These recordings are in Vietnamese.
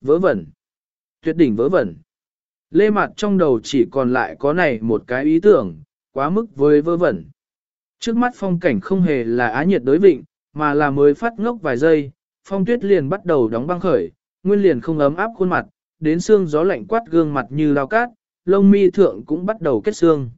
Vớ vẩn. Tuyệt đỉnh vớ vẩn. Lê Mạt trong đầu chỉ còn lại có này một cái ý tưởng, quá mức với vớ vẩn. Trước mắt phong cảnh không hề là á nhiệt đối vịnh, mà là mới phát ngốc vài giây, phong tuyết liền bắt đầu đóng băng khởi, nguyên liền không ấm áp khuôn mặt, đến xương gió lạnh quát gương mặt như lao cát, lông mi thượng cũng bắt đầu kết xương.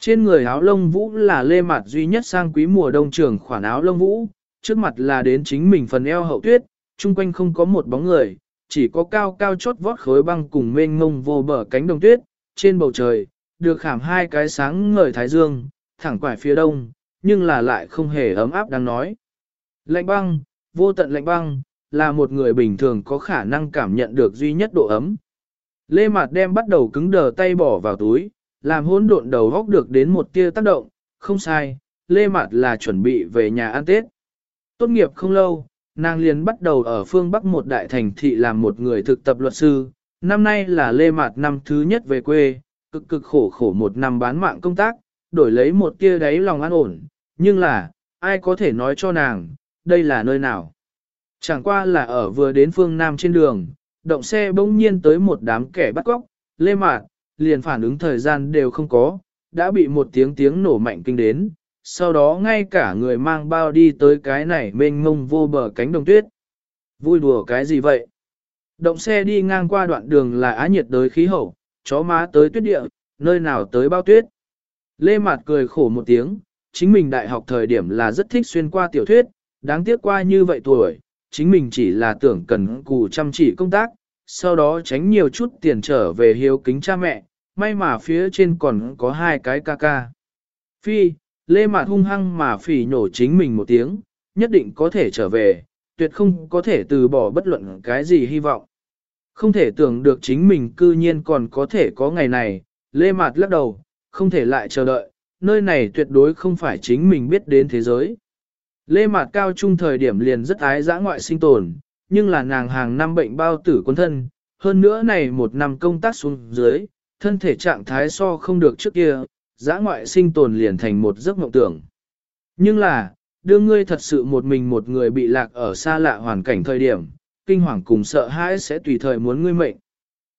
Trên người áo lông vũ là lê mặt duy nhất sang quý mùa đông trường khoản áo lông vũ, trước mặt là đến chính mình phần eo hậu tuyết, chung quanh không có một bóng người, chỉ có cao cao chót vót khối băng cùng mênh mông vô bờ cánh đồng tuyết, trên bầu trời, được khảm hai cái sáng ngời thái dương, thẳng quải phía đông, nhưng là lại không hề ấm áp đang nói. Lạnh băng, vô tận lạnh băng, là một người bình thường có khả năng cảm nhận được duy nhất độ ấm. Lê Mạt đem bắt đầu cứng đờ tay bỏ vào túi, làm hỗn độn đầu góc được đến một tia tác động, không sai, Lê Mạt là chuẩn bị về nhà ăn Tết. Tốt nghiệp không lâu, nàng liền bắt đầu ở phương Bắc một đại thành thị làm một người thực tập luật sư, năm nay là Lê Mạt năm thứ nhất về quê, cực cực khổ khổ một năm bán mạng công tác, đổi lấy một tia đáy lòng an ổn, nhưng là, ai có thể nói cho nàng, đây là nơi nào. Chẳng qua là ở vừa đến phương Nam trên đường, động xe bỗng nhiên tới một đám kẻ bắt cóc, lê mạt, liền phản ứng thời gian đều không có, đã bị một tiếng tiếng nổ mạnh kinh đến, sau đó ngay cả người mang bao đi tới cái này mênh mông vô bờ cánh đồng tuyết. Vui đùa cái gì vậy? Động xe đi ngang qua đoạn đường là á nhiệt đới khí hậu, chó má tới tuyết địa, nơi nào tới bao tuyết. Lê Mạt cười khổ một tiếng, chính mình đại học thời điểm là rất thích xuyên qua tiểu thuyết, đáng tiếc qua như vậy tuổi, chính mình chỉ là tưởng cần cù chăm chỉ công tác, sau đó tránh nhiều chút tiền trở về hiếu kính cha mẹ, may mà phía trên còn có hai cái ca ca. Phi, lê mạt hung hăng mà phỉ nhổ chính mình một tiếng, nhất định có thể trở về, tuyệt không có thể từ bỏ bất luận cái gì hy vọng. Không thể tưởng được chính mình cư nhiên còn có thể có ngày này, lê mạt lắc đầu, không thể lại chờ đợi, nơi này tuyệt đối không phải chính mình biết đến thế giới. Lê Mạt cao trung thời điểm liền rất ái dã ngoại sinh tồn, nhưng là nàng hàng năm bệnh bao tử quân thân, hơn nữa này một năm công tác xuống dưới, thân thể trạng thái so không được trước kia, Giã ngoại sinh tồn liền thành một giấc mộng tưởng. Nhưng là, đưa ngươi thật sự một mình một người bị lạc ở xa lạ hoàn cảnh thời điểm, kinh hoàng cùng sợ hãi sẽ tùy thời muốn ngươi mệnh.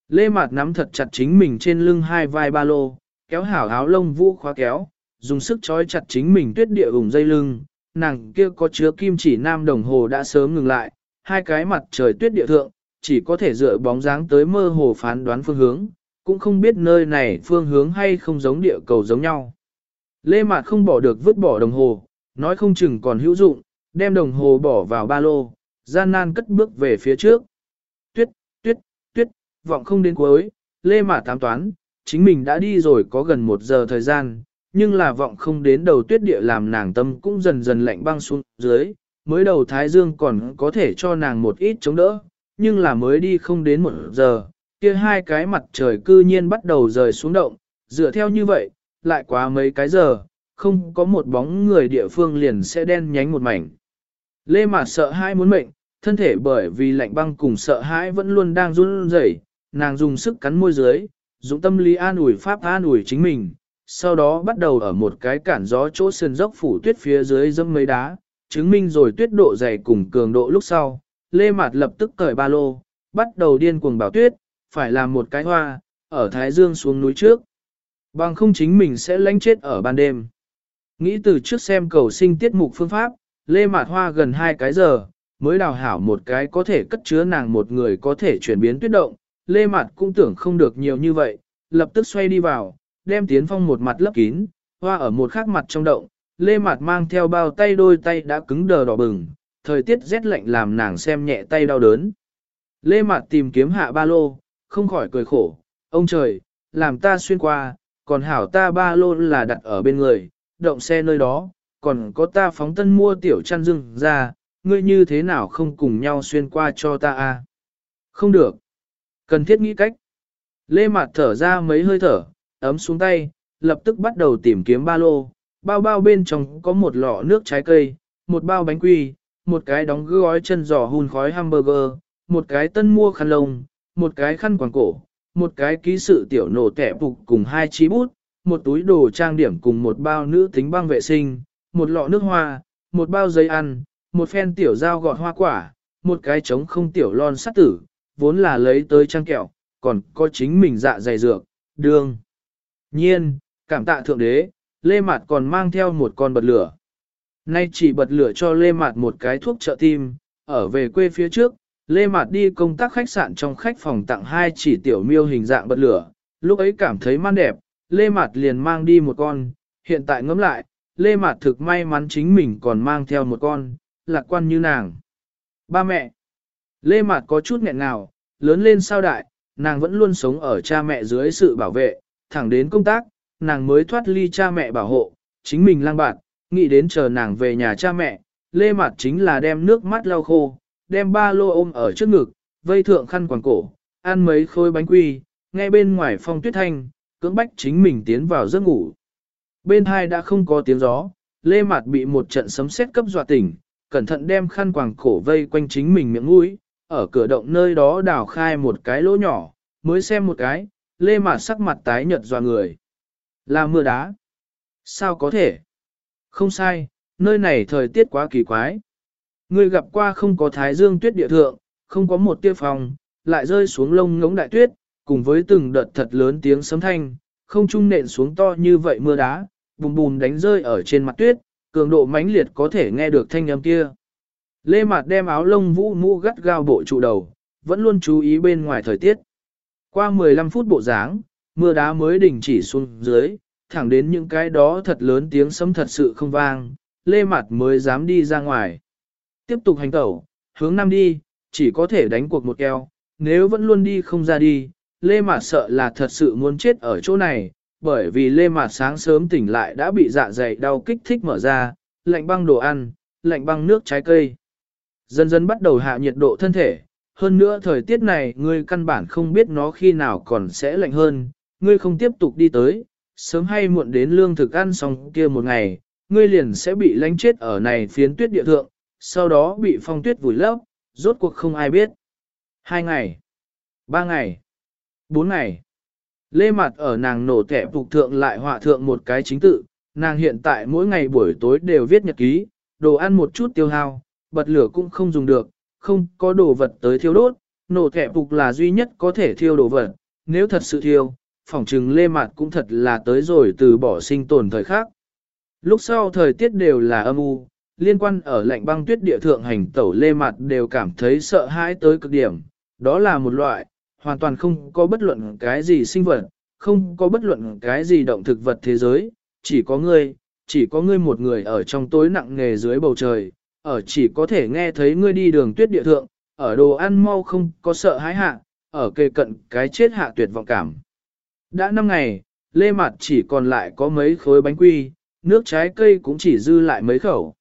Lê Mạt nắm thật chặt chính mình trên lưng hai vai ba lô, kéo hảo áo lông vũ khóa kéo, dùng sức trói chặt chính mình tuyết địa vùng dây lưng, nàng kia có chứa kim chỉ nam đồng hồ đã sớm ngừng lại, hai cái mặt trời tuyết địa thượng, chỉ có thể dựa bóng dáng tới mơ hồ phán đoán phương hướng, cũng không biết nơi này phương hướng hay không giống địa cầu giống nhau. Lê Mạt không bỏ được vứt bỏ đồng hồ, nói không chừng còn hữu dụng, đem đồng hồ bỏ vào ba lô, gian nan cất bước về phía trước. Tuyết, tuyết, tuyết, vọng không đến cuối, Lê Mạt tám toán, chính mình đã đi rồi có gần một giờ thời gian, nhưng là vọng không đến đầu tuyết địa làm nàng tâm cũng dần dần lạnh băng xuống dưới, mới đầu Thái Dương còn có thể cho nàng một ít chống đỡ, nhưng là mới đi không đến một giờ, kia hai cái mặt trời cư nhiên bắt đầu rời xuống động, dựa theo như vậy, lại quá mấy cái giờ, không có một bóng người địa phương liền sẽ đen nhánh một mảnh. Lê Mạt sợ hãi muốn mệnh, thân thể bởi vì lạnh băng cùng sợ hãi vẫn luôn đang run rẩy, nàng dùng sức cắn môi dưới, dùng tâm lý an ủi pháp an ủi chính mình, sau đó bắt đầu ở một cái cản gió chỗ sườn dốc phủ tuyết phía dưới dâm mấy đá, chứng minh rồi tuyết độ dày cùng cường độ lúc sau, Lê Mạt lập tức cởi ba lô, bắt đầu điên cuồng bảo tuyết, phải làm một cái hoa, ở Thái Dương xuống núi trước. Bằng không chính mình sẽ lánh chết ở ban đêm. Nghĩ từ trước xem cầu sinh tiết mục phương pháp, Lê Mạt Hoa gần hai cái giờ, mới đào hảo một cái có thể cất chứa nàng một người có thể chuyển biến tuyết động. Lê Mạt cũng tưởng không được nhiều như vậy, lập tức xoay đi vào, đem tiến phong một mặt lấp kín, hoa ở một khác mặt trong động, lê mạt mang theo bao tay đôi tay đã cứng đờ đỏ bừng, thời tiết rét lạnh làm nàng xem nhẹ tay đau đớn. Lê mạt tìm kiếm hạ ba lô, không khỏi cười khổ, ông trời, làm ta xuyên qua, còn hảo ta ba lô là đặt ở bên người, động xe nơi đó, còn có ta phóng tân mua tiểu chăn dưng ra, ngươi như thế nào không cùng nhau xuyên qua cho ta a? Không được. Cần thiết nghĩ cách. Lê Mạt thở ra mấy hơi thở, ấm xuống tay, lập tức bắt đầu tìm kiếm ba lô, bao bao bên trong có một lọ nước trái cây, một bao bánh quy, một cái đóng gói chân giò hun khói hamburger, một cái tân mua khăn lông, một cái khăn quàng cổ, một cái ký sự tiểu nổ tẻ phục cùng hai chí bút, một túi đồ trang điểm cùng một bao nữ tính băng vệ sinh, một lọ nước hoa, một bao giấy ăn, một phen tiểu dao gọt hoa quả, một cái trống không tiểu lon sắt tử, vốn là lấy tới trang kẹo, còn có chính mình dạ dày dược, đường. Nhiên, cảm tạ thượng đế, Lê Mạt còn mang theo một con bật lửa. Nay chỉ bật lửa cho Lê Mạt một cái thuốc trợ tim, ở về quê phía trước, Lê Mạt đi công tác khách sạn trong khách phòng tặng hai chỉ tiểu miêu hình dạng bật lửa, lúc ấy cảm thấy man đẹp, Lê Mạt liền mang đi một con, hiện tại ngẫm lại, Lê Mạt thực may mắn chính mình còn mang theo một con, lạc quan như nàng. Ba mẹ, Lê Mạt có chút nghẹn nào, lớn lên sao đại, nàng vẫn luôn sống ở cha mẹ dưới sự bảo vệ, thẳng đến công tác, nàng mới thoát ly cha mẹ bảo hộ, chính mình lang bạn, nghĩ đến chờ nàng về nhà cha mẹ, Lê Mạt chính là đem nước mắt lau khô, đem ba lô ôm ở trước ngực, vây thượng khăn quàng cổ, ăn mấy khối bánh quy, nghe bên ngoài phong tuyết thanh, cưỡng bách chính mình tiến vào giấc ngủ. Bên hai đã không có tiếng gió, Lê Mạt bị một trận sấm sét cấp dọa tỉnh, cẩn thận đem khăn quàng cổ vây quanh chính mình miệng mũi, ở cửa động nơi đó đào khai một cái lỗ nhỏ, mới xem một cái, Lê Mạt sắc mặt tái nhợt dọa người. Là mưa đá. Sao có thể? Không sai, nơi này thời tiết quá kỳ quái. Ngươi gặp qua không có thái dương tuyết địa thượng, không có một tia phòng, lại rơi xuống lông ngống đại tuyết, cùng với từng đợt thật lớn tiếng sấm thanh, không trung nện xuống to như vậy mưa đá, bùm bùm đánh rơi ở trên mặt tuyết, cường độ mãnh liệt có thể nghe được thanh âm kia. Lê Mạt đem áo lông vũ mũ gắt gao bộ trụ đầu, vẫn luôn chú ý bên ngoài thời tiết. Qua 15 phút bộ dáng, mưa đá mới đình chỉ xuống dưới, thẳng đến những cái đó thật lớn tiếng sấm thật sự không vang, Lê Mạt mới dám đi ra ngoài. Tiếp tục hành tẩu, hướng nam đi, chỉ có thể đánh cuộc một keo, nếu vẫn luôn đi không ra đi, Lê Mạt sợ là thật sự muốn chết ở chỗ này, bởi vì Lê Mạt sáng sớm tỉnh lại đã bị dạ dày đau kích thích mở ra, lạnh băng đồ ăn, lạnh băng nước trái cây. Dần dần bắt đầu hạ nhiệt độ thân thể, hơn nữa thời tiết này ngươi căn bản không biết nó khi nào còn sẽ lạnh hơn, ngươi không tiếp tục đi tới, sớm hay muộn đến lương thực ăn xong kia một ngày, ngươi liền sẽ bị lánh chết ở này phiến tuyết địa thượng, sau đó bị phong tuyết vùi lấp, rốt cuộc không ai biết. Hai ngày, ba ngày, bốn ngày. Lê mặt ở nàng nổ kẻ phục thượng lại họa thượng một cái chính tự, nàng hiện tại mỗi ngày buổi tối đều viết nhật ký, đồ ăn một chút tiêu hao, bật lửa cũng không dùng được, không có đồ vật tới thiêu đốt, nổ kẻ phục là duy nhất có thể thiêu đồ vật, nếu thật sự thiêu, phỏng trừng lê mặt cũng thật là tới rồi từ bỏ sinh tồn thời khác. Lúc sau thời tiết đều là âm u, liên quan ở lạnh băng tuyết địa thượng hành tẩu lê mặt đều cảm thấy sợ hãi tới cực điểm, đó là một loại, hoàn toàn không có bất luận cái gì sinh vật, không có bất luận cái gì động thực vật thế giới, chỉ có ngươi, chỉ có ngươi một người ở trong tối nặng nghề dưới bầu trời, ở chỉ có thể nghe thấy ngươi đi đường tuyết địa thượng, ở đồ ăn mau không có sợ hãi hạ, ở kề cận cái chết hạ tuyệt vọng cảm. Đã năm ngày, lê mặt chỉ còn lại có mấy khối bánh quy, nước trái cây cũng chỉ dư lại mấy khẩu.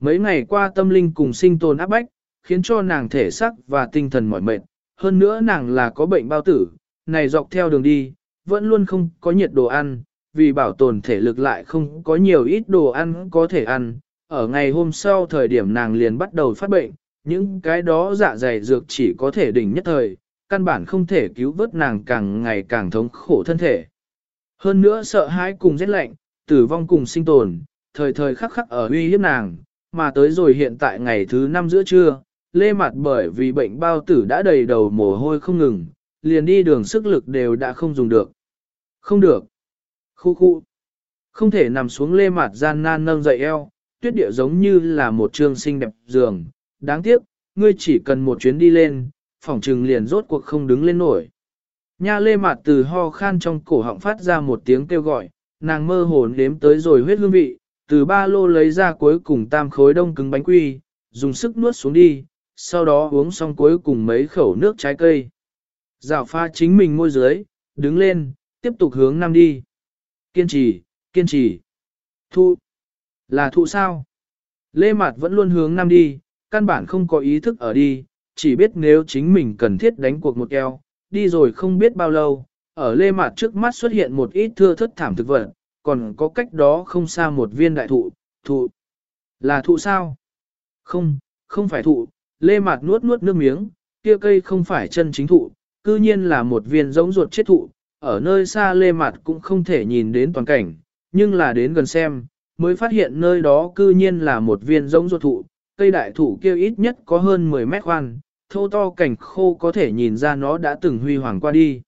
Mấy ngày qua tâm linh cùng sinh tồn áp bách, khiến cho nàng thể sắc và tinh thần mỏi mệt, hơn nữa nàng là có bệnh bao tử, này dọc theo đường đi, vẫn luôn không có nhiệt đồ ăn, vì bảo tồn thể lực lại không có nhiều ít đồ ăn có thể ăn. Ở ngày hôm sau thời điểm nàng liền bắt đầu phát bệnh, những cái đó dạ dày dược chỉ có thể đỉnh nhất thời, căn bản không thể cứu vớt nàng càng ngày càng thống khổ thân thể. Hơn nữa sợ hãi cùng rét lạnh, tử vong cùng sinh tồn, thời thời khắc khắc ở uy hiếp nàng, mà tới rồi hiện tại ngày thứ năm giữa trưa, lê mặt bởi vì bệnh bao tử đã đầy đầu mồ hôi không ngừng, liền đi đường sức lực đều đã không dùng được. Không được. Khu khu. Không thể nằm xuống lê mặt gian nan nâng dậy eo, tuyết địa giống như là một trương xinh đẹp giường. Đáng tiếc, ngươi chỉ cần một chuyến đi lên, phòng trừng liền rốt cuộc không đứng lên nổi. Nha lê mặt từ ho khan trong cổ họng phát ra một tiếng kêu gọi, nàng mơ hồn đếm tới rồi huyết hương vị, từ ba lô lấy ra cuối cùng tam khối đông cứng bánh quy, dùng sức nuốt xuống đi, sau đó uống xong cuối cùng mấy khẩu nước trái cây. Giảo pha chính mình môi dưới, đứng lên, tiếp tục hướng nam đi. Kiên trì, kiên trì. thụ Là thụ sao? Lê Mạt vẫn luôn hướng nam đi, căn bản không có ý thức ở đi, chỉ biết nếu chính mình cần thiết đánh cuộc một eo, đi rồi không biết bao lâu, ở Lê Mạt trước mắt xuất hiện một ít thưa thất thảm thực vật, còn có cách đó không xa một viên đại thụ, thụ. Là thụ sao? Không, không phải thụ, Lê Mạt nuốt nuốt nước miếng, kia cây không phải chân chính thụ, cư nhiên là một viên giống ruột chết thụ, ở nơi xa Lê Mạt cũng không thể nhìn đến toàn cảnh, nhưng là đến gần xem, mới phát hiện nơi đó cư nhiên là một viên giống ruột thụ, cây đại thụ kia ít nhất có hơn 10 mét khoan, thô to cảnh khô có thể nhìn ra nó đã từng huy hoàng qua đi.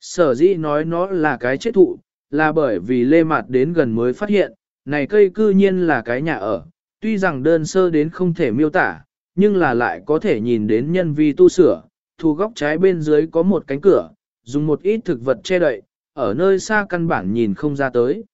Sở dĩ nói nó là cái chết thụ, là bởi vì lê mạt đến gần mới phát hiện, này cây cư nhiên là cái nhà ở, tuy rằng đơn sơ đến không thể miêu tả, nhưng là lại có thể nhìn đến nhân vi tu sửa, thu góc trái bên dưới có một cánh cửa, dùng một ít thực vật che đậy, ở nơi xa căn bản nhìn không ra tới.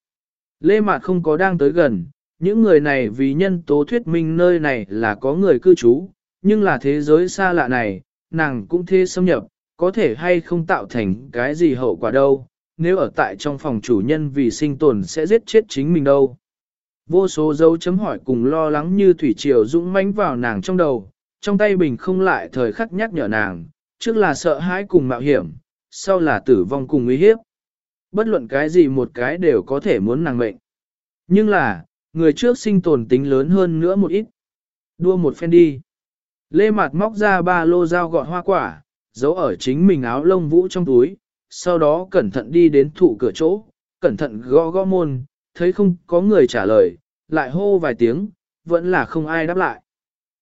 Lê Mạt không có đang tới gần, những người này vì nhân tố thuyết minh nơi này là có người cư trú, nhưng là thế giới xa lạ này, nàng cũng thế xâm nhập, có thể hay không tạo thành cái gì hậu quả đâu, nếu ở tại trong phòng chủ nhân vì sinh tồn sẽ giết chết chính mình đâu. Vô số dấu chấm hỏi cùng lo lắng như thủy triều dũng mãnh vào nàng trong đầu, trong tay bình không lại thời khắc nhắc nhở nàng, trước là sợ hãi cùng mạo hiểm, sau là tử vong cùng nguy hiếp. Bất luận cái gì một cái đều có thể muốn nàng mệnh. Nhưng là, người trước sinh tồn tính lớn hơn nữa một ít. Đua một phen đi. Lê Mạt móc ra ba lô dao gọt hoa quả, giấu ở chính mình áo lông vũ trong túi, sau đó cẩn thận đi đến thụ cửa chỗ, cẩn thận gõ gõ môn, thấy không có người trả lời, lại hô vài tiếng, vẫn là không ai đáp lại.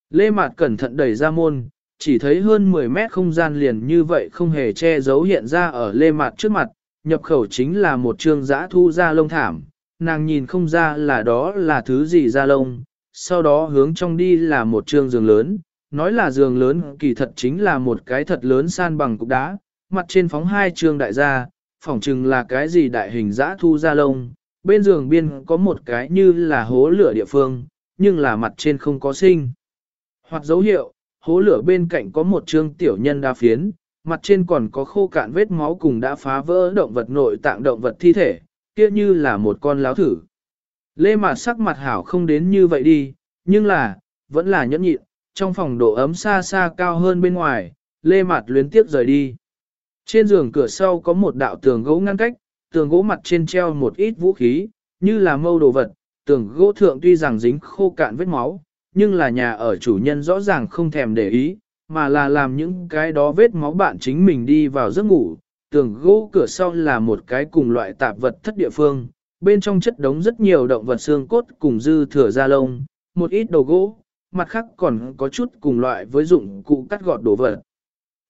Lê Mạt cẩn thận đẩy ra môn, chỉ thấy hơn 10 mét không gian liền như vậy không hề che giấu hiện ra ở Lê Mạt trước mặt, nhập khẩu chính là một trường giã thu ra lông thảm, nàng nhìn không ra là đó là thứ gì da lông, sau đó hướng trong đi là một trường giường lớn, nói là giường lớn kỳ thật chính là một cái thật lớn san bằng cục đá, mặt trên phóng hai trường đại gia, phỏng chừng là cái gì đại hình dã thu da lông, bên giường biên có một cái như là hố lửa địa phương, nhưng là mặt trên không có sinh. Hoặc dấu hiệu, hố lửa bên cạnh có một trương tiểu nhân đa phiến, mặt trên còn có khô cạn vết máu cùng đã phá vỡ động vật nội tạng động vật thi thể, kia như là một con láo thử. Lê Mạt sắc mặt hảo không đến như vậy đi, nhưng là, vẫn là nhẫn nhịn, trong phòng độ ấm xa xa cao hơn bên ngoài, Lê Mạt luyến tiếp rời đi. Trên giường cửa sau có một đạo tường gỗ ngăn cách, tường gỗ mặt trên treo một ít vũ khí, như là mâu đồ vật, tường gỗ thượng tuy rằng dính khô cạn vết máu, nhưng là nhà ở chủ nhân rõ ràng không thèm để ý, mà là làm những cái đó vết máu bạn chính mình đi vào giấc ngủ. Tường gỗ cửa sau là một cái cùng loại tạp vật thất địa phương, bên trong chất đống rất nhiều động vật xương cốt cùng dư thừa da lông, một ít đồ gỗ, mặt khác còn có chút cùng loại với dụng cụ cắt gọt đồ vật.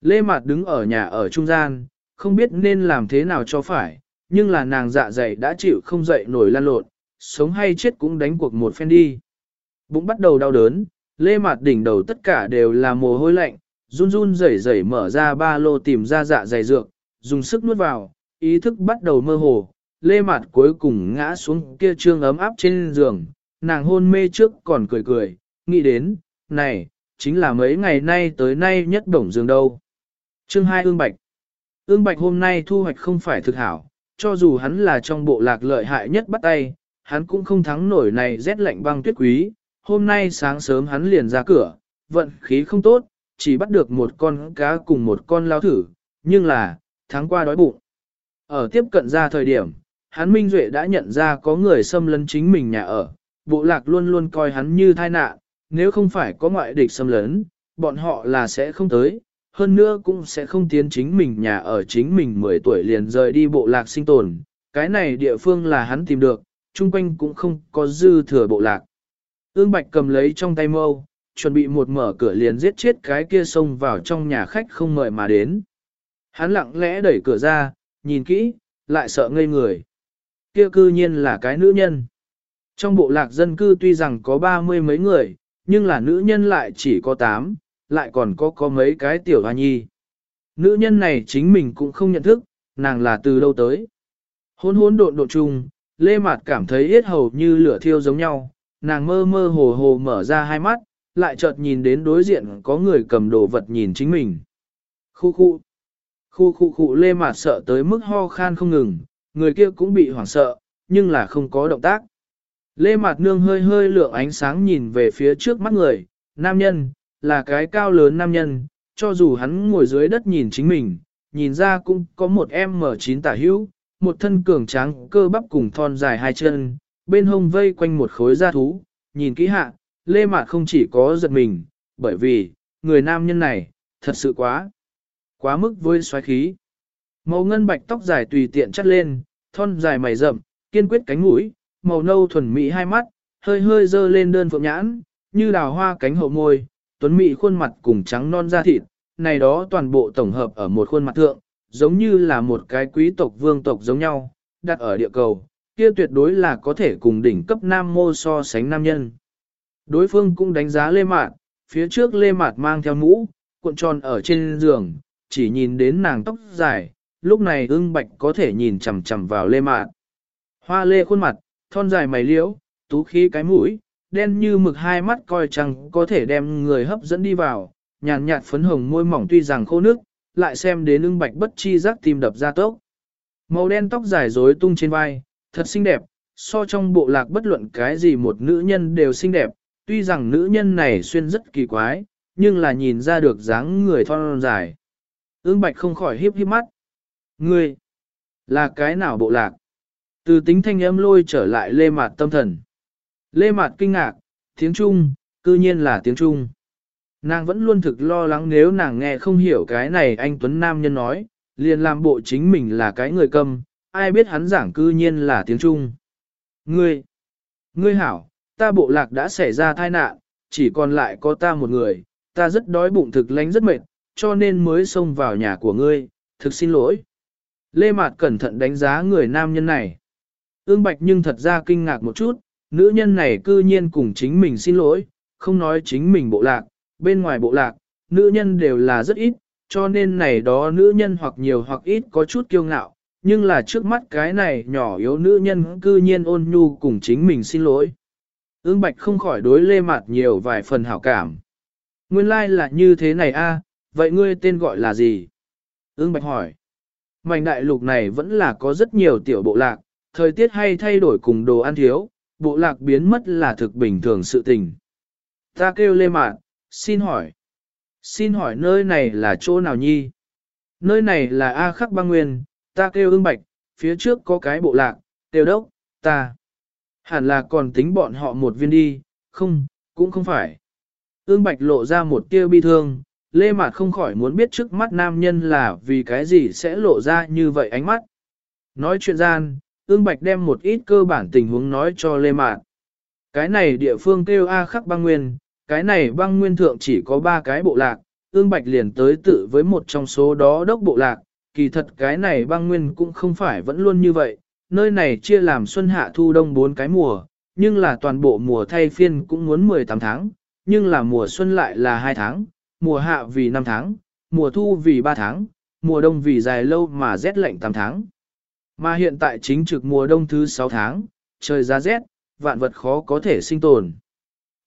Lê Mạt đứng ở nhà ở trung gian, không biết nên làm thế nào cho phải, nhưng là nàng dạ dày đã chịu không dậy nổi lan lộn, sống hay chết cũng đánh cuộc một phen đi. Bụng bắt đầu đau đớn, lê Mạt đỉnh đầu tất cả đều là mồ hôi lạnh, run run rẩy rẩy mở ra ba lô tìm ra dạ dày dược, dùng sức nuốt vào, ý thức bắt đầu mơ hồ, lê Mạt cuối cùng ngã xuống kia trương ấm áp trên giường, nàng hôn mê trước còn cười cười, nghĩ đến, này, chính là mấy ngày nay tới nay nhất đồng giường đâu. Chương 2 ương bạch Ương bạch hôm nay thu hoạch không phải thực hảo, cho dù hắn là trong bộ lạc lợi hại nhất bắt tay, hắn cũng không thắng nổi này rét lạnh băng tuyết quý. Hôm nay sáng sớm hắn liền ra cửa, vận khí không tốt, chỉ bắt được một con cá cùng một con lao thử, nhưng là, tháng qua đói bụng. Ở tiếp cận ra thời điểm, hắn Minh Duệ đã nhận ra có người xâm lấn chính mình nhà ở, bộ lạc luôn luôn coi hắn như tai nạn, nếu không phải có ngoại địch xâm lấn, bọn họ là sẽ không tới, hơn nữa cũng sẽ không tiến chính mình nhà ở chính mình 10 tuổi liền rời đi bộ lạc sinh tồn, cái này địa phương là hắn tìm được, chung quanh cũng không có dư thừa bộ lạc. Ương Bạch cầm lấy trong tay mâu, chuẩn bị một mở cửa liền giết chết cái kia xông vào trong nhà khách không mời mà đến. Hắn lặng lẽ đẩy cửa ra, nhìn kỹ, lại sợ ngây người. Kia cư nhiên là cái nữ nhân. Trong bộ lạc dân cư tuy rằng có ba mươi mấy người, nhưng là nữ nhân lại chỉ có tám, lại còn có có mấy cái tiểu hoa nhi. Nữ nhân này chính mình cũng không nhận thức, nàng là từ lâu tới. Hôn hôn độn độn chung, Lê Mạt cảm thấy yết hầu như lửa thiêu giống nhau, nàng mơ mơ hồ hồ mở ra hai mắt, lại chợt nhìn đến đối diện có người cầm đồ vật nhìn chính mình. Khu khu, khu khu khu Lê Mạt sợ tới mức ho khan không ngừng, người kia cũng bị hoảng sợ, nhưng là không có động tác. Lê Mạt Nương hơi hơi lượng ánh sáng nhìn về phía trước mắt người, nam nhân, là cái cao lớn nam nhân, cho dù hắn ngồi dưới đất nhìn chính mình, nhìn ra cũng có một em mở chín tả hữu, một thân cường tráng cơ bắp cùng thon dài hai chân, bên hông vây quanh một khối da thú, nhìn kỹ hạ, lê mạt không chỉ có giật mình, bởi vì, người nam nhân này, thật sự quá, quá mức với xoáy khí. Màu ngân bạch tóc dài tùy tiện chắt lên, thon dài mày rậm, kiên quyết cánh mũi, màu nâu thuần mỹ hai mắt, hơi hơi dơ lên đơn phượng nhãn, như đào hoa cánh hậu môi, tuấn mỹ khuôn mặt cùng trắng non da thịt, này đó toàn bộ tổng hợp ở một khuôn mặt thượng, giống như là một cái quý tộc vương tộc giống nhau, đặt ở địa cầu, kia tuyệt đối là có thể cùng đỉnh cấp nam mô so sánh nam nhân. Đối phương cũng đánh giá Lê Mạt, phía trước Lê Mạt mang theo mũ, cuộn tròn ở trên giường, chỉ nhìn đến nàng tóc dài, lúc này ưng bạch có thể nhìn chằm chằm vào Lê Mạt. Hoa lê khuôn mặt, thon dài mày liễu, tú khí cái mũi, đen như mực hai mắt coi chăng có thể đem người hấp dẫn đi vào, nhàn nhạt phấn hồng môi mỏng tuy rằng khô nước, lại xem đến lưng bạch bất chi giác tim đập ra tốc. Màu đen tóc dài rối tung trên vai, thật xinh đẹp, so trong bộ lạc bất luận cái gì một nữ nhân đều xinh đẹp, tuy rằng nữ nhân này xuyên rất kỳ quái, nhưng là nhìn ra được dáng người thon dài. Ưng bạch không khỏi hiếp hiếp mắt. Ngươi, là cái nào bộ lạc? Từ tính thanh âm lôi trở lại lê mạt tâm thần. Lê mạt kinh ngạc, tiếng Trung, cư nhiên là tiếng Trung. Nàng vẫn luôn thực lo lắng nếu nàng nghe không hiểu cái này anh Tuấn Nam Nhân nói, liền làm bộ chính mình là cái người cầm. ai biết hắn giảng cư nhiên là tiếng Trung. Ngươi, ngươi hảo, ta bộ lạc đã xảy ra tai nạn, chỉ còn lại có ta một người, ta rất đói bụng thực lánh rất mệt, cho nên mới xông vào nhà của ngươi, thực xin lỗi. Lê Mạt cẩn thận đánh giá người nam nhân này. Ương Bạch nhưng thật ra kinh ngạc một chút, nữ nhân này cư nhiên cùng chính mình xin lỗi, không nói chính mình bộ lạc, bên ngoài bộ lạc, nữ nhân đều là rất ít, cho nên này đó nữ nhân hoặc nhiều hoặc ít có chút kiêu ngạo, nhưng là trước mắt cái này nhỏ yếu nữ nhân cư nhiên ôn nhu cùng chính mình xin lỗi. Ương Bạch không khỏi đối lê mặt nhiều vài phần hảo cảm. Nguyên lai like là như thế này a, vậy ngươi tên gọi là gì? Ương Bạch hỏi. Mảnh đại lục này vẫn là có rất nhiều tiểu bộ lạc, thời tiết hay thay đổi cùng đồ ăn thiếu, bộ lạc biến mất là thực bình thường sự tình. Ta kêu lê mạn, xin hỏi. Xin hỏi nơi này là chỗ nào nhi? Nơi này là A khắc băng nguyên, ta kêu ưng bạch, phía trước có cái bộ lạc, tiêu đốc, ta. Hẳn là còn tính bọn họ một viên đi, không, cũng không phải. Ương bạch lộ ra một tia bi thương, Lê Mạt không khỏi muốn biết trước mắt nam nhân là vì cái gì sẽ lộ ra như vậy ánh mắt. Nói chuyện gian, ương bạch đem một ít cơ bản tình huống nói cho Lê Mạn. Cái này địa phương kêu A khắc băng nguyên, cái này băng nguyên thượng chỉ có ba cái bộ lạc, ương bạch liền tới tự với một trong số đó đốc bộ lạc, kỳ thật cái này băng nguyên cũng không phải vẫn luôn như vậy, nơi này chia làm xuân hạ thu đông bốn cái mùa, nhưng là toàn bộ mùa thay phiên cũng muốn 18 tháng, nhưng là mùa xuân lại là 2 tháng, mùa hạ vì 5 tháng, mùa thu vì 3 tháng, mùa đông vì dài lâu mà rét lạnh 8 tháng. Mà hiện tại chính trực mùa đông thứ 6 tháng, trời giá rét, vạn vật khó có thể sinh tồn.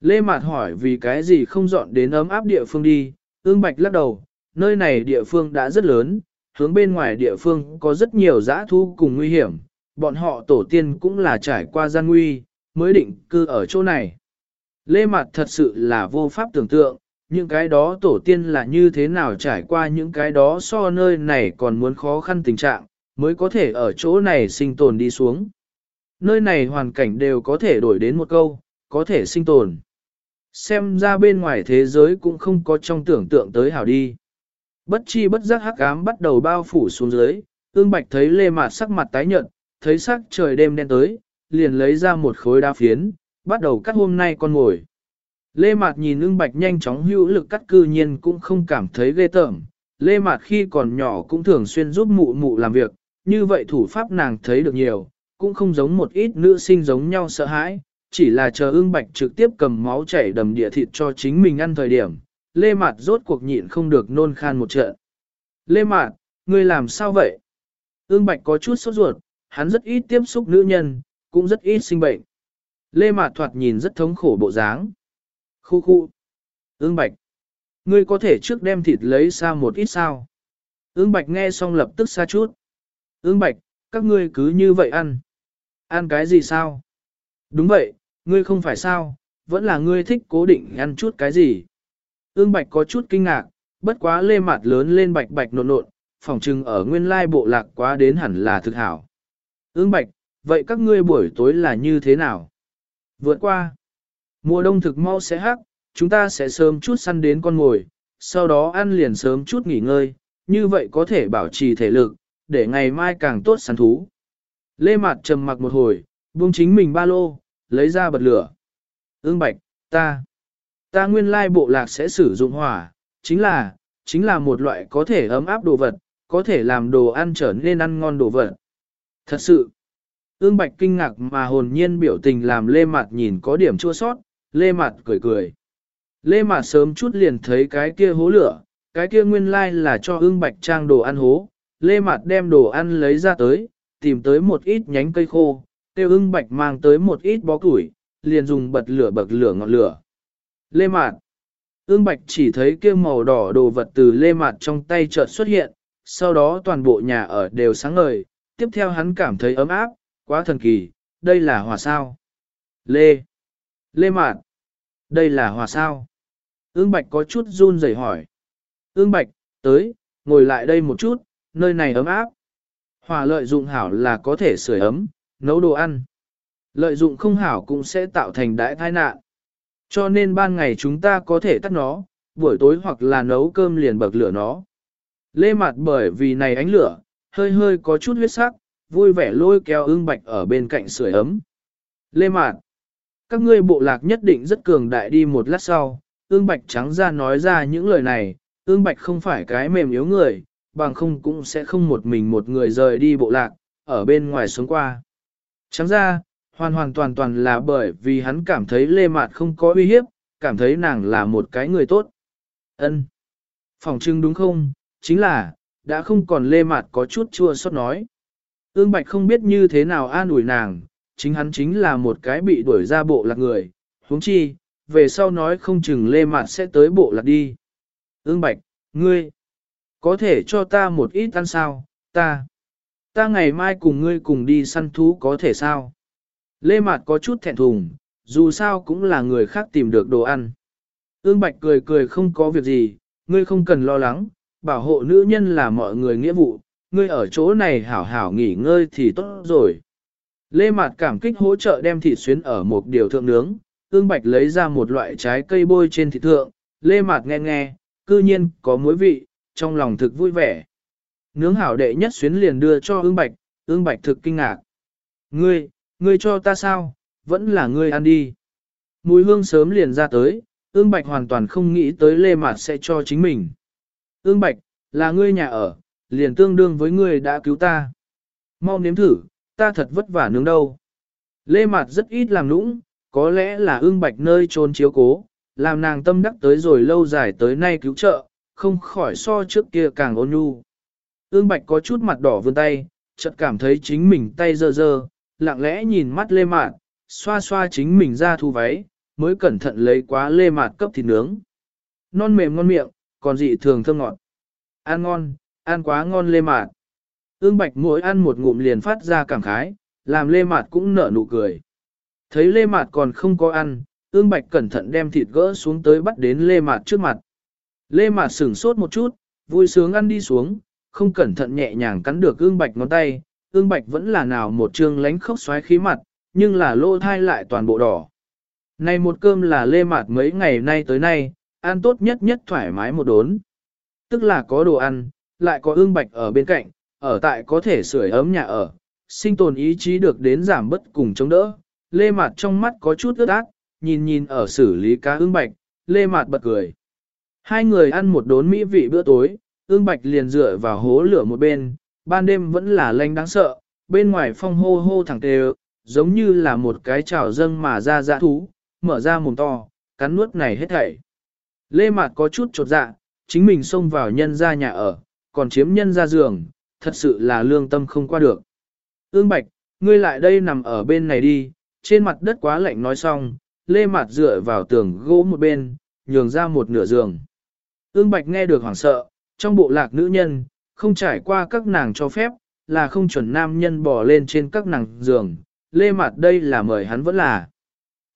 Lê Mạt hỏi vì cái gì không dọn đến ấm áp địa phương đi, ương bạch lắc đầu, nơi này địa phương đã rất lớn, hướng bên ngoài địa phương có rất nhiều giã thu cùng nguy hiểm, bọn họ tổ tiên cũng là trải qua gian nguy, mới định cư ở chỗ này. Lê Mạt thật sự là vô pháp tưởng tượng, những cái đó tổ tiên là như thế nào trải qua những cái đó so nơi này còn muốn khó khăn tình trạng, mới có thể ở chỗ này sinh tồn đi xuống. Nơi này hoàn cảnh đều có thể đổi đến một câu, có thể sinh tồn. Xem ra bên ngoài thế giới cũng không có trong tưởng tượng tới hảo đi. Bất chi bất giác hắc ám bắt đầu bao phủ xuống dưới, ương bạch thấy lê mạt sắc mặt tái nhợt, thấy sắc trời đêm đen tới, liền lấy ra một khối đá phiến, bắt đầu cắt hôm nay con ngồi. Lê Mạt nhìn ưng bạch nhanh chóng hữu lực cắt cư nhiên cũng không cảm thấy ghê tởm. Lê Mạt khi còn nhỏ cũng thường xuyên giúp mụ mụ làm việc, như vậy thủ pháp nàng thấy được nhiều, cũng không giống một ít nữ sinh giống nhau sợ hãi, chỉ là chờ ưng bạch trực tiếp cầm máu chảy đầm địa thịt cho chính mình ăn thời điểm. Lê Mạt rốt cuộc nhịn không được nôn khan một trận. Lê Mạt, ngươi làm sao vậy? Ưng bạch có chút sốt ruột, hắn rất ít tiếp xúc nữ nhân, cũng rất ít sinh bệnh. Lê Mạt thoạt nhìn rất thống khổ bộ dáng. Khu khu. Ưng bạch. Ngươi có thể trước đem thịt lấy xa một ít sao. Ưng bạch nghe xong lập tức xa chút ương bạch, các ngươi cứ như vậy ăn. Ăn cái gì sao? Đúng vậy, ngươi không phải sao, vẫn là ngươi thích cố định ăn chút cái gì. Ương bạch có chút kinh ngạc, bất quá lê mặt lớn lên bạch bạch nộn nộn, Phỏng trừng ở nguyên lai bộ lạc quá đến hẳn là thực hảo. Ương bạch, vậy các ngươi buổi tối là như thế nào? Vượt qua. Mùa đông thực mau sẽ hắc, chúng ta sẽ sớm chút săn đến con ngồi, sau đó ăn liền sớm chút nghỉ ngơi, như vậy có thể bảo trì thể lực, để ngày mai càng tốt săn thú. Lê Mạt trầm mặc một hồi, buông chính mình ba lô, lấy ra bật lửa. Ưng Bạch, ta, ta nguyên lai bộ lạc sẽ sử dụng hỏa, chính là, chính là một loại có thể ấm áp đồ vật, có thể làm đồ ăn trở nên ăn ngon đồ vật. Thật sự, ương bạch kinh ngạc mà hồn nhiên biểu tình làm lê mặt nhìn có điểm chua sót, lê mặt cười cười. Lê mặt sớm chút liền thấy cái kia hố lửa, cái kia nguyên lai là cho ương bạch trang đồ ăn hố, lê Mạt đem đồ ăn lấy ra tới, tìm tới một ít nhánh cây khô, tiêu ưng bạch mang tới một ít bó củi, liền dùng bật lửa bật lửa ngọn lửa. Lê Mạt Ưng bạch chỉ thấy kia màu đỏ đồ vật từ lê mạt trong tay chợt xuất hiện, sau đó toàn bộ nhà ở đều sáng ngời, tiếp theo hắn cảm thấy ấm áp, quá thần kỳ, đây là hỏa sao. Lê Lê mạt Đây là hỏa sao. Ưng bạch có chút run rẩy hỏi. Ưng bạch, tới, ngồi lại đây một chút, nơi này ấm áp. Hỏa lợi dụng hảo là có thể sưởi ấm, nấu đồ ăn. Lợi dụng không hảo cũng sẽ tạo thành đại tai nạn. Cho nên ban ngày chúng ta có thể tắt nó, buổi tối hoặc là nấu cơm liền bậc lửa nó. Lê mặt bởi vì này ánh lửa, hơi hơi có chút huyết sắc, vui vẻ lôi kéo ưng bạch ở bên cạnh sưởi ấm. Lê mạt, các ngươi bộ lạc nhất định rất cường đại đi một lát sau, ương bạch trắng ra nói ra những lời này, ương bạch không phải cái mềm yếu người, bằng không cũng sẽ không một mình một người rời đi bộ lạc, ở bên ngoài xuống qua. Trắng ra, hoàn hoàn toàn toàn là bởi vì hắn cảm thấy Lê Mạt không có uy hiếp, cảm thấy nàng là một cái người tốt. Ân, Phòng trưng đúng không, chính là, đã không còn Lê Mạt có chút chua xót nói. Ương Bạch không biết như thế nào an ủi nàng, chính hắn chính là một cái bị đuổi ra bộ lạc người, huống chi, về sau nói không chừng Lê Mạt sẽ tới bộ lạc đi. Ương Bạch, ngươi, có thể cho ta một ít ăn sao, ta, ta ngày mai cùng ngươi cùng đi săn thú có thể sao? Lê Mạt có chút thẹn thùng, dù sao cũng là người khác tìm được đồ ăn. Ương Bạch cười cười không có việc gì, ngươi không cần lo lắng, bảo hộ nữ nhân là mọi người nghĩa vụ, ngươi ở chỗ này hảo hảo nghỉ ngơi thì tốt rồi. Lê Mạt cảm kích hỗ trợ đem thịt xuyến ở một điều thượng nướng, Ương Bạch lấy ra một loại trái cây bôi trên thịt thượng, Lê Mạt nghe nghe, cư nhiên có muối vị, trong lòng thực vui vẻ. Nướng hảo đệ nhất xuyến liền đưa cho Ương Bạch, Ương Bạch thực kinh ngạc. Ngươi, Ngươi cho ta sao, vẫn là ngươi ăn đi. Mùi hương sớm liền ra tới, ương bạch hoàn toàn không nghĩ tới lê mạt sẽ cho chính mình. Ương bạch, là ngươi nhà ở, liền tương đương với ngươi đã cứu ta. Mau nếm thử, ta thật vất vả nướng đâu. Lê mạt rất ít làm nũng, có lẽ là ương bạch nơi trốn chiếu cố, làm nàng tâm đắc tới rồi lâu dài tới nay cứu trợ, không khỏi so trước kia càng ôn nhu. Ương bạch có chút mặt đỏ vươn tay, chợt cảm thấy chính mình tay dơ dơ, lặng lẽ nhìn mắt lê mạt, xoa xoa chính mình ra thu váy, mới cẩn thận lấy quá lê mạt cấp thịt nướng. Non mềm ngon miệng, còn dị thường thơm ngọt. Ăn ngon, ăn quá ngon lê mạt. Ương bạch mỗi ăn một ngụm liền phát ra cảm khái, làm lê mạt cũng nở nụ cười. Thấy lê mạt còn không có ăn, ương bạch cẩn thận đem thịt gỡ xuống tới bắt đến lê mạt trước mặt. Lê mạt sửng sốt một chút, vui sướng ăn đi xuống, không cẩn thận nhẹ nhàng cắn được ương bạch ngón tay, ương bạch vẫn là nào một trương lánh khóc xoáy khí mặt, nhưng là lô thai lại toàn bộ đỏ. Này một cơm là lê mạt mấy ngày nay tới nay, ăn tốt nhất nhất thoải mái một đốn. Tức là có đồ ăn, lại có ương bạch ở bên cạnh, ở tại có thể sưởi ấm nhà ở, sinh tồn ý chí được đến giảm bất cùng chống đỡ. Lê mạt trong mắt có chút ướt át, nhìn nhìn ở xử lý cá ương bạch, lê mạt bật cười. Hai người ăn một đốn mỹ vị bữa tối, ương bạch liền dựa vào hố lửa một bên, ban đêm vẫn là lanh đáng sợ, bên ngoài phong hô hô thẳng tề, giống như là một cái chảo dâng mà ra dã thú, mở ra mồm to, cắn nuốt này hết thảy. Lê Mạt có chút chột dạ, chính mình xông vào nhân ra nhà ở, còn chiếm nhân ra giường, thật sự là lương tâm không qua được. Ương Bạch, ngươi lại đây nằm ở bên này đi, trên mặt đất quá lạnh nói xong, Lê Mạt dựa vào tường gỗ một bên, nhường ra một nửa giường. Ương Bạch nghe được hoảng sợ, trong bộ lạc nữ nhân, không trải qua các nàng cho phép, là không chuẩn nam nhân bỏ lên trên các nàng giường, lê mặt đây là mời hắn vẫn là.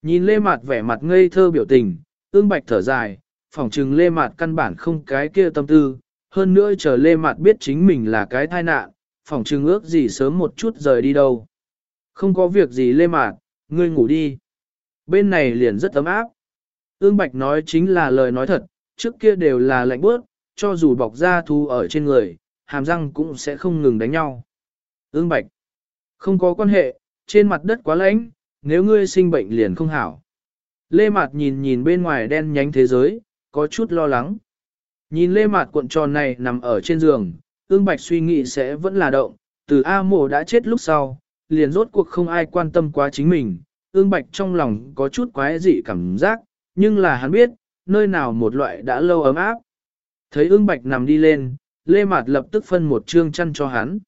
Nhìn lê mặt vẻ mặt ngây thơ biểu tình, ương bạch thở dài, phỏng chừng lê mặt căn bản không cái kia tâm tư, hơn nữa chờ lê mặt biết chính mình là cái thai nạn, phỏng chừng ước gì sớm một chút rời đi đâu. Không có việc gì lê mặt, ngươi ngủ đi. Bên này liền rất ấm áp. Ương bạch nói chính là lời nói thật, trước kia đều là lạnh bước, cho dù bọc da thu ở trên người, hàm răng cũng sẽ không ngừng đánh nhau. Ưng Bạch, không có quan hệ, trên mặt đất quá lạnh, nếu ngươi sinh bệnh liền không hảo. Lê Mạt nhìn nhìn bên ngoài đen nhánh thế giới, có chút lo lắng. Nhìn Lê Mạt cuộn tròn này nằm ở trên giường, ương bạch suy nghĩ sẽ vẫn là động, từ A mộ đã chết lúc sau, liền rốt cuộc không ai quan tâm quá chính mình, ương bạch trong lòng có chút quái dị cảm giác, nhưng là hắn biết, nơi nào một loại đã lâu ấm áp. Thấy ương bạch nằm đi lên, Lê Mạt lập tức phân một chương chăn cho hắn.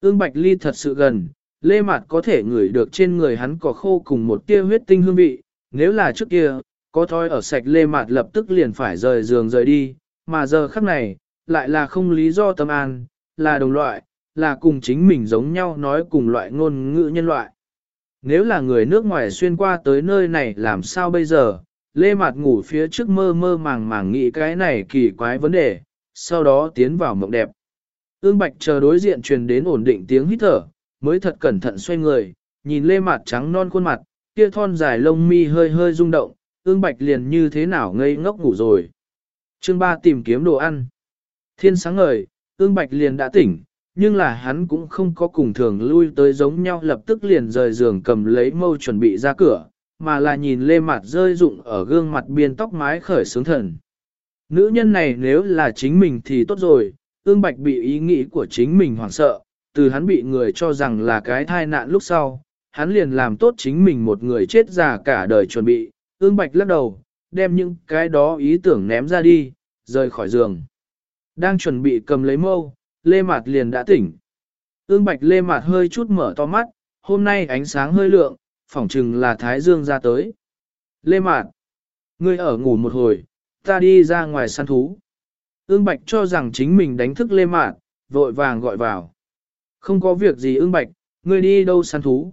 Ương bạch ly thật sự gần, Lê Mạt có thể ngửi được trên người hắn có khô cùng một tia huyết tinh hương vị, nếu là trước kia, có thói ở sạch Lê Mạt lập tức liền phải rời giường rời đi, mà giờ khắc này, lại là không lý do tâm an, là đồng loại, là cùng chính mình giống nhau nói cùng loại ngôn ngữ nhân loại. Nếu là người nước ngoài xuyên qua tới nơi này làm sao bây giờ, Lê Mạt ngủ phía trước mơ mơ màng màng nghĩ cái này kỳ quái vấn đề, sau đó tiến vào mộng đẹp. Ương Bạch chờ đối diện truyền đến ổn định tiếng hít thở, mới thật cẩn thận xoay người, nhìn Lê Mạt trắng non khuôn mặt, kia thon dài lông mi hơi hơi rung động, Ương Bạch liền như thế nào ngây ngốc ngủ rồi. Chương 3 tìm kiếm đồ ăn. Thiên sáng ngời, Ương Bạch liền đã tỉnh, nhưng là hắn cũng không có cùng thường lui tới giống nhau lập tức liền rời giường cầm lấy mâu chuẩn bị ra cửa, mà là nhìn lê mặt rơi rụng ở gương mặt biên tóc mái khởi sướng thần. Nữ nhân này nếu là chính mình thì tốt rồi, ương bạch bị ý nghĩ của chính mình hoảng sợ, từ hắn bị người cho rằng là cái thai nạn lúc sau, hắn liền làm tốt chính mình một người chết già cả đời chuẩn bị, ương bạch lắc đầu, đem những cái đó ý tưởng ném ra đi, rời khỏi giường. Đang chuẩn bị cầm lấy mâu, Lê Mạt liền đã tỉnh. Ương Bạch Lê Mạt hơi chút mở to mắt, hôm nay ánh sáng hơi lượng, phỏng chừng là Thái Dương ra tới. Lê Mạn, ngươi ở ngủ một hồi, ta đi ra ngoài săn thú. Ương Bạch cho rằng chính mình đánh thức Lê Mạn, vội vàng gọi vào. Không có việc gì Ương Bạch, ngươi đi đâu săn thú.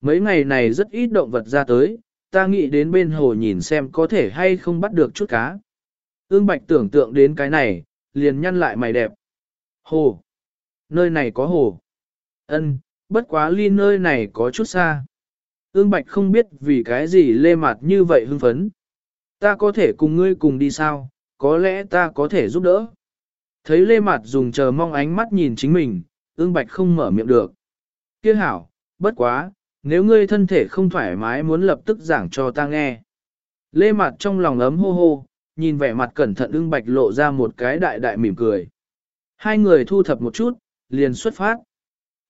Mấy ngày này rất ít động vật ra tới, ta nghĩ đến bên hồ nhìn xem có thể hay không bắt được chút cá. Ương Bạch tưởng tượng đến cái này, liền nhăn lại mày đẹp. Hồ. Nơi này có hồ. Ân, bất quá ly nơi này có chút xa. Ương Bạch không biết vì cái gì lê mặt như vậy hưng phấn. Ta có thể cùng ngươi cùng đi sao, có lẽ ta có thể giúp đỡ. Thấy lê mặt dùng chờ mong ánh mắt nhìn chính mình, ương Bạch không mở miệng được. Kia hảo, bất quá, nếu ngươi thân thể không thoải mái muốn lập tức giảng cho ta nghe. Lê mặt trong lòng ấm hô hô, nhìn vẻ mặt cẩn thận ưng bạch lộ ra một cái đại đại mỉm cười. Hai người thu thập một chút, liền xuất phát.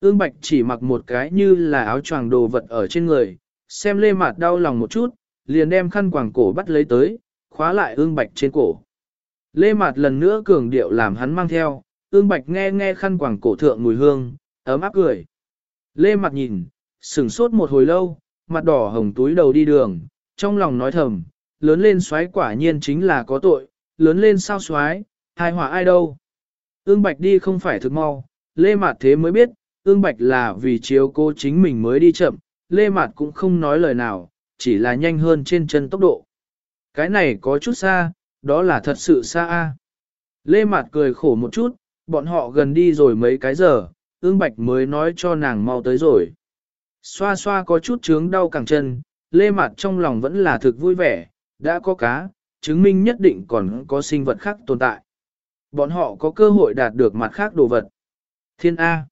Ương Bạch chỉ mặc một cái như là áo choàng đồ vật ở trên người, xem lê mạt đau lòng một chút, liền đem khăn quàng cổ bắt lấy tới, khóa lại ương Bạch trên cổ. Lê mạt lần nữa cường điệu làm hắn mang theo, ương Bạch nghe nghe khăn quàng cổ thượng mùi hương, ấm áp cười. Lê mạt nhìn, sửng sốt một hồi lâu, mặt đỏ hồng túi đầu đi đường, trong lòng nói thầm, lớn lên xoái quả nhiên chính là có tội, lớn lên sao xoái, hai hỏa ai đâu. Ương Bạch đi không phải thực mau, Lê Mạt thế mới biết, Ương Bạch là vì chiếu cô chính mình mới đi chậm, Lê Mạt cũng không nói lời nào, chỉ là nhanh hơn trên chân tốc độ. Cái này có chút xa, đó là thật sự xa a. Lê Mạt cười khổ một chút, bọn họ gần đi rồi mấy cái giờ, Ương Bạch mới nói cho nàng mau tới rồi. Xoa xoa có chút chướng đau cẳng chân, Lê Mạt trong lòng vẫn là thực vui vẻ, đã có cá, chứng minh nhất định còn có sinh vật khác tồn tại. Bọn họ có cơ hội đạt được mặt khác đồ vật. Thiên A.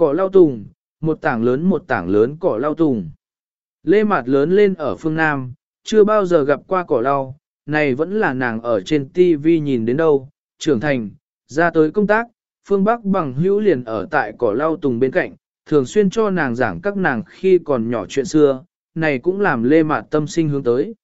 Cỏ lao tùng, một tảng lớn một tảng lớn cỏ lao tùng. Lê Mạt lớn lên ở phương Nam, chưa bao giờ gặp qua cỏ lau, này vẫn là nàng ở trên TV nhìn đến đâu, trưởng thành, ra tới công tác, phương Bắc bằng hữu liền ở tại cỏ lau tùng bên cạnh, thường xuyên cho nàng giảng các nàng khi còn nhỏ chuyện xưa, này cũng làm Lê Mạt tâm sinh hướng tới.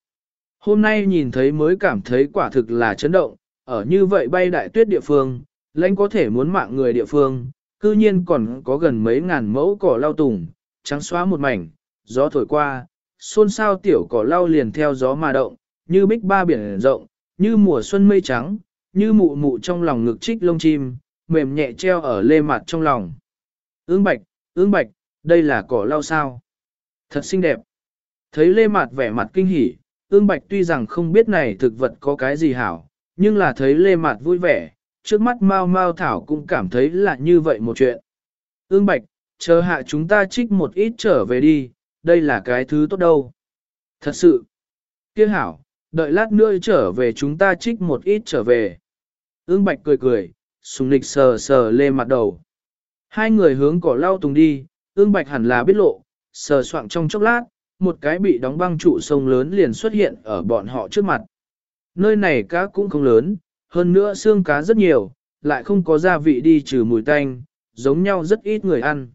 Hôm nay nhìn thấy mới cảm thấy quả thực là chấn động, ở như vậy bay đại tuyết địa phương, lãnh có thể muốn mạng người địa phương, cư nhiên còn có gần mấy ngàn mẫu cỏ lau tùng, trắng xóa một mảnh, gió thổi qua, xôn xao tiểu cỏ lau liền theo gió mà động, như bích ba biển rộng, như mùa xuân mây trắng, như mụ mụ trong lòng ngực trích lông chim, mềm nhẹ treo ở lê mặt trong lòng. Ương bạch, ương bạch, đây là cỏ lau sao? Thật xinh đẹp. Thấy lê mặt vẻ mặt kinh hỉ, ương bạch tuy rằng không biết này thực vật có cái gì hảo, nhưng là thấy lê mặt vui vẻ, trước mắt Mao Mao Thảo cũng cảm thấy là như vậy một chuyện. Ương Bạch, chờ hạ chúng ta trích một ít trở về đi, đây là cái thứ tốt đâu. Thật sự, kia hảo, đợi lát nữa trở về chúng ta trích một ít trở về. Ương Bạch cười cười, sùng lịch sờ sờ lê mặt đầu. Hai người hướng cỏ lau tùng đi, ương Bạch hẳn là biết lộ, sờ soạng trong chốc lát, một cái bị đóng băng trụ sông lớn liền xuất hiện ở bọn họ trước mặt. Nơi này cá cũng không lớn, hơn nữa xương cá rất nhiều, lại không có gia vị đi trừ mùi tanh, giống nhau rất ít người ăn.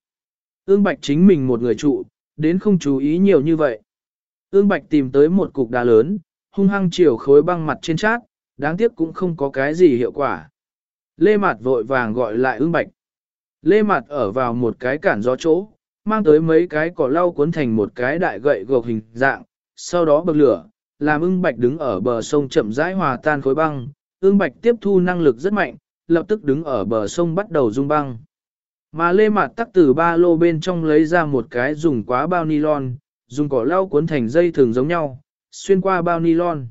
Ương Bạch chính mình một người trụ, đến không chú ý nhiều như vậy. Ương Bạch tìm tới một cục đá lớn, hung hăng chiều khối băng mặt trên chát, đáng tiếc cũng không có cái gì hiệu quả. Lê Mạt vội vàng gọi lại Ương Bạch. Lê Mạt ở vào một cái cản gió chỗ, mang tới mấy cái cỏ lau cuốn thành một cái đại gậy gộc hình dạng, sau đó bật lửa, làm ưng bạch đứng ở bờ sông chậm rãi hòa tan khối băng, ưng bạch tiếp thu năng lực rất mạnh, lập tức đứng ở bờ sông bắt đầu rung băng. Mà lê mạt tắc từ ba lô bên trong lấy ra một cái dùng quá bao nylon, dùng cỏ lau cuốn thành dây thường giống nhau, xuyên qua bao nylon.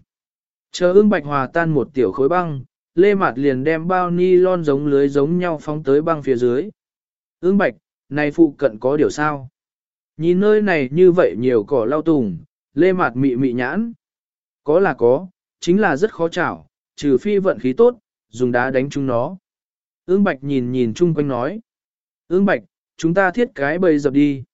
Chờ ưng bạch hòa tan một tiểu khối băng, lê mạt liền đem bao nylon giống lưới giống nhau phóng tới băng phía dưới. Ưng bạch, này phụ cận có điều sao? Nhìn nơi này như vậy nhiều cỏ lau tùng, lê mạt mị mị nhãn. Có là có, chính là rất khó chảo, trừ phi vận khí tốt, dùng đá đánh chúng nó. Ương Bạch nhìn nhìn chung quanh nói. Ương Bạch, chúng ta thiết cái bầy dập đi.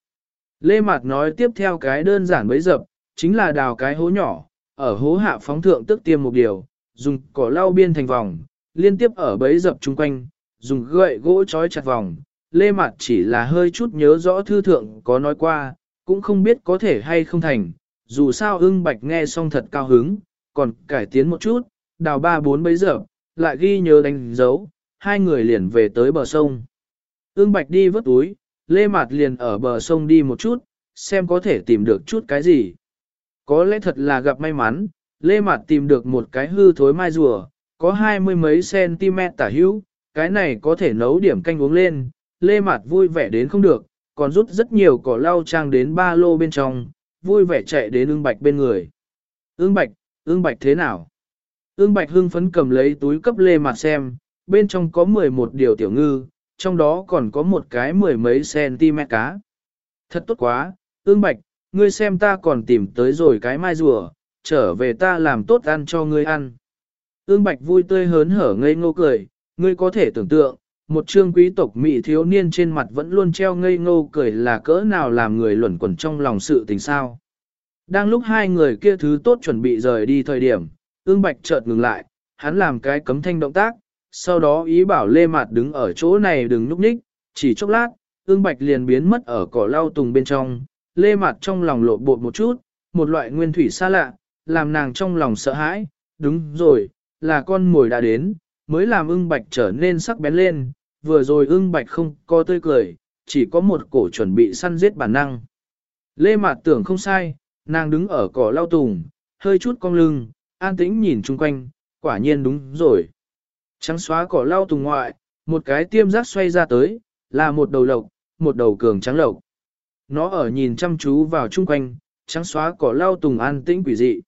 Lê Mạt nói tiếp theo cái đơn giản bấy dập, chính là đào cái hố nhỏ, ở hố hạ phóng thượng tức tiêm một điều, dùng cỏ lau biên thành vòng, liên tiếp ở bấy dập chung quanh, dùng gậy gỗ trói chặt vòng. Lê Mạt chỉ là hơi chút nhớ rõ thư thượng có nói qua, cũng không biết có thể hay không thành, dù sao ưng bạch nghe xong thật cao hứng, còn cải tiến một chút, đào ba bốn bấy giờ, lại ghi nhớ đánh dấu, hai người liền về tới bờ sông. Ưng bạch đi vớt túi, lê mạt liền ở bờ sông đi một chút, xem có thể tìm được chút cái gì. Có lẽ thật là gặp may mắn, lê mạt tìm được một cái hư thối mai rùa, có hai mươi mấy cm tả hữu, cái này có thể nấu điểm canh uống lên, lê mạt vui vẻ đến không được, còn rút rất nhiều cỏ lau trang đến ba lô bên trong, vui vẻ chạy đến ương bạch bên người. Ương bạch, ương bạch thế nào? Ương bạch hưng phấn cầm lấy túi cấp lê mặt xem, bên trong có 11 điều tiểu ngư, trong đó còn có một cái mười mấy cm cá. Thật tốt quá, ương bạch, ngươi xem ta còn tìm tới rồi cái mai rùa, trở về ta làm tốt ăn cho ngươi ăn. Ương bạch vui tươi hớn hở ngây ngô cười, ngươi có thể tưởng tượng, một trương quý tộc mỹ thiếu niên trên mặt vẫn luôn treo ngây ngô cười là cỡ nào làm người luẩn quẩn trong lòng sự tình sao. Đang lúc hai người kia thứ tốt chuẩn bị rời đi thời điểm, ương bạch chợt ngừng lại, hắn làm cái cấm thanh động tác, sau đó ý bảo Lê Mạt đứng ở chỗ này đừng núp ních, chỉ chốc lát, ương bạch liền biến mất ở cỏ lau tùng bên trong, Lê Mạt trong lòng lộ bột một chút, một loại nguyên thủy xa lạ, làm nàng trong lòng sợ hãi, đúng rồi, là con mồi đã đến, mới làm ưng bạch trở nên sắc bén lên, vừa rồi ưng bạch không có tươi cười, chỉ có một cổ chuẩn bị săn giết bản năng. Lê Mạt tưởng không sai, nàng đứng ở cỏ lau tùng, hơi chút cong lưng, an tĩnh nhìn chung quanh, quả nhiên đúng rồi. Trắng xóa cỏ lau tùng ngoại, một cái tiêm giác xoay ra tới, là một đầu lộc, một đầu cường trắng lộc. Nó ở nhìn chăm chú vào chung quanh, trắng xóa cỏ lau tùng an tĩnh quỷ dị.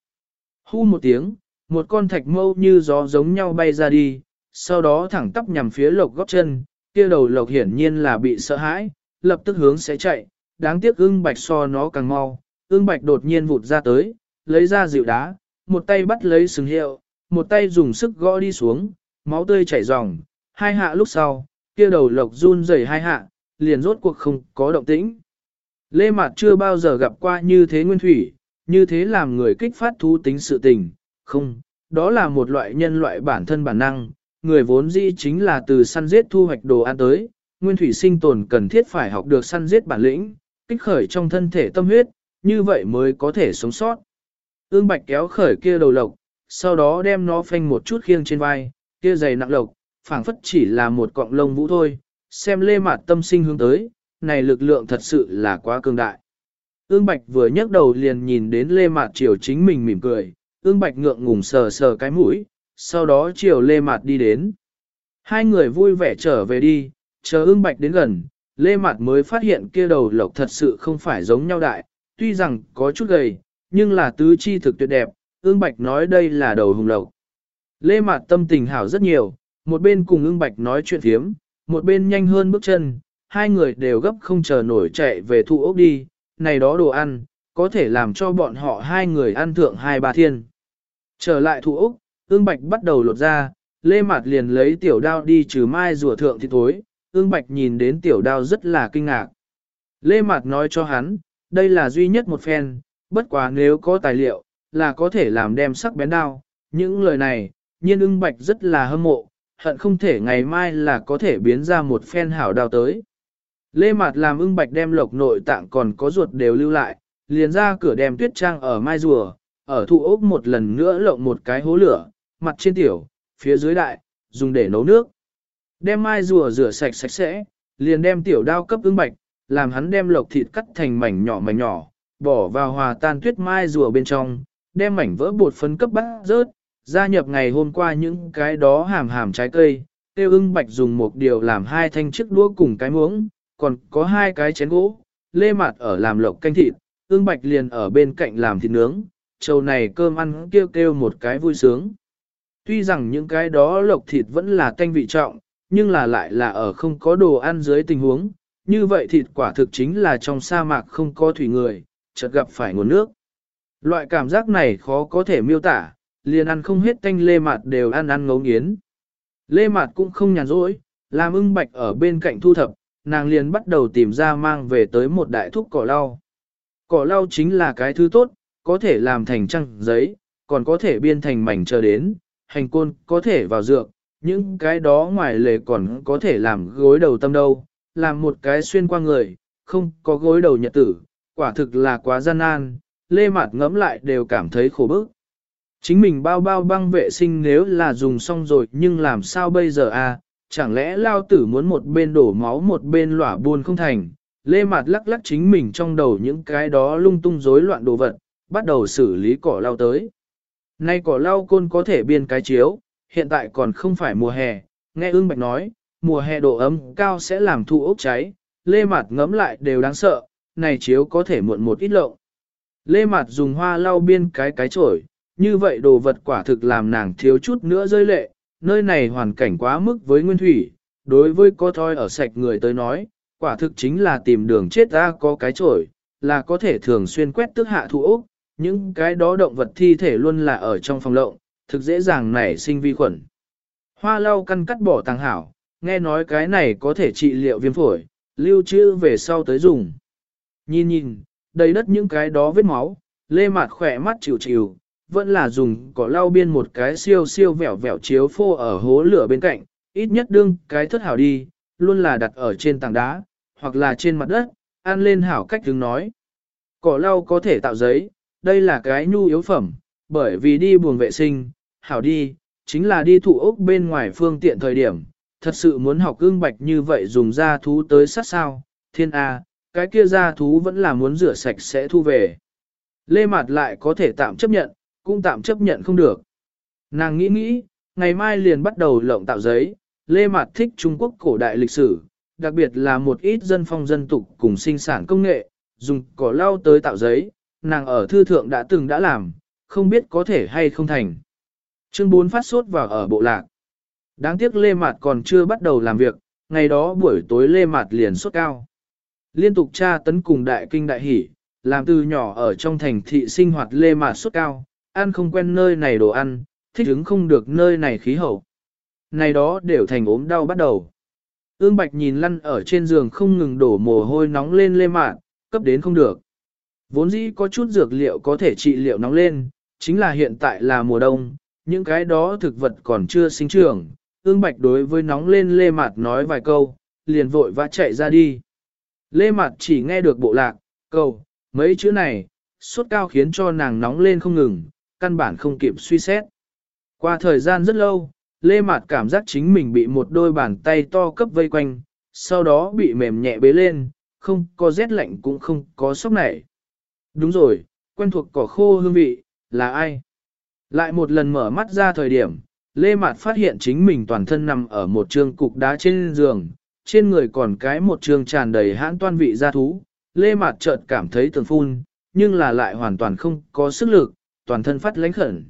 Hu một tiếng, một con thạch mâu như gió giống nhau bay ra đi, sau đó thẳng tắp nhằm phía lộc góp chân, kia đầu lộc hiển nhiên là bị sợ hãi, lập tức hướng sẽ chạy, đáng tiếc ưng bạch so nó càng mau, ưng bạch đột nhiên vụt ra tới, lấy ra dịu đá, một tay bắt lấy sừng hiệu, một tay dùng sức gõ đi xuống, máu tươi chảy ròng, hai hạ lúc sau, kia đầu lộc run rẩy hai hạ, liền rốt cuộc không có động tĩnh. Lê Mạt chưa bao giờ gặp qua như thế nguyên thủy, như thế làm người kích phát thú tính sự tình, không, đó là một loại nhân loại bản thân bản năng, người vốn dĩ chính là từ săn giết thu hoạch đồ ăn tới, nguyên thủy sinh tồn cần thiết phải học được săn giết bản lĩnh, kích khởi trong thân thể tâm huyết, như vậy mới có thể sống sót. Ương bạch kéo khởi kia đầu lộc, sau đó đem nó phanh một chút khiêng trên vai, kia dày nặng lộc, phảng phất chỉ là một cọng lông vũ thôi, xem lê mạt tâm sinh hướng tới, này lực lượng thật sự là quá cường đại. Ương bạch vừa nhấc đầu liền nhìn đến lê mạt chiều chính mình mỉm cười, ương bạch ngượng ngùng sờ sờ cái mũi, sau đó chiều lê mạt đi đến. Hai người vui vẻ trở về đi, chờ ương bạch đến gần, lê mạt mới phát hiện kia đầu lộc thật sự không phải giống nhau đại, tuy rằng có chút gầy, nhưng là tứ chi thực tuyệt đẹp, ương bạch nói đây là đầu hùng lộc. Lê Mạt tâm tình hảo rất nhiều, một bên cùng ương bạch nói chuyện thiếm, một bên nhanh hơn bước chân, hai người đều gấp không chờ nổi chạy về thu ốc đi, này đó đồ ăn, có thể làm cho bọn họ hai người ăn thượng hai ba thiên. Trở lại thu ốc, ương bạch bắt đầu lột ra, Lê Mạt liền lấy tiểu đao đi trừ mai rùa thượng thì tối, ương bạch nhìn đến tiểu đao rất là kinh ngạc. Lê Mạt nói cho hắn, đây là duy nhất một phen, bất quá nếu có tài liệu, là có thể làm đem sắc bén đao. Những lời này, nhiên ưng bạch rất là hâm mộ, hận không thể ngày mai là có thể biến ra một phen hảo đao tới. Lê Mạt làm ưng bạch đem lộc nội tạng còn có ruột đều lưu lại, liền ra cửa đem tuyết trang ở mai rùa, ở thụ ốc một lần nữa lộng một cái hố lửa, mặt trên tiểu, phía dưới đại, dùng để nấu nước. Đem mai rùa rửa sạch sạch sẽ, liền đem tiểu đao cấp ưng bạch, làm hắn đem lộc thịt cắt thành mảnh nhỏ mảnh nhỏ, bỏ vào hòa tan tuyết mai rùa bên trong, đem mảnh vỡ bột phấn cấp bát rớt, gia nhập ngày hôm qua những cái đó hàm hàm trái cây, tiêu ưng bạch dùng một điều làm hai thanh chiếc đũa cùng cái muỗng, còn có hai cái chén gỗ, lê mặt ở làm lộc canh thịt, ưng bạch liền ở bên cạnh làm thịt nướng, trầu này cơm ăn kêu kêu một cái vui sướng. Tuy rằng những cái đó lộc thịt vẫn là canh vị trọng, nhưng là lại là ở không có đồ ăn dưới tình huống, như vậy thịt quả thực chính là trong sa mạc không có thủy người, chợt gặp phải nguồn nước. Loại cảm giác này khó có thể miêu tả, liền ăn không hết tanh lê mạt đều ăn ăn ngấu nghiến. Lê mạt cũng không nhàn rỗi, làm ưng bạch ở bên cạnh thu thập, nàng liền bắt đầu tìm ra mang về tới một đại thúc cỏ lau. Cỏ lau chính là cái thứ tốt, có thể làm thành trăng giấy, còn có thể biên thành mảnh chờ đến, hành côn có thể vào dược, những cái đó ngoài lề còn có thể làm gối đầu tâm đâu, làm một cái xuyên qua người, không có gối đầu nhật tử, quả thực là quá gian nan, lê mạt ngẫm lại đều cảm thấy khổ bức. Chính mình bao bao băng vệ sinh nếu là dùng xong rồi nhưng làm sao bây giờ à, chẳng lẽ lao tử muốn một bên đổ máu một bên lỏa buồn không thành, lê mạt lắc lắc chính mình trong đầu những cái đó lung tung rối loạn đồ vật, bắt đầu xử lý cỏ lau tới. Nay cỏ lau côn có thể biên cái chiếu, hiện tại còn không phải mùa hè, nghe ương bạch nói, mùa hè độ ấm cao sẽ làm thu ốc cháy, lê mạt ngấm lại đều đáng sợ, này chiếu có thể muộn một ít lộng. Lê Mạt dùng hoa lau biên cái cái chổi, như vậy đồ vật quả thực làm nàng thiếu chút nữa rơi lệ, nơi này hoàn cảnh quá mức với nguyên thủy, đối với có thoi ở sạch người tới nói, quả thực chính là tìm đường chết ra có cái chổi, là có thể thường xuyên quét tước hạ thủ ốc, những cái đó động vật thi thể luôn là ở trong phòng lộng, thực dễ dàng nảy sinh vi khuẩn. Hoa lau căn cắt bỏ tàng hảo, nghe nói cái này có thể trị liệu viêm phổi, lưu trữ về sau tới dùng. Nhìn nhìn, đầy đất những cái đó vết máu, lê mạt khỏe mắt chịu chịu, vẫn là dùng cỏ lau biên một cái siêu siêu vẻo vẻo chiếu phô ở hố lửa bên cạnh, ít nhất đương cái thất hảo đi, luôn là đặt ở trên tảng đá, hoặc là trên mặt đất, ăn lên hảo cách đứng nói. Cỏ lau có thể tạo giấy, đây là cái nhu yếu phẩm, bởi vì đi buồng vệ sinh, hảo đi, chính là đi thụ ốc bên ngoài phương tiện thời điểm, thật sự muốn học ương bạch như vậy dùng da thú tới sát sao, thiên A, cái kia gia thú vẫn là muốn rửa sạch sẽ thu về. Lê Mạt lại có thể tạm chấp nhận, cũng tạm chấp nhận không được. Nàng nghĩ nghĩ, ngày mai liền bắt đầu lộng tạo giấy, Lê Mạt thích Trung Quốc cổ đại lịch sử, đặc biệt là một ít dân phong dân tục cùng sinh sản công nghệ, dùng cỏ lau tới tạo giấy, nàng ở thư thượng đã từng đã làm, không biết có thể hay không thành. Chương 4 phát sốt vào ở bộ lạc. Đáng tiếc Lê Mạt còn chưa bắt đầu làm việc, ngày đó buổi tối Lê Mạt liền sốt cao. Liên tục tra tấn cùng đại kinh đại hỷ làm từ nhỏ ở trong thành thị sinh hoạt Lê mà suốt cao, ăn không quen nơi này đồ ăn, thích ứng không được nơi này khí hậu. Này đó đều thành ốm đau bắt đầu. Ương Bạch nhìn lăn ở trên giường không ngừng đổ mồ hôi nóng lên Lê mạn cấp đến không được. Vốn dĩ có chút dược liệu có thể trị liệu nóng lên, chính là hiện tại là mùa đông, những cái đó thực vật còn chưa sinh trưởng. Ương Bạch đối với nóng lên Lê Mạt nói vài câu, liền vội vã chạy ra đi. Lê Mạt chỉ nghe được bộ lạc, cầu, mấy chữ này, suốt cao khiến cho nàng nóng lên không ngừng, căn bản không kịp suy xét. Qua thời gian rất lâu, Lê Mạt cảm giác chính mình bị một đôi bàn tay to cấp vây quanh, sau đó bị mềm nhẹ bế lên, không có rét lạnh cũng không có sốc nảy. Đúng rồi, quen thuộc cỏ khô hương vị, là ai? Lại một lần mở mắt ra thời điểm, Lê Mạt phát hiện chính mình toàn thân nằm ở một trường cục đá trên giường, trên người còn cái một trường tràn đầy hãn toan vị gia thú. Lê Mạt chợt cảm thấy tường phun, nhưng là lại hoàn toàn không có sức lực, toàn thân phát lãnh khẩn.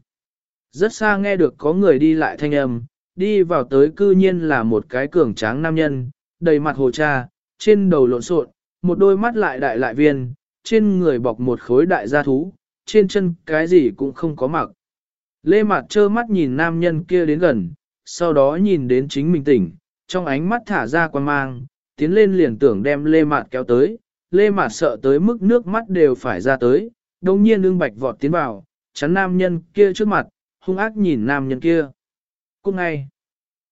Rất xa nghe được có người đi lại thanh âm, đi vào tới cư nhiên là một cái cường tráng nam nhân, đầy mặt hồ cha, trên đầu lộn xộn, một đôi mắt lại đại lại viên, trên người bọc một khối đại gia thú, trên chân cái gì cũng không có mặc. Lê Mạt trơ mắt nhìn nam nhân kia đến gần, sau đó nhìn đến chính mình tỉnh, trong ánh mắt thả ra quan mang, tiến lên liền tưởng đem Lê Mạt kéo tới, Lê Mạt sợ tới mức nước mắt đều phải ra tới, đồng nhiên ương bạch vọt tiến vào, chắn nam nhân kia trước mặt, hung ác nhìn nam nhân kia. Cũng ngay,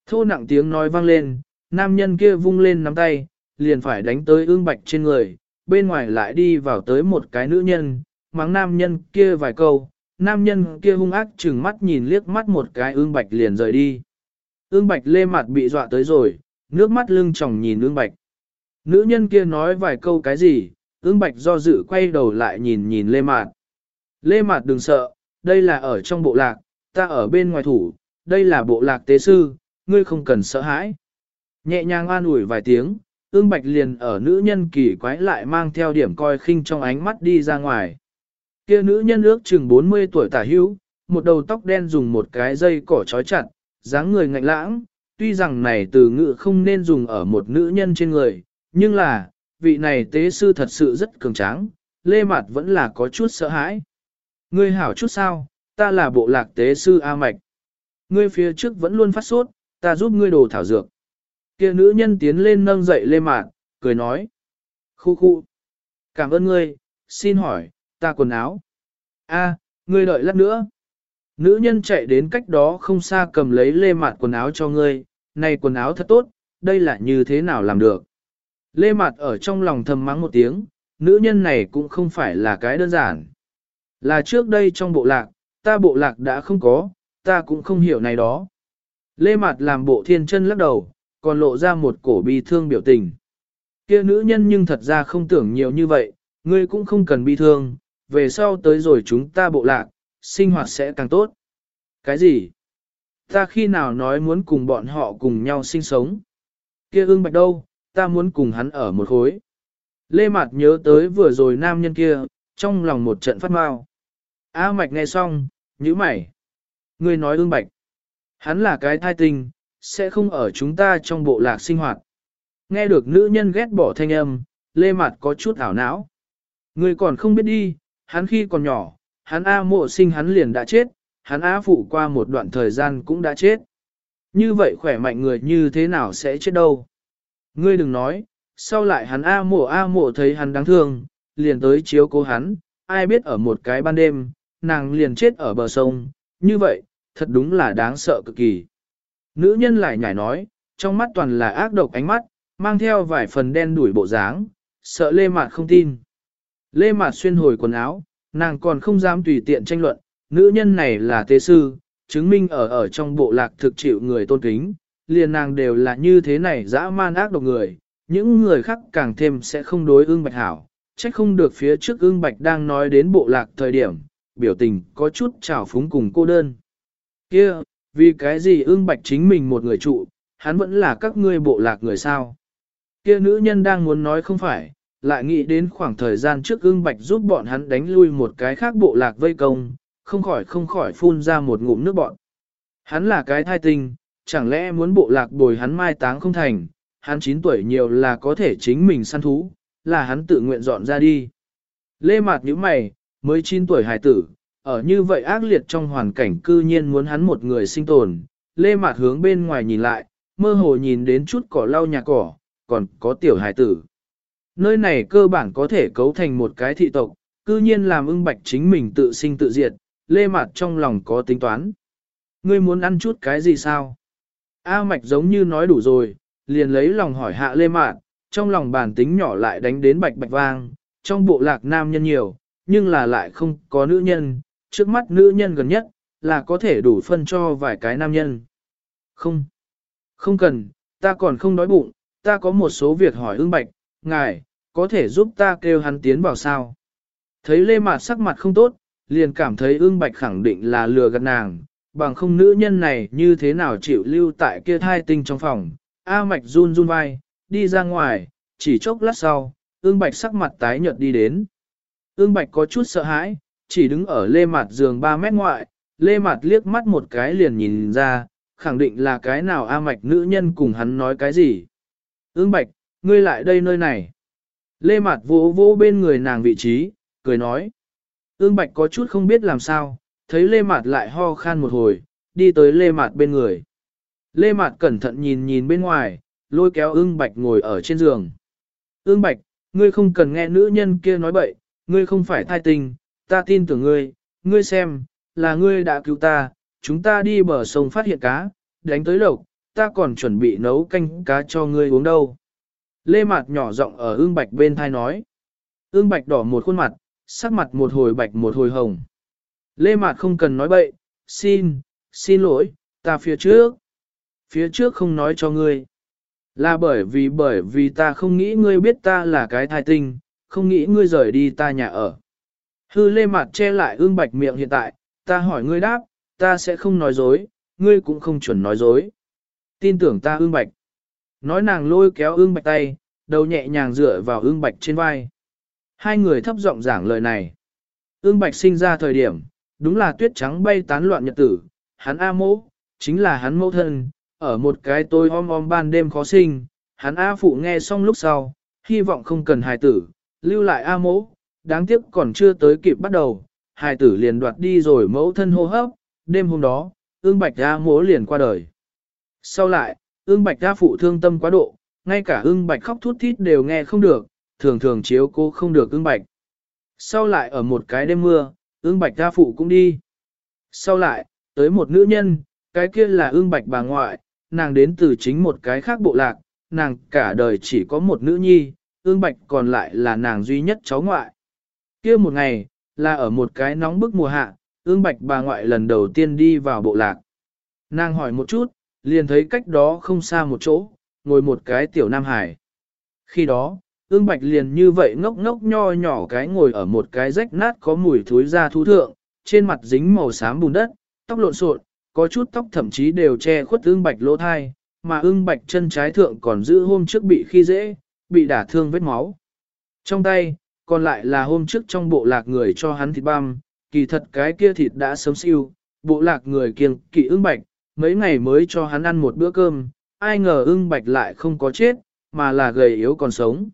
thô nặng tiếng nói vang lên, nam nhân kia vung lên nắm tay, liền phải đánh tới ương bạch trên người, bên ngoài lại đi vào tới một cái nữ nhân, mắng nam nhân kia vài câu, nam nhân kia hung ác chừng mắt nhìn liếc mắt một cái ương bạch liền rời đi. Ương bạch lê mặt bị dọa tới rồi, nước mắt lưng tròng nhìn ương bạch. Nữ nhân kia nói vài câu cái gì, ương bạch do dự quay đầu lại nhìn nhìn lê mặt. Lê mặt đừng sợ, đây là ở trong bộ lạc, ta ở bên ngoài thủ, đây là bộ lạc tế sư, ngươi không cần sợ hãi. Nhẹ nhàng an ủi vài tiếng, ương bạch liền ở nữ nhân kỳ quái lại mang theo điểm coi khinh trong ánh mắt đi ra ngoài. Kia nữ nhân ước chừng 40 tuổi tả hữu, một đầu tóc đen dùng một cái dây cỏ trói chặt, dáng người ngạnh lãng, tuy rằng này từ ngữ không nên dùng ở một nữ nhân trên người, nhưng là, vị này tế sư thật sự rất cường tráng, lê mặt vẫn là có chút sợ hãi. Ngươi hảo chút sao, ta là bộ lạc tế sư A Mạch. Ngươi phía trước vẫn luôn phát sốt, ta giúp ngươi đồ thảo dược. Kia nữ nhân tiến lên nâng dậy lê mạn cười nói. Khu khu. Cảm ơn ngươi, xin hỏi, ta quần áo. A, ngươi đợi lát nữa. Nữ nhân chạy đến cách đó không xa cầm lấy lê mạt quần áo cho ngươi, này quần áo thật tốt, đây là như thế nào làm được. Lê mạt ở trong lòng thầm mắng một tiếng, nữ nhân này cũng không phải là cái đơn giản. Là trước đây trong bộ lạc, ta bộ lạc đã không có, ta cũng không hiểu này đó. Lê mạt làm bộ thiên chân lắc đầu, còn lộ ra một cổ bi thương biểu tình. Kia nữ nhân nhưng thật ra không tưởng nhiều như vậy, ngươi cũng không cần bi thương, về sau tới rồi chúng ta bộ lạc, sinh hoạt sẽ càng tốt. Cái gì? Ta khi nào nói muốn cùng bọn họ cùng nhau sinh sống? Kia ương bạch đâu, ta muốn cùng hắn ở một khối. Lê Mạt nhớ tới vừa rồi nam nhân kia, trong lòng một trận phát mau. A mạch nghe xong, nhíu mày. Ngươi nói ương bạch. Hắn là cái thai tình, sẽ không ở chúng ta trong bộ lạc sinh hoạt. Nghe được nữ nhân ghét bỏ thanh âm, Lê Mạt có chút ảo não. Ngươi còn không biết đi, hắn khi còn nhỏ, hắn A mộ sinh hắn liền đã chết, hắn A phụ qua một đoạn thời gian cũng đã chết. Như vậy khỏe mạnh người như thế nào sẽ chết đâu? Ngươi đừng nói, sau lại hắn A mộ A mộ thấy hắn đáng thương, liền tới chiếu cố hắn, ai biết ở một cái ban đêm, nàng liền chết ở bờ sông, như vậy, thật đúng là đáng sợ cực kỳ. Nữ nhân lại nhảy nói, trong mắt toàn là ác độc ánh mắt, mang theo vài phần đen đuổi bộ dáng, sợ Lê Mạt không tin. Lê Mạt xuyên hồi quần áo, nàng còn không dám tùy tiện tranh luận, nữ nhân này là tế sư, chứng minh ở ở trong bộ lạc thực chịu người tôn kính, liền nàng đều là như thế này dã man ác độc người, những người khác càng thêm sẽ không đối ương bạch hảo, trách không được phía trước ương bạch đang nói đến bộ lạc thời điểm, biểu tình có chút trào phúng cùng cô đơn. kia vì cái gì ương bạch chính mình một người trụ, hắn vẫn là các ngươi bộ lạc người sao? Kia nữ nhân đang muốn nói không phải, lại nghĩ đến khoảng thời gian trước ương bạch giúp bọn hắn đánh lui một cái khác bộ lạc vây công, không khỏi không khỏi phun ra một ngụm nước bọn. Hắn là cái thai tinh, chẳng lẽ muốn bộ lạc bồi hắn mai táng không thành, hắn 9 tuổi nhiều là có thể chính mình săn thú, là hắn tự nguyện dọn ra đi. Lê Mạt như mày, mới 9 tuổi hài tử, ở như vậy ác liệt trong hoàn cảnh cư nhiên muốn hắn một người sinh tồn, Lê Mạt hướng bên ngoài nhìn lại, mơ hồ nhìn đến chút cỏ lau nhà cỏ, còn có tiểu hài tử. Nơi này cơ bản có thể cấu thành một cái thị tộc, cư nhiên làm ưng bạch chính mình tự sinh tự diệt, Lê mặt trong lòng có tính toán. Ngươi muốn ăn chút cái gì sao? A Mạch giống như nói đủ rồi, liền lấy lòng hỏi hạ Lê mạn, trong lòng bản tính nhỏ lại đánh đến bạch bạch vang, trong bộ lạc nam nhân nhiều, nhưng là lại không có nữ nhân, trước mắt nữ nhân gần nhất, là có thể đủ phân cho vài cái nam nhân. Không, không cần, ta còn không đói bụng, ta có một số việc hỏi ương bạch, ngài, có thể giúp ta kêu hắn tiến vào sao. Thấy lê mạt sắc mặt không tốt, liền cảm thấy ương bạch khẳng định là lừa gạt nàng, bằng không nữ nhân này như thế nào chịu lưu tại kia thai tinh trong phòng. A mạch run run vai, đi ra ngoài, chỉ chốc lát sau, ương bạch sắc mặt tái nhợt đi đến. Ương bạch có chút sợ hãi, chỉ đứng ở lê mặt giường 3 mét ngoại, lê mặt liếc mắt một cái liền nhìn ra, khẳng định là cái nào A mạch nữ nhân cùng hắn nói cái gì. Ương bạch, ngươi lại đây nơi này. Lê Mạt vỗ vỗ bên người nàng vị trí, cười nói. Ương bạch có chút không biết làm sao, thấy lê Mạt lại ho khan một hồi, đi tới lê Mạt bên người. Lê Mạt cẩn thận nhìn nhìn bên ngoài, lôi kéo ương bạch ngồi ở trên giường. Ương bạch, ngươi không cần nghe nữ nhân kia nói bậy, ngươi không phải thai tình, ta tin tưởng ngươi, ngươi xem, là ngươi đã cứu ta, chúng ta đi bờ sông phát hiện cá, đánh tới lộc, ta còn chuẩn bị nấu canh cá cho ngươi uống đâu. Lê Mạt nhỏ giọng ở ương bạch bên thai nói. Ương bạch đỏ một khuôn mặt, sắc mặt một hồi bạch một hồi hồng. Lê Mạt không cần nói bậy, xin, xin lỗi, ta phía trước. Phía trước không nói cho ngươi. Là bởi vì bởi vì ta không nghĩ ngươi biết ta là cái thai tinh, không nghĩ ngươi rời đi ta nhà ở. Hư lê Mạt che lại ương bạch miệng hiện tại, ta hỏi ngươi đáp, ta sẽ không nói dối, ngươi cũng không chuẩn nói dối. Tin tưởng ta ương bạch. Nói nàng lôi kéo ương bạch tay, đầu nhẹ nhàng dựa vào ương bạch trên vai. Hai người thấp giọng giảng lời này. Ương bạch sinh ra thời điểm, đúng là tuyết trắng bay tán loạn nhật tử, hắn A mẫu chính là hắn mẫu thân, ở một cái tôi om om ban đêm khó sinh, hắn A phụ nghe xong lúc sau, hy vọng không cần hài tử, lưu lại A mẫu. đáng tiếc còn chưa tới kịp bắt đầu, hài tử liền đoạt đi rồi mẫu thân hô hấp, đêm hôm đó, ương bạch A mẫu liền qua đời. Sau lại, ương bạch đa phụ thương tâm quá độ, ngay cả ương bạch khóc thút thít đều nghe không được, thường thường chiếu cô không được ương bạch. Sau lại ở một cái đêm mưa, ương bạch đa phụ cũng đi. Sau lại, tới một nữ nhân, cái kia là ương bạch bà ngoại, nàng đến từ chính một cái khác bộ lạc, nàng cả đời chỉ có một nữ nhi, ương bạch còn lại là nàng duy nhất cháu ngoại. kia một ngày, là ở một cái nóng bức mùa hạ, ương bạch bà ngoại lần đầu tiên đi vào bộ lạc. Nàng hỏi một chút, liền thấy cách đó không xa một chỗ, ngồi một cái tiểu nam hải. Khi đó, ương bạch liền như vậy ngốc ngốc nho nhỏ cái ngồi ở một cái rách nát có mùi thối ra thú thượng, trên mặt dính màu xám bùn đất, tóc lộn xộn, có chút tóc thậm chí đều che khuất ương bạch lỗ thai, mà ương bạch chân trái thượng còn giữ hôm trước bị khi dễ, bị đả thương vết máu. Trong tay, còn lại là hôm trước trong bộ lạc người cho hắn thịt băm, kỳ thật cái kia thịt đã sớm siêu, bộ lạc người kiêng kỵ ương bạch, mấy ngày mới cho hắn ăn một bữa cơm, ai ngờ ương bạch lại không có chết, mà là gầy yếu còn sống.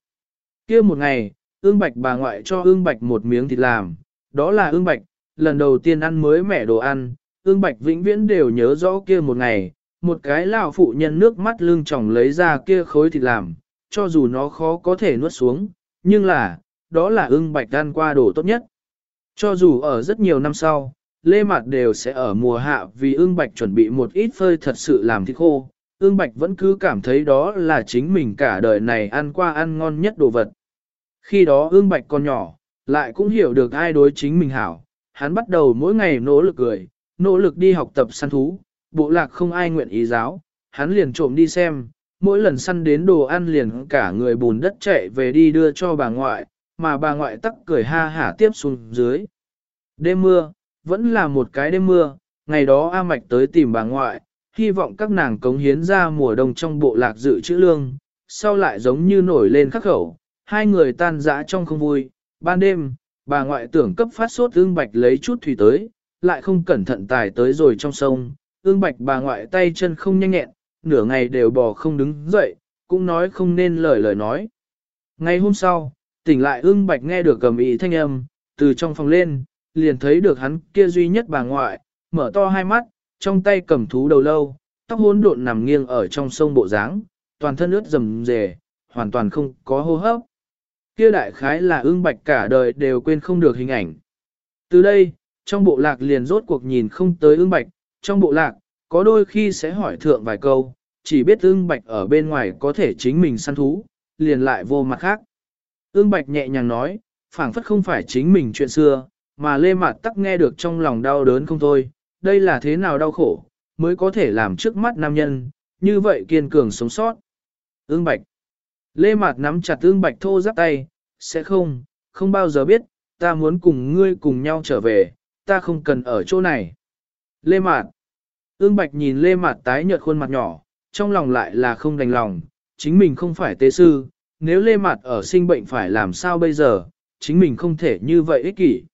kia một ngày, ương bạch bà ngoại cho ương bạch một miếng thịt làm, đó là ương bạch, lần đầu tiên ăn mới mẻ đồ ăn, Ưng bạch vĩnh viễn đều nhớ rõ kia một ngày, một cái lão phụ nhân nước mắt lưng tròng lấy ra kia khối thịt làm, cho dù nó khó có thể nuốt xuống, nhưng là, đó là ương bạch ăn qua đồ tốt nhất. Cho dù ở rất nhiều năm sau, Lê Mạt đều sẽ ở mùa hạ vì ương bạch chuẩn bị một ít phơi thật sự làm thịt khô, ương bạch vẫn cứ cảm thấy đó là chính mình cả đời này ăn qua ăn ngon nhất đồ vật. Khi đó ương bạch còn nhỏ, lại cũng hiểu được ai đối chính mình hảo, hắn bắt đầu mỗi ngày nỗ lực cười, nỗ lực đi học tập săn thú, bộ lạc không ai nguyện ý giáo, hắn liền trộm đi xem, mỗi lần săn đến đồ ăn liền cả người bùn đất chạy về đi đưa cho bà ngoại, mà bà ngoại tắc cười ha hả tiếp xuống dưới. Đêm mưa, vẫn là một cái đêm mưa, ngày đó A Mạch tới tìm bà ngoại, hy vọng các nàng cống hiến ra mùa đông trong bộ lạc dự trữ lương, sau lại giống như nổi lên khắc khẩu, hai người tan dã trong không vui, ban đêm, bà ngoại tưởng cấp phát sốt ương bạch lấy chút thủy tới, lại không cẩn thận tài tới rồi trong sông, ương bạch bà ngoại tay chân không nhanh nhẹn, nửa ngày đều bò không đứng dậy, cũng nói không nên lời lời nói. Ngày hôm sau, tỉnh lại ương bạch nghe được cầm ý thanh âm, từ trong phòng lên, liền thấy được hắn kia duy nhất bà ngoại, mở to hai mắt, trong tay cầm thú đầu lâu, tóc hỗn độn nằm nghiêng ở trong sông bộ dáng, toàn thân ướt rầm rề, hoàn toàn không có hô hấp. Kia đại khái là ương bạch cả đời đều quên không được hình ảnh. Từ đây, trong bộ lạc liền rốt cuộc nhìn không tới ương bạch, trong bộ lạc, có đôi khi sẽ hỏi thượng vài câu, chỉ biết ương bạch ở bên ngoài có thể chính mình săn thú, liền lại vô mặt khác. Ương bạch nhẹ nhàng nói, phảng phất không phải chính mình chuyện xưa, mà lê Mạt tắc nghe được trong lòng đau đớn không thôi, đây là thế nào đau khổ, mới có thể làm trước mắt nam nhân, như vậy kiên cường sống sót. Ương bạch. Lê Mạt nắm chặt ương bạch thô giáp tay, sẽ không, không bao giờ biết, ta muốn cùng ngươi cùng nhau trở về, ta không cần ở chỗ này. Lê Mạt. Ương Bạch nhìn Lê Mạt tái nhợt khuôn mặt nhỏ, trong lòng lại là không đành lòng, chính mình không phải tế sư, nếu Lê Mạt ở sinh bệnh phải làm sao bây giờ, chính mình không thể như vậy ích kỷ.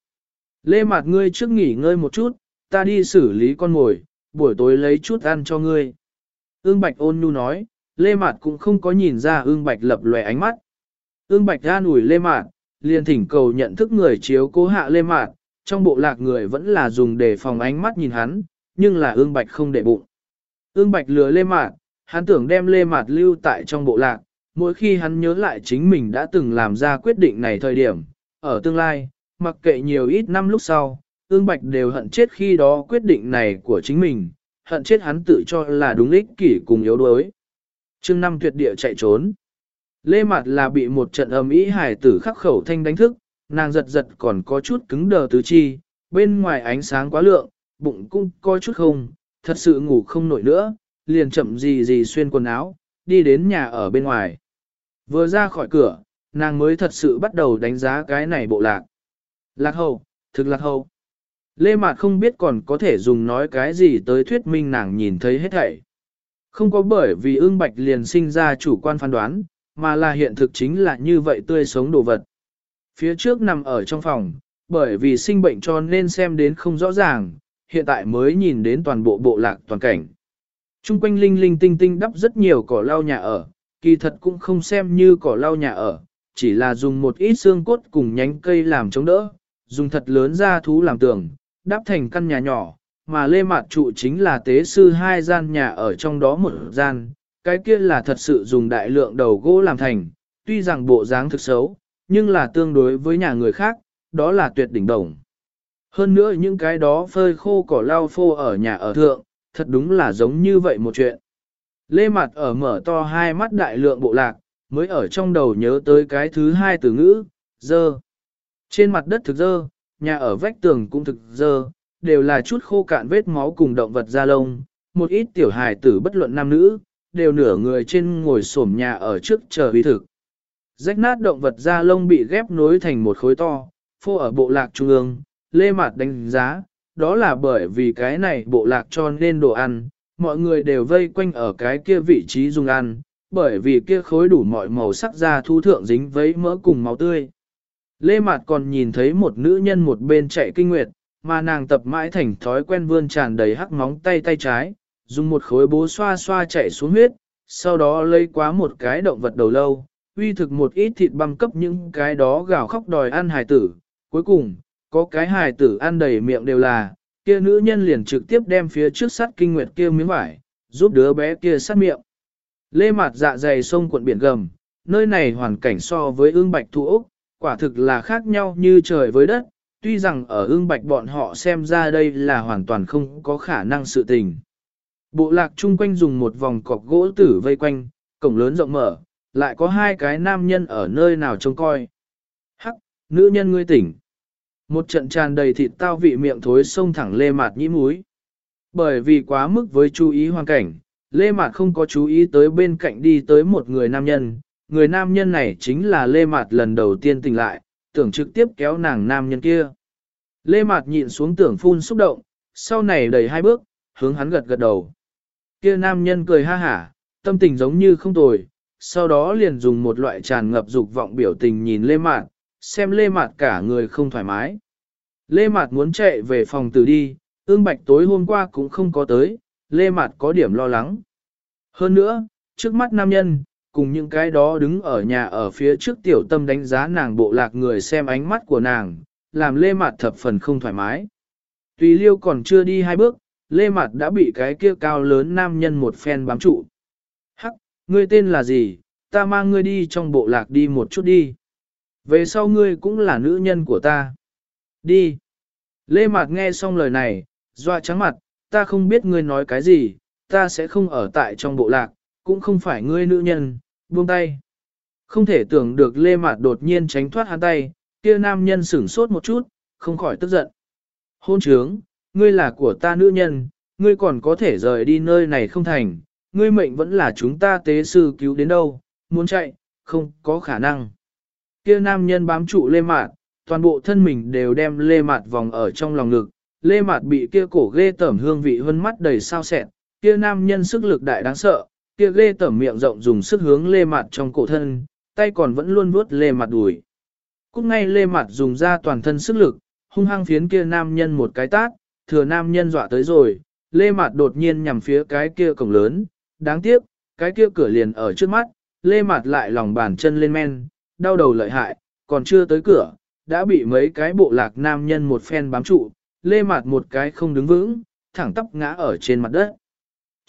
Lê Mạt ngươi trước nghỉ ngơi một chút, ta đi xử lý con mồi, buổi tối lấy chút ăn cho ngươi. Ương Bạch ôn nhu nói, Lê Mạt cũng không có nhìn ra Ương Bạch lập lòe ánh mắt. Ương Bạch ra ủi Lê Mạt, liền thỉnh cầu nhận thức người chiếu cố hạ Lê Mạt, trong bộ lạc người vẫn là dùng để phòng ánh mắt nhìn hắn, nhưng là ương bạch không để bụng. Ương bạch lừa lê mạt, hắn tưởng đem lê mạt lưu tại trong bộ lạc, mỗi khi hắn nhớ lại chính mình đã từng làm ra quyết định này thời điểm, ở tương lai, mặc kệ nhiều ít năm lúc sau, ương bạch đều hận chết khi đó quyết định này của chính mình, hận chết hắn tự cho là đúng ích kỷ cùng yếu đuối. chương năm tuyệt địa chạy trốn. Lê Mạt là bị một trận ầm ĩ hải tử khắc khẩu thanh đánh thức, nàng giật giật còn có chút cứng đờ tứ chi, bên ngoài ánh sáng quá lượng, bụng cũng coi chút không, thật sự ngủ không nổi nữa, liền chậm gì gì xuyên quần áo, đi đến nhà ở bên ngoài. Vừa ra khỏi cửa, nàng mới thật sự bắt đầu đánh giá cái này bộ lạc. Lạc hậu, thực lạc hậu. Lê Mạt không biết còn có thể dùng nói cái gì tới thuyết minh nàng nhìn thấy hết thảy. Không có bởi vì ương bạch liền sinh ra chủ quan phán đoán, mà là hiện thực chính là như vậy tươi sống đồ vật. Phía trước nằm ở trong phòng, bởi vì sinh bệnh cho nên xem đến không rõ ràng, hiện tại mới nhìn đến toàn bộ bộ lạc toàn cảnh. Trung quanh linh linh tinh tinh đắp rất nhiều cỏ lau nhà ở, kỳ thật cũng không xem như cỏ lau nhà ở, chỉ là dùng một ít xương cốt cùng nhánh cây làm chống đỡ, dùng thật lớn ra thú làm tường, đắp thành căn nhà nhỏ, mà lê mạt trụ chính là tế sư hai gian nhà ở trong đó một gian, cái kia là thật sự dùng đại lượng đầu gỗ làm thành, tuy rằng bộ dáng thực xấu, nhưng là tương đối với nhà người khác, đó là tuyệt đỉnh đồng. Hơn nữa những cái đó phơi khô cỏ lau phô ở nhà ở thượng, thật đúng là giống như vậy một chuyện. Lê Mạt ở mở to hai mắt đại lượng bộ lạc, mới ở trong đầu nhớ tới cái thứ hai từ ngữ, dơ. Trên mặt đất thực dơ, nhà ở vách tường cũng thực dơ, đều là chút khô cạn vết máu cùng động vật da lông, một ít tiểu hài tử bất luận nam nữ, đều nửa người trên ngồi xổm nhà ở trước chờ uy thực. Rách nát động vật da lông bị ghép nối thành một khối to, phô ở bộ lạc trung ương, lê mạt đánh giá, đó là bởi vì cái này bộ lạc cho nên đồ ăn, mọi người đều vây quanh ở cái kia vị trí dùng ăn, bởi vì kia khối đủ mọi màu sắc da thu thượng dính với mỡ cùng máu tươi. Lê Mạt còn nhìn thấy một nữ nhân một bên chạy kinh nguyệt, mà nàng tập mãi thành thói quen vươn tràn đầy hắc móng tay tay trái, dùng một khối bố xoa xoa chạy xuống huyết, sau đó lấy quá một cái động vật đầu lâu, uy thực một ít thịt băm cấp những cái đó gào khóc đòi ăn hài tử. Cuối cùng, có cái hài tử ăn đầy miệng đều là, kia nữ nhân liền trực tiếp đem phía trước sắt kinh nguyệt kia miếng vải, giúp đứa bé kia sát miệng. Lê Mạt dạ dày sông cuộn biển gầm, nơi này hoàn cảnh so với ương bạch thu ốc quả thực là khác nhau như trời với đất, tuy rằng ở ương bạch bọn họ xem ra đây là hoàn toàn không có khả năng sự tình. Bộ lạc chung quanh dùng một vòng cọc gỗ tử vây quanh, cổng lớn rộng mở, lại có hai cái nam nhân ở nơi nào trông coi. Hắc, nữ nhân ngươi tỉnh. Một trận tràn đầy thịt tao vị miệng thối sông thẳng lê mạt nhĩ múi. Bởi vì quá mức với chú ý hoàn cảnh, lê mạt không có chú ý tới bên cạnh đi tới một người nam nhân. Người nam nhân này chính là lê mạt lần đầu tiên tỉnh lại, tưởng trực tiếp kéo nàng nam nhân kia. Lê mạt nhịn xuống tưởng phun xúc động, sau này đẩy hai bước, hướng hắn gật gật đầu. Kia nam nhân cười ha hả, tâm tình giống như không tồi, sau đó liền dùng một loại tràn ngập dục vọng biểu tình nhìn Lê Mạt, xem Lê Mạt cả người không thoải mái. Lê Mạt muốn chạy về phòng từ đi, ương bạch tối hôm qua cũng không có tới, Lê Mạt có điểm lo lắng. Hơn nữa, trước mắt nam nhân, cùng những cái đó đứng ở nhà ở phía trước tiểu tâm đánh giá nàng bộ lạc người xem ánh mắt của nàng, làm Lê Mạt thập phần không thoải mái. Tùy liêu còn chưa đi hai bước, Lê Mạt đã bị cái kia cao lớn nam nhân một phen bám trụ. Hắc, ngươi tên là gì, ta mang ngươi đi trong bộ lạc đi một chút đi. Về sau ngươi cũng là nữ nhân của ta. Đi. Lê Mạt nghe xong lời này, doa trắng mặt, ta không biết ngươi nói cái gì, ta sẽ không ở tại trong bộ lạc, cũng không phải ngươi nữ nhân, buông tay. Không thể tưởng được Lê Mạt đột nhiên tránh thoát hắn tay, kia nam nhân sửng sốt một chút, không khỏi tức giận. Hôn trướng, ngươi là của ta nữ nhân, ngươi còn có thể rời đi nơi này không thành, ngươi mệnh vẫn là chúng ta tế sư cứu đến đâu, muốn chạy, không có khả năng. Kia nam nhân bám trụ lê mạt, toàn bộ thân mình đều đem lê mạt vòng ở trong lòng ngực, lê mạt bị kia cổ ghê tẩm hương vị hơn mắt đầy sao sẹn, kia nam nhân sức lực đại đáng sợ, kia ghê tởm miệng rộng dùng sức hướng lê mạt trong cổ thân, tay còn vẫn luôn vuốt lê mạt đùi. Cúc ngay lê mạt dùng ra toàn thân sức lực, hung hăng phiến kia nam nhân một cái tát, thừa nam nhân dọa tới rồi, lê mạt đột nhiên nhằm phía cái kia cổng lớn, đáng tiếc, cái kia cửa liền ở trước mắt, lê mạt lại lòng bàn chân lên men, đau đầu lợi hại, còn chưa tới cửa, đã bị mấy cái bộ lạc nam nhân một phen bám trụ, lê mạt một cái không đứng vững, thẳng tóc ngã ở trên mặt đất.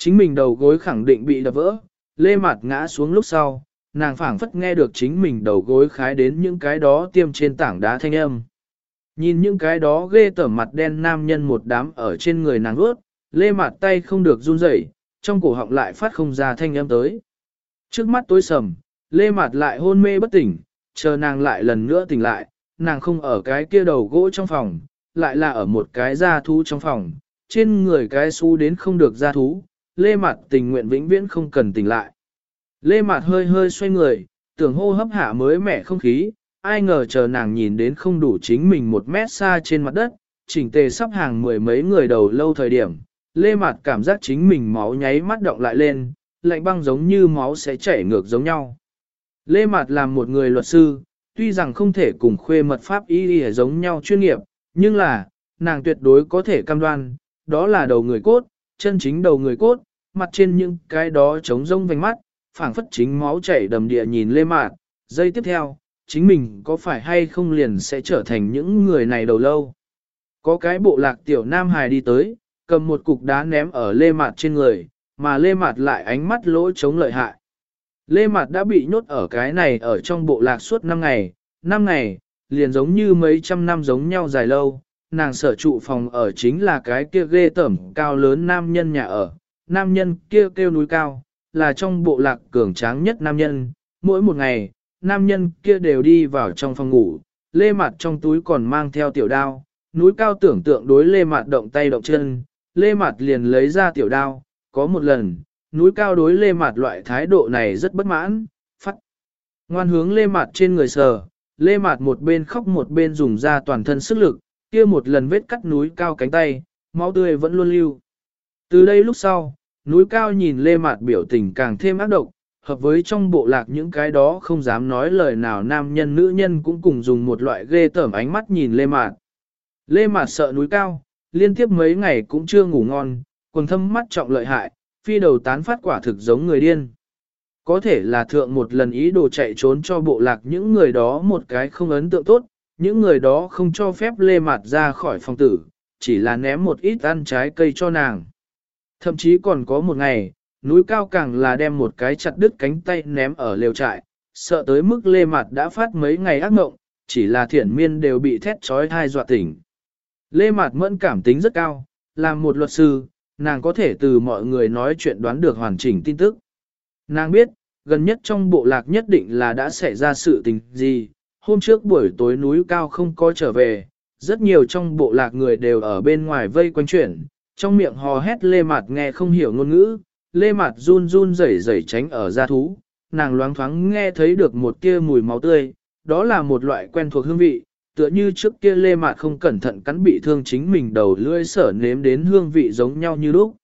Chính mình đầu gối khẳng định bị đập vỡ, lê mạt ngã xuống lúc sau, nàng phảng phất nghe được chính mình đầu gối khái đến những cái đó tiêm trên tảng đá thanh âm. Nhìn những cái đó ghê tởm mặt đen nam nhân một đám ở trên người nàng ướt, lê mặt tay không được run rẩy, trong cổ họng lại phát không ra thanh âm tới. Trước mắt tối sầm, lê mặt lại hôn mê bất tỉnh, chờ nàng lại lần nữa tỉnh lại, nàng không ở cái kia đầu gỗ trong phòng, lại là ở một cái gia thú trong phòng, trên người cái su đến không được gia thú, lê Mạt tình nguyện vĩnh viễn không cần tỉnh lại. Lê Mạt hơi hơi xoay người, tưởng hô hấp hạ mới mẻ không khí, ai ngờ chờ nàng nhìn đến không đủ chính mình một mét xa trên mặt đất, chỉnh tề sắp hàng mười mấy người đầu lâu thời điểm, lê Mạt cảm giác chính mình máu nháy mắt động lại lên, lạnh băng giống như máu sẽ chảy ngược giống nhau. Lê Mạt làm một người luật sư, tuy rằng không thể cùng khuê mật pháp y y giống nhau chuyên nghiệp, nhưng là, nàng tuyệt đối có thể cam đoan, đó là đầu người cốt, chân chính đầu người cốt, mặt trên những cái đó trống rông vành mắt, phảng phất chính máu chảy đầm địa nhìn lê mạt, giây tiếp theo, chính mình có phải hay không liền sẽ trở thành những người này đầu lâu. Có cái bộ lạc tiểu nam hài đi tới, cầm một cục đá ném ở lê mạt trên người, mà lê mạt lại ánh mắt lỗ chống lợi hại. Lê mạt đã bị nhốt ở cái này ở trong bộ lạc suốt 5 ngày, 5 ngày, liền giống như mấy trăm năm giống nhau dài lâu, nàng sở trụ phòng ở chính là cái kia ghê tẩm cao lớn nam nhân nhà ở, nam nhân kia kêu, kêu núi cao, là trong bộ lạc cường tráng nhất nam nhân, mỗi một ngày, nam nhân kia đều đi vào trong phòng ngủ, lê mặt trong túi còn mang theo tiểu đao, núi cao tưởng tượng đối lê mặt động tay động chân, lê mặt liền lấy ra tiểu đao, có một lần, núi cao đối lê mặt loại thái độ này rất bất mãn, phát. Ngoan hướng lê mặt trên người sờ, lê mặt một bên khóc một bên dùng ra toàn thân sức lực, kia một lần vết cắt núi cao cánh tay, máu tươi vẫn luôn lưu. Từ đây lúc sau, núi cao nhìn lê mạt biểu tình càng thêm ác độc, hợp với trong bộ lạc những cái đó không dám nói lời nào nam nhân nữ nhân cũng cùng dùng một loại ghê tởm ánh mắt nhìn lê mạt. Lê mạt sợ núi cao, liên tiếp mấy ngày cũng chưa ngủ ngon, quần thâm mắt trọng lợi hại, phi đầu tán phát quả thực giống người điên. Có thể là thượng một lần ý đồ chạy trốn cho bộ lạc những người đó một cái không ấn tượng tốt, những người đó không cho phép lê mạt ra khỏi phòng tử, chỉ là ném một ít ăn trái cây cho nàng. Thậm chí còn có một ngày, núi cao càng là đem một cái chặt đứt cánh tay ném ở lều trại, sợ tới mức lê mặt đã phát mấy ngày ác mộng, chỉ là thiển miên đều bị thét trói thai dọa tỉnh. Lê Mạt Mẫn cảm tính rất cao, làm một luật sư, nàng có thể từ mọi người nói chuyện đoán được hoàn chỉnh tin tức. Nàng biết, gần nhất trong bộ lạc nhất định là đã xảy ra sự tình gì, hôm trước buổi tối núi cao không có trở về, rất nhiều trong bộ lạc người đều ở bên ngoài vây quanh chuyển, trong miệng hò hét lê mạt nghe không hiểu ngôn ngữ, lê mạt run run rẩy rẩy tránh ở gia thú, nàng loáng thoáng nghe thấy được một tia mùi máu tươi, đó là một loại quen thuộc hương vị, tựa như trước kia lê mạt không cẩn thận cắn bị thương chính mình đầu lưỡi sở nếm đến hương vị giống nhau như lúc.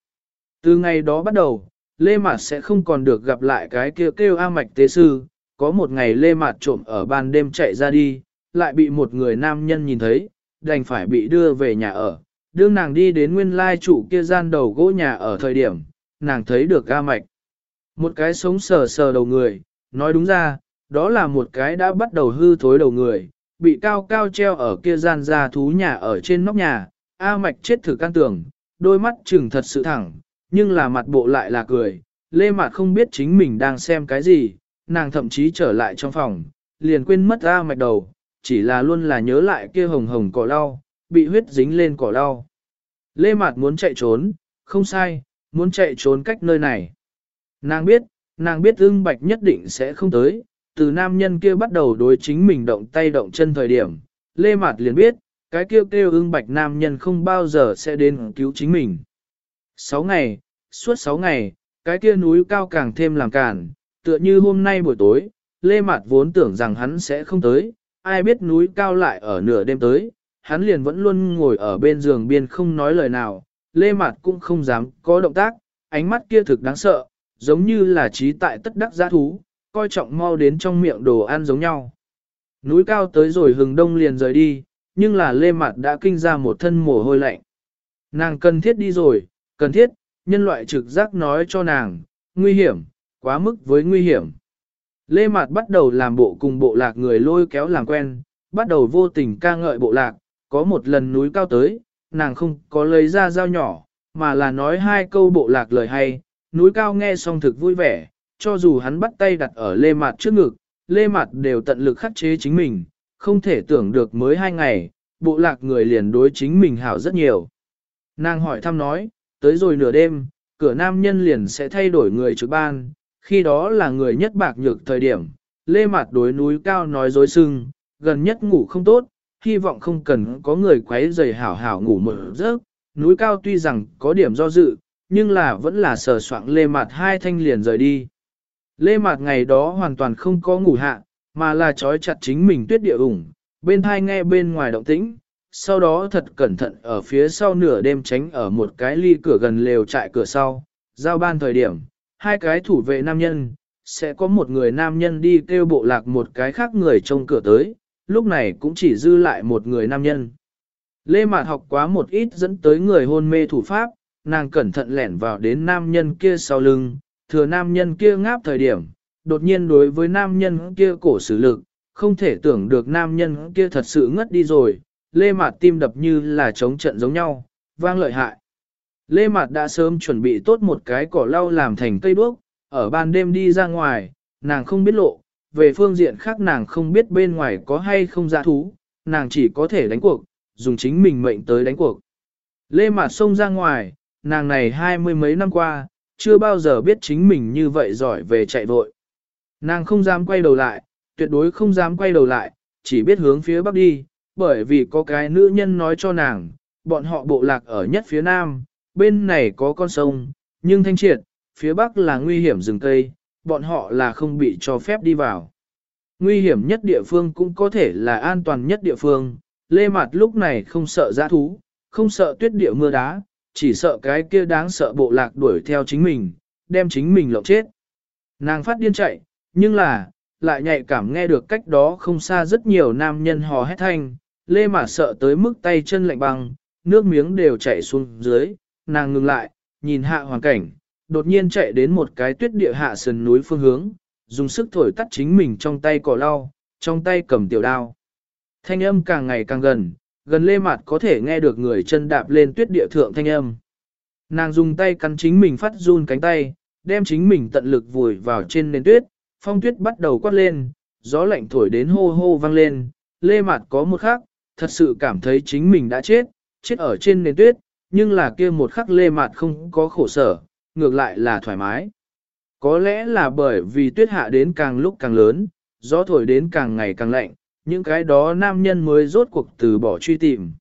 Từ ngày đó bắt đầu, lê mạt sẽ không còn được gặp lại cái kia kêu, kêu A mạch tế sư, có một ngày lê mạt trộm ở ban đêm chạy ra đi, lại bị một người nam nhân nhìn thấy, đành phải bị đưa về nhà ở. Đương nàng đi đến nguyên lai trụ kia gian đầu gỗ nhà ở thời điểm, nàng thấy được ga mạch. Một cái sống sờ sờ đầu người, nói đúng ra, đó là một cái đã bắt đầu hư thối đầu người, bị cao cao treo ở kia gian ra thú nhà ở trên nóc nhà, A mạch chết thử can tường, đôi mắt trừng thật sự thẳng, nhưng là mặt bộ lại là cười, lê mặt không biết chính mình đang xem cái gì, nàng thậm chí trở lại trong phòng, liền quên mất A mạch đầu, chỉ là luôn là nhớ lại kia hồng hồng cỏ lau, bị huyết dính lên cỏ đau, Lê Mạt muốn chạy trốn, không sai, muốn chạy trốn cách nơi này. Nàng biết, nàng biết ưng bạch nhất định sẽ không tới, từ nam nhân kia bắt đầu đối chính mình động tay động chân thời điểm, Lê Mạt liền biết, cái kêu kêu ưng bạch nam nhân không bao giờ sẽ đến cứu chính mình. Sáu ngày, suốt sáu ngày, cái kia núi cao càng thêm làm cản, tựa như hôm nay buổi tối, Lê Mạt vốn tưởng rằng hắn sẽ không tới, ai biết núi cao lại ở nửa đêm tới, hắn liền vẫn luôn ngồi ở bên giường biên không nói lời nào, Lê Mạt cũng không dám có động tác, ánh mắt kia thực đáng sợ, giống như là trí tại tất đắc giã thú, coi trọng mau đến trong miệng đồ ăn giống nhau. Núi cao tới rồi hừng đông liền rời đi, nhưng là Lê Mạt đã kinh ra một thân mồ hôi lạnh. Nàng cần thiết đi rồi, cần thiết, nhân loại trực giác nói cho nàng, nguy hiểm, quá mức với nguy hiểm. Lê Mạt bắt đầu làm bộ cùng bộ lạc người lôi kéo làm quen, bắt đầu vô tình ca ngợi bộ lạc, có một lần núi cao tới, nàng không có lấy ra dao nhỏ, mà là nói hai câu bộ lạc lời hay, núi cao nghe xong thực vui vẻ, cho dù hắn bắt tay đặt ở Lê Mạt trước ngực, Lê Mạt đều tận lực khắc chế chính mình, không thể tưởng được mới hai ngày, bộ lạc người liền đối chính mình hảo rất nhiều. Nàng hỏi thăm nói, tới rồi nửa đêm, cửa nam nhân liền sẽ thay đổi người trực ban, khi đó là người nhất bạc nhược thời điểm, lê mặt đối núi cao nói dối sưng, gần nhất ngủ không tốt, hy vọng không cần có người quấy rầy hảo hảo ngủ mở giấc, núi cao tuy rằng có điểm do dự, nhưng là vẫn là sờ soạng lê mặt hai thanh liền rời đi. Lê mặt ngày đó hoàn toàn không có ngủ hạ, mà là trói chặt chính mình tuyết địa ủng, bên thai nghe bên ngoài động tĩnh, sau đó thật cẩn thận ở phía sau nửa đêm tránh ở một cái ly cửa gần lều trại cửa sau, giao ban thời điểm, hai cái thủ vệ nam nhân, sẽ có một người nam nhân đi kêu bộ lạc một cái khác người trông cửa tới, lúc này cũng chỉ dư lại một người nam nhân. Lê Mạt học quá một ít dẫn tới người hôn mê thủ pháp, nàng cẩn thận lẻn vào đến nam nhân kia sau lưng, thừa nam nhân kia ngáp thời điểm, đột nhiên đối với nam nhân kia cổ xử lực, không thể tưởng được nam nhân kia thật sự ngất đi rồi, Lê Mạt tim đập như là chống trận giống nhau, vang lợi hại. Lê Mạt đã sớm chuẩn bị tốt một cái cỏ lau làm thành cây đuốc, ở ban đêm đi ra ngoài, nàng không biết lộ, về phương diện khác nàng không biết bên ngoài có hay không dã thú, nàng chỉ có thể đánh cuộc, dùng chính mình mệnh tới đánh cuộc. Lê Mạt xông ra ngoài, nàng này hai mươi mấy năm qua, chưa bao giờ biết chính mình như vậy giỏi về chạy vội. Nàng không dám quay đầu lại, tuyệt đối không dám quay đầu lại, chỉ biết hướng phía bắc đi, bởi vì có cái nữ nhân nói cho nàng, bọn họ bộ lạc ở nhất phía nam, bên này có con sông, nhưng thanh triệt, phía bắc là nguy hiểm rừng cây, bọn họ là không bị cho phép đi vào. Nguy hiểm nhất địa phương cũng có thể là an toàn nhất địa phương, lê mặt lúc này không sợ giã thú, không sợ tuyết địa mưa đá, chỉ sợ cái kia đáng sợ bộ lạc đuổi theo chính mình, đem chính mình lộng chết. Nàng phát điên chạy, nhưng là, lại nhạy cảm nghe được cách đó không xa rất nhiều nam nhân hò hét thanh, lê mà sợ tới mức tay chân lạnh băng, nước miếng đều chảy xuống dưới, nàng ngừng lại, nhìn hạ hoàn cảnh, đột nhiên chạy đến một cái tuyết địa hạ sườn núi phương hướng, dùng sức thổi tắt chính mình trong tay cỏ lau, trong tay cầm tiểu đao. Thanh âm càng ngày càng gần, gần lê mặt có thể nghe được người chân đạp lên tuyết địa thượng thanh âm. Nàng dùng tay cắn chính mình phát run cánh tay, đem chính mình tận lực vùi vào trên nền tuyết, phong tuyết bắt đầu quát lên, gió lạnh thổi đến hô hô vang lên, lê mặt có một khắc, thật sự cảm thấy chính mình đã chết, chết ở trên nền tuyết, nhưng là kia một khắc lê mặt không có khổ sở, ngược lại là thoải mái. Có lẽ là bởi vì tuyết hạ đến càng lúc càng lớn, gió thổi đến càng ngày càng lạnh, những cái đó nam nhân mới rốt cuộc từ bỏ truy tìm.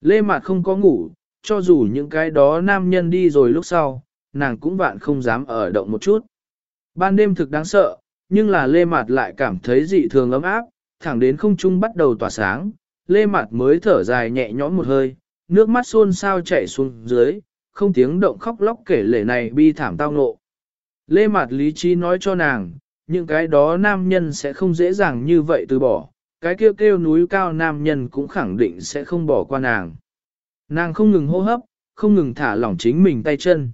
Lê Mạt không có ngủ, cho dù những cái đó nam nhân đi rồi lúc sau, nàng cũng vạn không dám ở động một chút. Ban đêm thực đáng sợ, nhưng là Lê Mạt lại cảm thấy dị thường ấm áp, thẳng đến không trung bắt đầu tỏa sáng, Lê Mạt mới thở dài nhẹ nhõm một hơi, nước mắt xôn sao chảy xuống dưới, không tiếng động khóc lóc kể lể này bi thảm tao ngộ. Lê Mạt lý trí nói cho nàng, những cái đó nam nhân sẽ không dễ dàng như vậy từ bỏ, cái kêu kêu núi cao nam nhân cũng khẳng định sẽ không bỏ qua nàng. Nàng không ngừng hô hấp, không ngừng thả lỏng chính mình tay chân.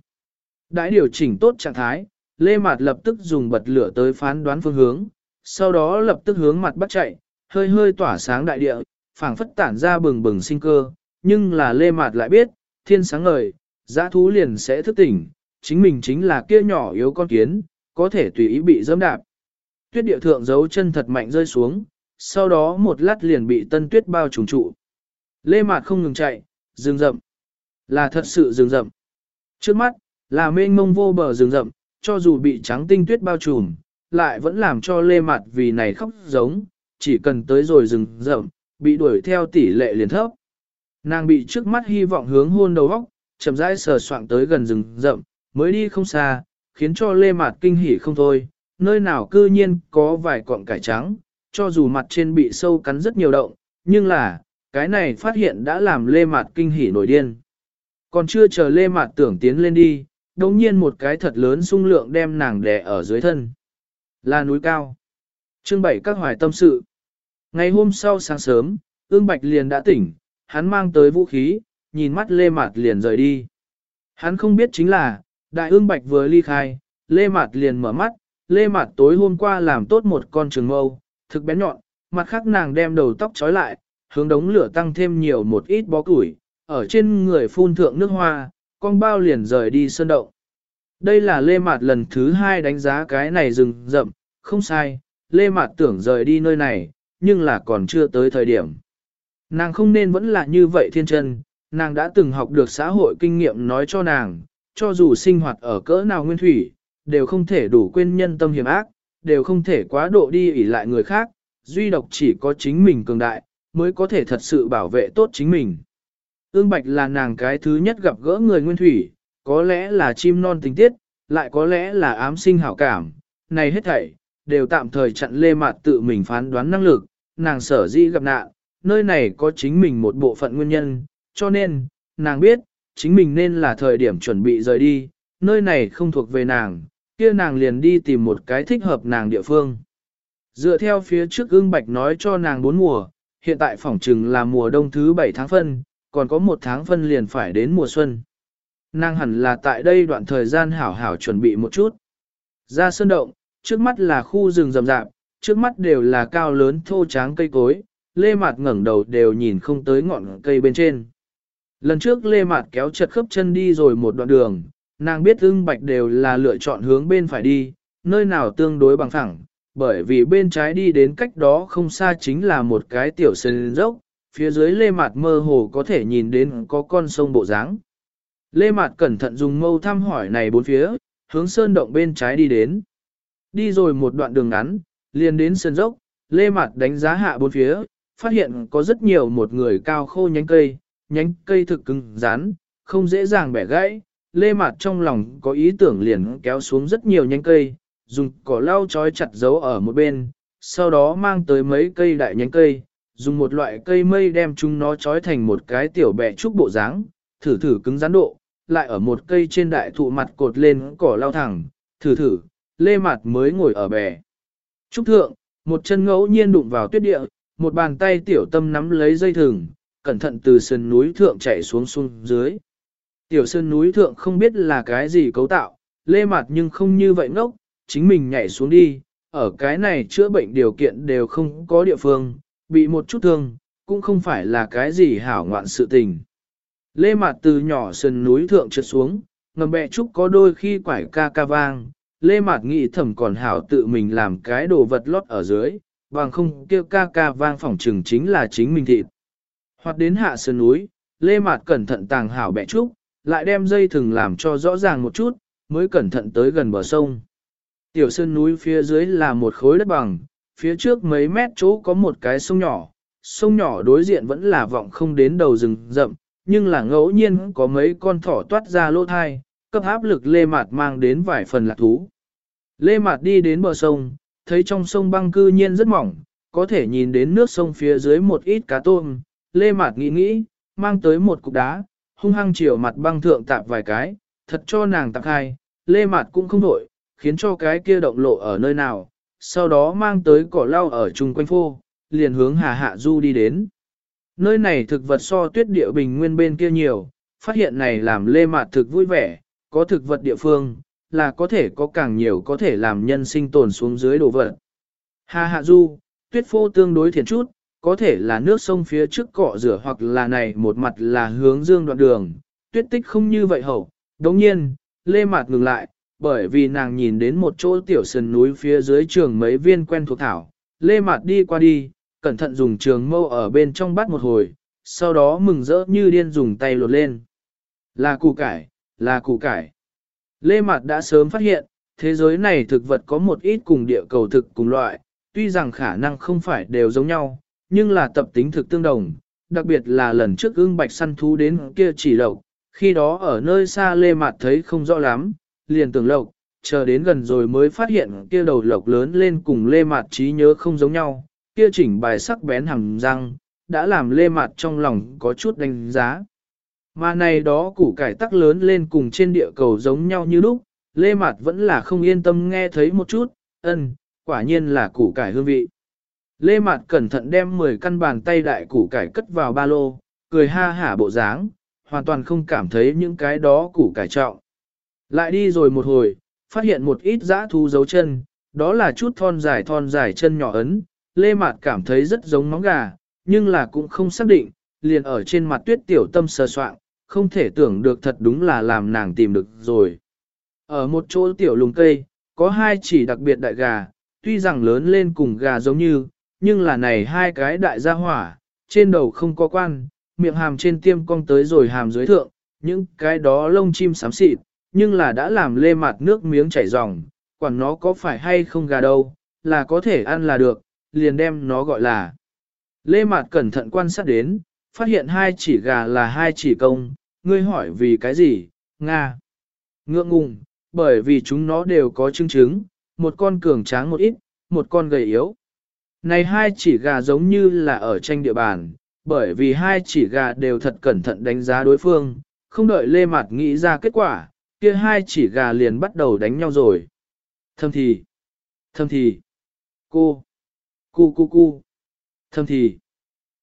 Đã điều chỉnh tốt trạng thái, Lê Mạt lập tức dùng bật lửa tới phán đoán phương hướng, sau đó lập tức hướng mặt bắt chạy, hơi hơi tỏa sáng đại địa, phảng phất tản ra bừng bừng sinh cơ, nhưng là Lê Mạt lại biết, thiên sáng ngời, giã thú liền sẽ thức tỉnh, chính mình chính là kia nhỏ yếu con kiến, có thể tùy ý bị dẫm đạp. Tuyết địa thượng giấu chân thật mạnh rơi xuống, sau đó một lát liền bị tân tuyết bao trùng trụ. Lê Mạt không ngừng chạy, rừng rậm. Là thật sự rừng rậm. Trước mắt, là mênh mông vô bờ rừng rậm, cho dù bị trắng tinh tuyết bao trùm, lại vẫn làm cho Lê Mạt vì này khóc giống, chỉ cần tới rồi rừng rậm, bị đuổi theo tỷ lệ liền thấp. Nàng bị trước mắt hy vọng hướng hôn đầu góc, chậm rãi sờ soạng tới gần rừng rậm, mới đi không xa, khiến cho Lê Mạt kinh hỉ không thôi, nơi nào cư nhiên có vài cọng cải trắng, cho dù mặt trên bị sâu cắn rất nhiều động, nhưng là, cái này phát hiện đã làm Lê Mạt kinh hỉ nổi điên. Còn chưa chờ Lê Mạt tưởng tiến lên đi, đồng nhiên một cái thật lớn sung lượng đem nàng đè ở dưới thân. Là núi cao. Trưng bảy các hoài tâm sự. Ngày hôm sau sáng sớm, ương bạch liền đã tỉnh, hắn mang tới vũ khí, nhìn mắt Lê Mạt liền rời đi. Hắn không biết chính là, đại ương bạch vừa ly khai, Lê Mạt liền mở mắt, Lê Mạt tối hôm qua làm tốt một con trường mâu, thực bén nhọn, mặt khác nàng đem đầu tóc trói lại, hướng đống lửa tăng thêm nhiều một ít bó củi, ở trên người phun thượng nước hoa, con bao liền rời đi sơn động. Đây là Lê Mạt lần thứ hai đánh giá cái này rừng rậm, không sai, Lê Mạt tưởng rời đi nơi này, nhưng là còn chưa tới thời điểm. Nàng không nên vẫn là như vậy thiên chân, nàng đã từng học được xã hội kinh nghiệm nói cho nàng, cho dù sinh hoạt ở cỡ nào nguyên thủy, đều không thể đủ quên nhân tâm hiểm ác, đều không thể quá độ đi ỷ lại người khác, duy độc chỉ có chính mình cường đại, mới có thể thật sự bảo vệ tốt chính mình. Ương Bạch là nàng cái thứ nhất gặp gỡ người nguyên thủy, có lẽ là chim non tình tiết, lại có lẽ là ám sinh hảo cảm, này hết thảy, đều tạm thời chặn lê mạt tự mình phán đoán năng lực, nàng sở dĩ gặp nạn, nơi này có chính mình một bộ phận nguyên nhân, cho nên, nàng biết, chính mình nên là thời điểm chuẩn bị rời đi, nơi này không thuộc về nàng, kia nàng liền đi tìm một cái thích hợp nàng địa phương. Dựa theo phía trước ưng bạch nói cho nàng bốn mùa, hiện tại phỏng trừng là mùa đông thứ 7 tháng phân, còn có một tháng phân liền phải đến mùa xuân. Nàng hẳn là tại đây đoạn thời gian hảo hảo chuẩn bị một chút. Ra sơn động, trước mắt là khu rừng rậm rạp, trước mắt đều là cao lớn thô tráng cây cối, lê mạt ngẩng đầu đều nhìn không tới ngọn cây bên trên. Lần trước lê mạt kéo chật khớp chân đi rồi một đoạn đường, nàng biết ưng bạch đều là lựa chọn hướng bên phải đi, nơi nào tương đối bằng phẳng, bởi vì bên trái đi đến cách đó không xa chính là một cái tiểu sơn dốc, phía dưới lê mạt mơ hồ có thể nhìn đến có con sông bộ dáng. Lê mạt cẩn thận dùng mâu thăm hỏi này bốn phía, hướng sơn động bên trái đi đến. Đi rồi một đoạn đường ngắn, liền đến sơn dốc, lê mạt đánh giá hạ bốn phía, phát hiện có rất nhiều một người cao khô nhánh cây, nhánh cây thực cứng rắn, không dễ dàng bẻ gãy. Lê Mạt trong lòng có ý tưởng liền kéo xuống rất nhiều nhánh cây, dùng cỏ lau chói chặt dấu ở một bên, sau đó mang tới mấy cây đại nhánh cây, dùng một loại cây mây đem chúng nó chói thành một cái tiểu bẹ trúc bộ dáng, thử thử cứng rắn độ, lại ở một cây trên đại thụ mặt cột lên cỏ lau thẳng, thử thử, Lê Mạt mới ngồi ở bè. Trúc thượng, một chân ngẫu nhiên đụng vào tuyết địa, một bàn tay tiểu tâm nắm lấy dây thừng, cẩn thận từ sườn núi thượng chạy xuống xuống dưới. Tiểu sơn núi thượng không biết là cái gì cấu tạo, lê mặt nhưng không như vậy ngốc, chính mình nhảy xuống đi, ở cái này chữa bệnh điều kiện đều không có địa phương, bị một chút thương, cũng không phải là cái gì hảo ngoạn sự tình. Lê mặt từ nhỏ sườn núi thượng trượt xuống, ngầm bẹ trúc có đôi khi quải ca ca vang, lê mặt nghĩ thầm còn hảo tự mình làm cái đồ vật lót ở dưới, bằng không kêu ca ca vang phỏng trừng chính là chính mình thịt. Hoặc đến hạ sườn núi, Lê Mạt cẩn thận tàng hảo bẹ trúc, lại đem dây thừng làm cho rõ ràng một chút, mới cẩn thận tới gần bờ sông. Tiểu sơn núi phía dưới là một khối đất bằng, phía trước mấy mét chỗ có một cái sông nhỏ, sông nhỏ đối diện vẫn là vọng không đến đầu rừng rậm, nhưng là ngẫu nhiên có mấy con thỏ toát ra lỗ thai, cấp áp lực Lê Mạt mang đến vài phần lạc thú. Lê Mạt đi đến bờ sông, thấy trong sông băng cư nhiên rất mỏng, có thể nhìn đến nước sông phía dưới một ít cá tôm, Lê Mạt nghĩ nghĩ, mang tới một cục đá, hung hăng chiều mặt băng thượng tạp vài cái, thật cho nàng tạp hai, Lê Mạt cũng không đổi, khiến cho cái kia động lộ ở nơi nào, sau đó mang tới cỏ lau ở chung quanh phô, liền hướng Hà Hạ Du đi đến. Nơi này thực vật so tuyết địa bình nguyên bên kia nhiều, phát hiện này làm Lê Mạt thực vui vẻ, có thực vật địa phương, là có thể có càng nhiều có thể làm nhân sinh tồn xuống dưới đồ vật. Hà Hạ Du, tuyết phô tương đối thiệt chút, có thể là nước sông phía trước cọ rửa hoặc là này một mặt là hướng dương đoạn đường, tuyết tích không như vậy hậu. Đồng nhiên, Lê Mạt ngừng lại, bởi vì nàng nhìn đến một chỗ tiểu sườn núi phía dưới trường mấy viên quen thuộc thảo. Lê Mạt đi qua đi, cẩn thận dùng trường mâu ở bên trong bắt một hồi, sau đó mừng rỡ như điên dùng tay lột lên. Là củ cải, là củ cải. Lê Mạt đã sớm phát hiện, thế giới này thực vật có một ít cùng địa cầu thực cùng loại, tuy rằng khả năng không phải đều giống nhau, nhưng là tập tính thực tương đồng, đặc biệt là lần trước ưng bạch săn thú đến kia chỉ lộc, khi đó ở nơi xa lê mạt thấy không rõ lắm, liền tưởng lộc, chờ đến gần rồi mới phát hiện kia đầu lộc lớn lên cùng lê mạt trí nhớ không giống nhau, kia chỉnh bài sắc bén hằng răng, đã làm lê mạt trong lòng có chút đánh giá. Mà này đó củ cải tắc lớn lên cùng trên địa cầu giống nhau như lúc, lê mạt vẫn là không yên tâm nghe thấy một chút, ân, quả nhiên là củ cải hương vị. Lê Mạt cẩn thận đem 10 căn bàn tay đại củ cải cất vào ba lô, cười ha hả bộ dáng, hoàn toàn không cảm thấy những cái đó củ cải trọng. Lại đi rồi một hồi, phát hiện một ít dã thú dấu chân, đó là chút thon dài thon dài chân nhỏ ấn, Lê Mạt cảm thấy rất giống móng gà, nhưng là cũng không xác định, liền ở trên mặt tuyết tiểu tâm sờ soạn, không thể tưởng được thật đúng là làm nàng tìm được rồi. Ở một chỗ tiểu lùng cây, có hai chỉ đặc biệt đại gà, tuy rằng lớn lên cùng gà giống như, nhưng là này hai cái đại gia hỏa, trên đầu không có quan, miệng hàm trên tiêm cong tới rồi hàm dưới thượng, những cái đó lông chim xám xịt, nhưng là đã làm lê mặt nước miếng chảy ròng, quản nó có phải hay không gà đâu, là có thể ăn là được, liền đem nó gọi là. Lê Mạt cẩn thận quan sát đến, phát hiện hai chỉ gà là hai chỉ công, ngươi hỏi vì cái gì, Nga. Ngượng ngùng, bởi vì chúng nó đều có chứng chứng, một con cường tráng một ít, một con gầy yếu. Này hai chỉ gà giống như là ở tranh địa bàn, bởi vì hai chỉ gà đều thật cẩn thận đánh giá đối phương, không đợi Lê Mạt nghĩ ra kết quả, kia hai chỉ gà liền bắt đầu đánh nhau rồi. Thâm thì, thâm thì, cô, cu cu cu, thâm thì.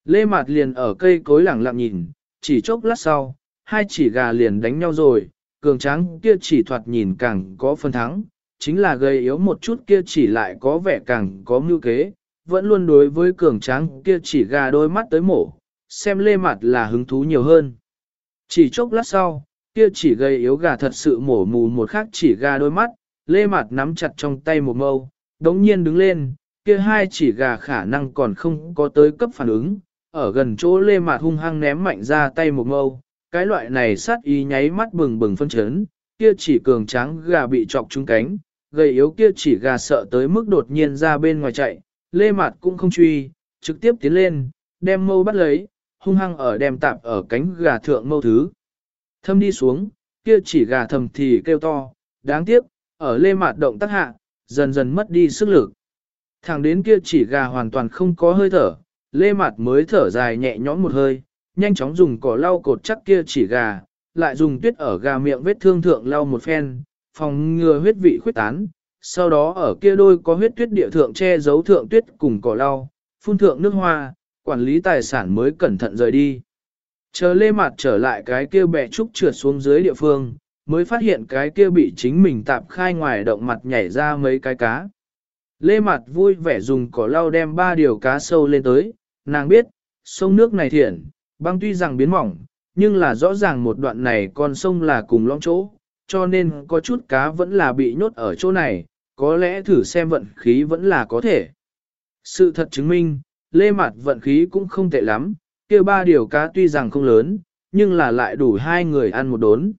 Lê Mạt liền ở cây cối lẳng lặng nhìn, chỉ chốc lát sau, hai chỉ gà liền đánh nhau rồi, cường tráng kia chỉ thoạt nhìn càng có phần thắng, chính là gầy yếu một chút kia chỉ lại có vẻ càng có mưu kế, vẫn luôn đối với cường tráng kia chỉ gà đôi mắt tới mổ, xem lê mặt là hứng thú nhiều hơn. Chỉ chốc lát sau, kia chỉ gây yếu gà thật sự mổ mù một khắc chỉ gà đôi mắt, lê mặt nắm chặt trong tay một mâu, đống nhiên đứng lên, kia hai chỉ gà khả năng còn không có tới cấp phản ứng, ở gần chỗ lê mặt hung hăng ném mạnh ra tay một mâu, cái loại này sát ý nháy mắt bừng bừng phân chấn, kia chỉ cường tráng gà bị chọc trúng cánh, gây yếu kia chỉ gà sợ tới mức đột nhiên ra bên ngoài chạy, lê Mạt cũng không truy, trực tiếp tiến lên, đem mâu bắt lấy, hung hăng ở đem tạp ở cánh gà thượng mâu thứ. Thâm đi xuống, kia chỉ gà thầm thì kêu to, đáng tiếc, ở lê Mạt động tác hạ, dần dần mất đi sức lực. Thẳng đến kia chỉ gà hoàn toàn không có hơi thở, lê Mạt mới thở dài nhẹ nhõm một hơi, nhanh chóng dùng cỏ lau cột chắc kia chỉ gà, lại dùng tuyết ở gà miệng vết thương thượng lau một phen, phòng ngừa huyết vị khuyết tán, sau đó ở kia đôi có huyết tuyết địa thượng che giấu thượng tuyết cùng cỏ lau, phun thượng nước hoa, quản lý tài sản mới cẩn thận rời đi. Chờ lê mặt trở lại cái kia bẹ trúc trượt xuống dưới địa phương, mới phát hiện cái kia bị chính mình tạp khai ngoài động mặt nhảy ra mấy cái cá. Lê mặt vui vẻ dùng cỏ lau đem ba điều cá sâu lên tới, nàng biết, sông nước này thiện, băng tuy rằng biến mỏng, nhưng là rõ ràng một đoạn này con sông là cùng lõng chỗ, cho nên có chút cá vẫn là bị nhốt ở chỗ này, có lẽ thử xem vận khí vẫn là có thể. Sự thật chứng minh, lê mặt vận khí cũng không tệ lắm, kia ba điều cá tuy rằng không lớn, nhưng là lại đủ hai người ăn một đốn.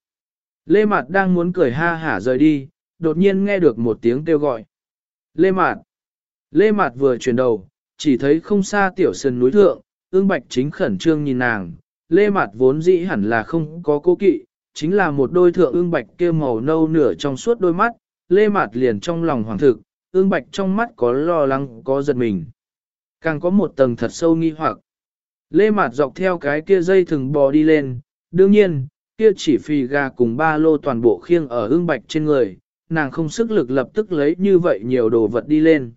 Lê Mạt đang muốn cười ha hả rời đi, đột nhiên nghe được một tiếng kêu gọi. Lê Mạt! Lê Mạt vừa chuyển đầu, chỉ thấy không xa tiểu sơn núi thượng, ương bạch chính khẩn trương nhìn nàng. Lê Mạt vốn dĩ hẳn là không có cố kỵ, chính là một đôi thượng ương bạch kia màu nâu nửa trong suốt đôi mắt, Lê Mạt liền trong lòng hoàng thực, ương bạch trong mắt có lo lắng có giật mình. Càng có một tầng thật sâu nghi hoặc. Lê Mạt dọc theo cái kia dây thừng bò đi lên, đương nhiên, kia chỉ phì gà cùng ba lô toàn bộ khiêng ở ương bạch trên người, nàng không sức lực lập tức lấy như vậy nhiều đồ vật đi lên.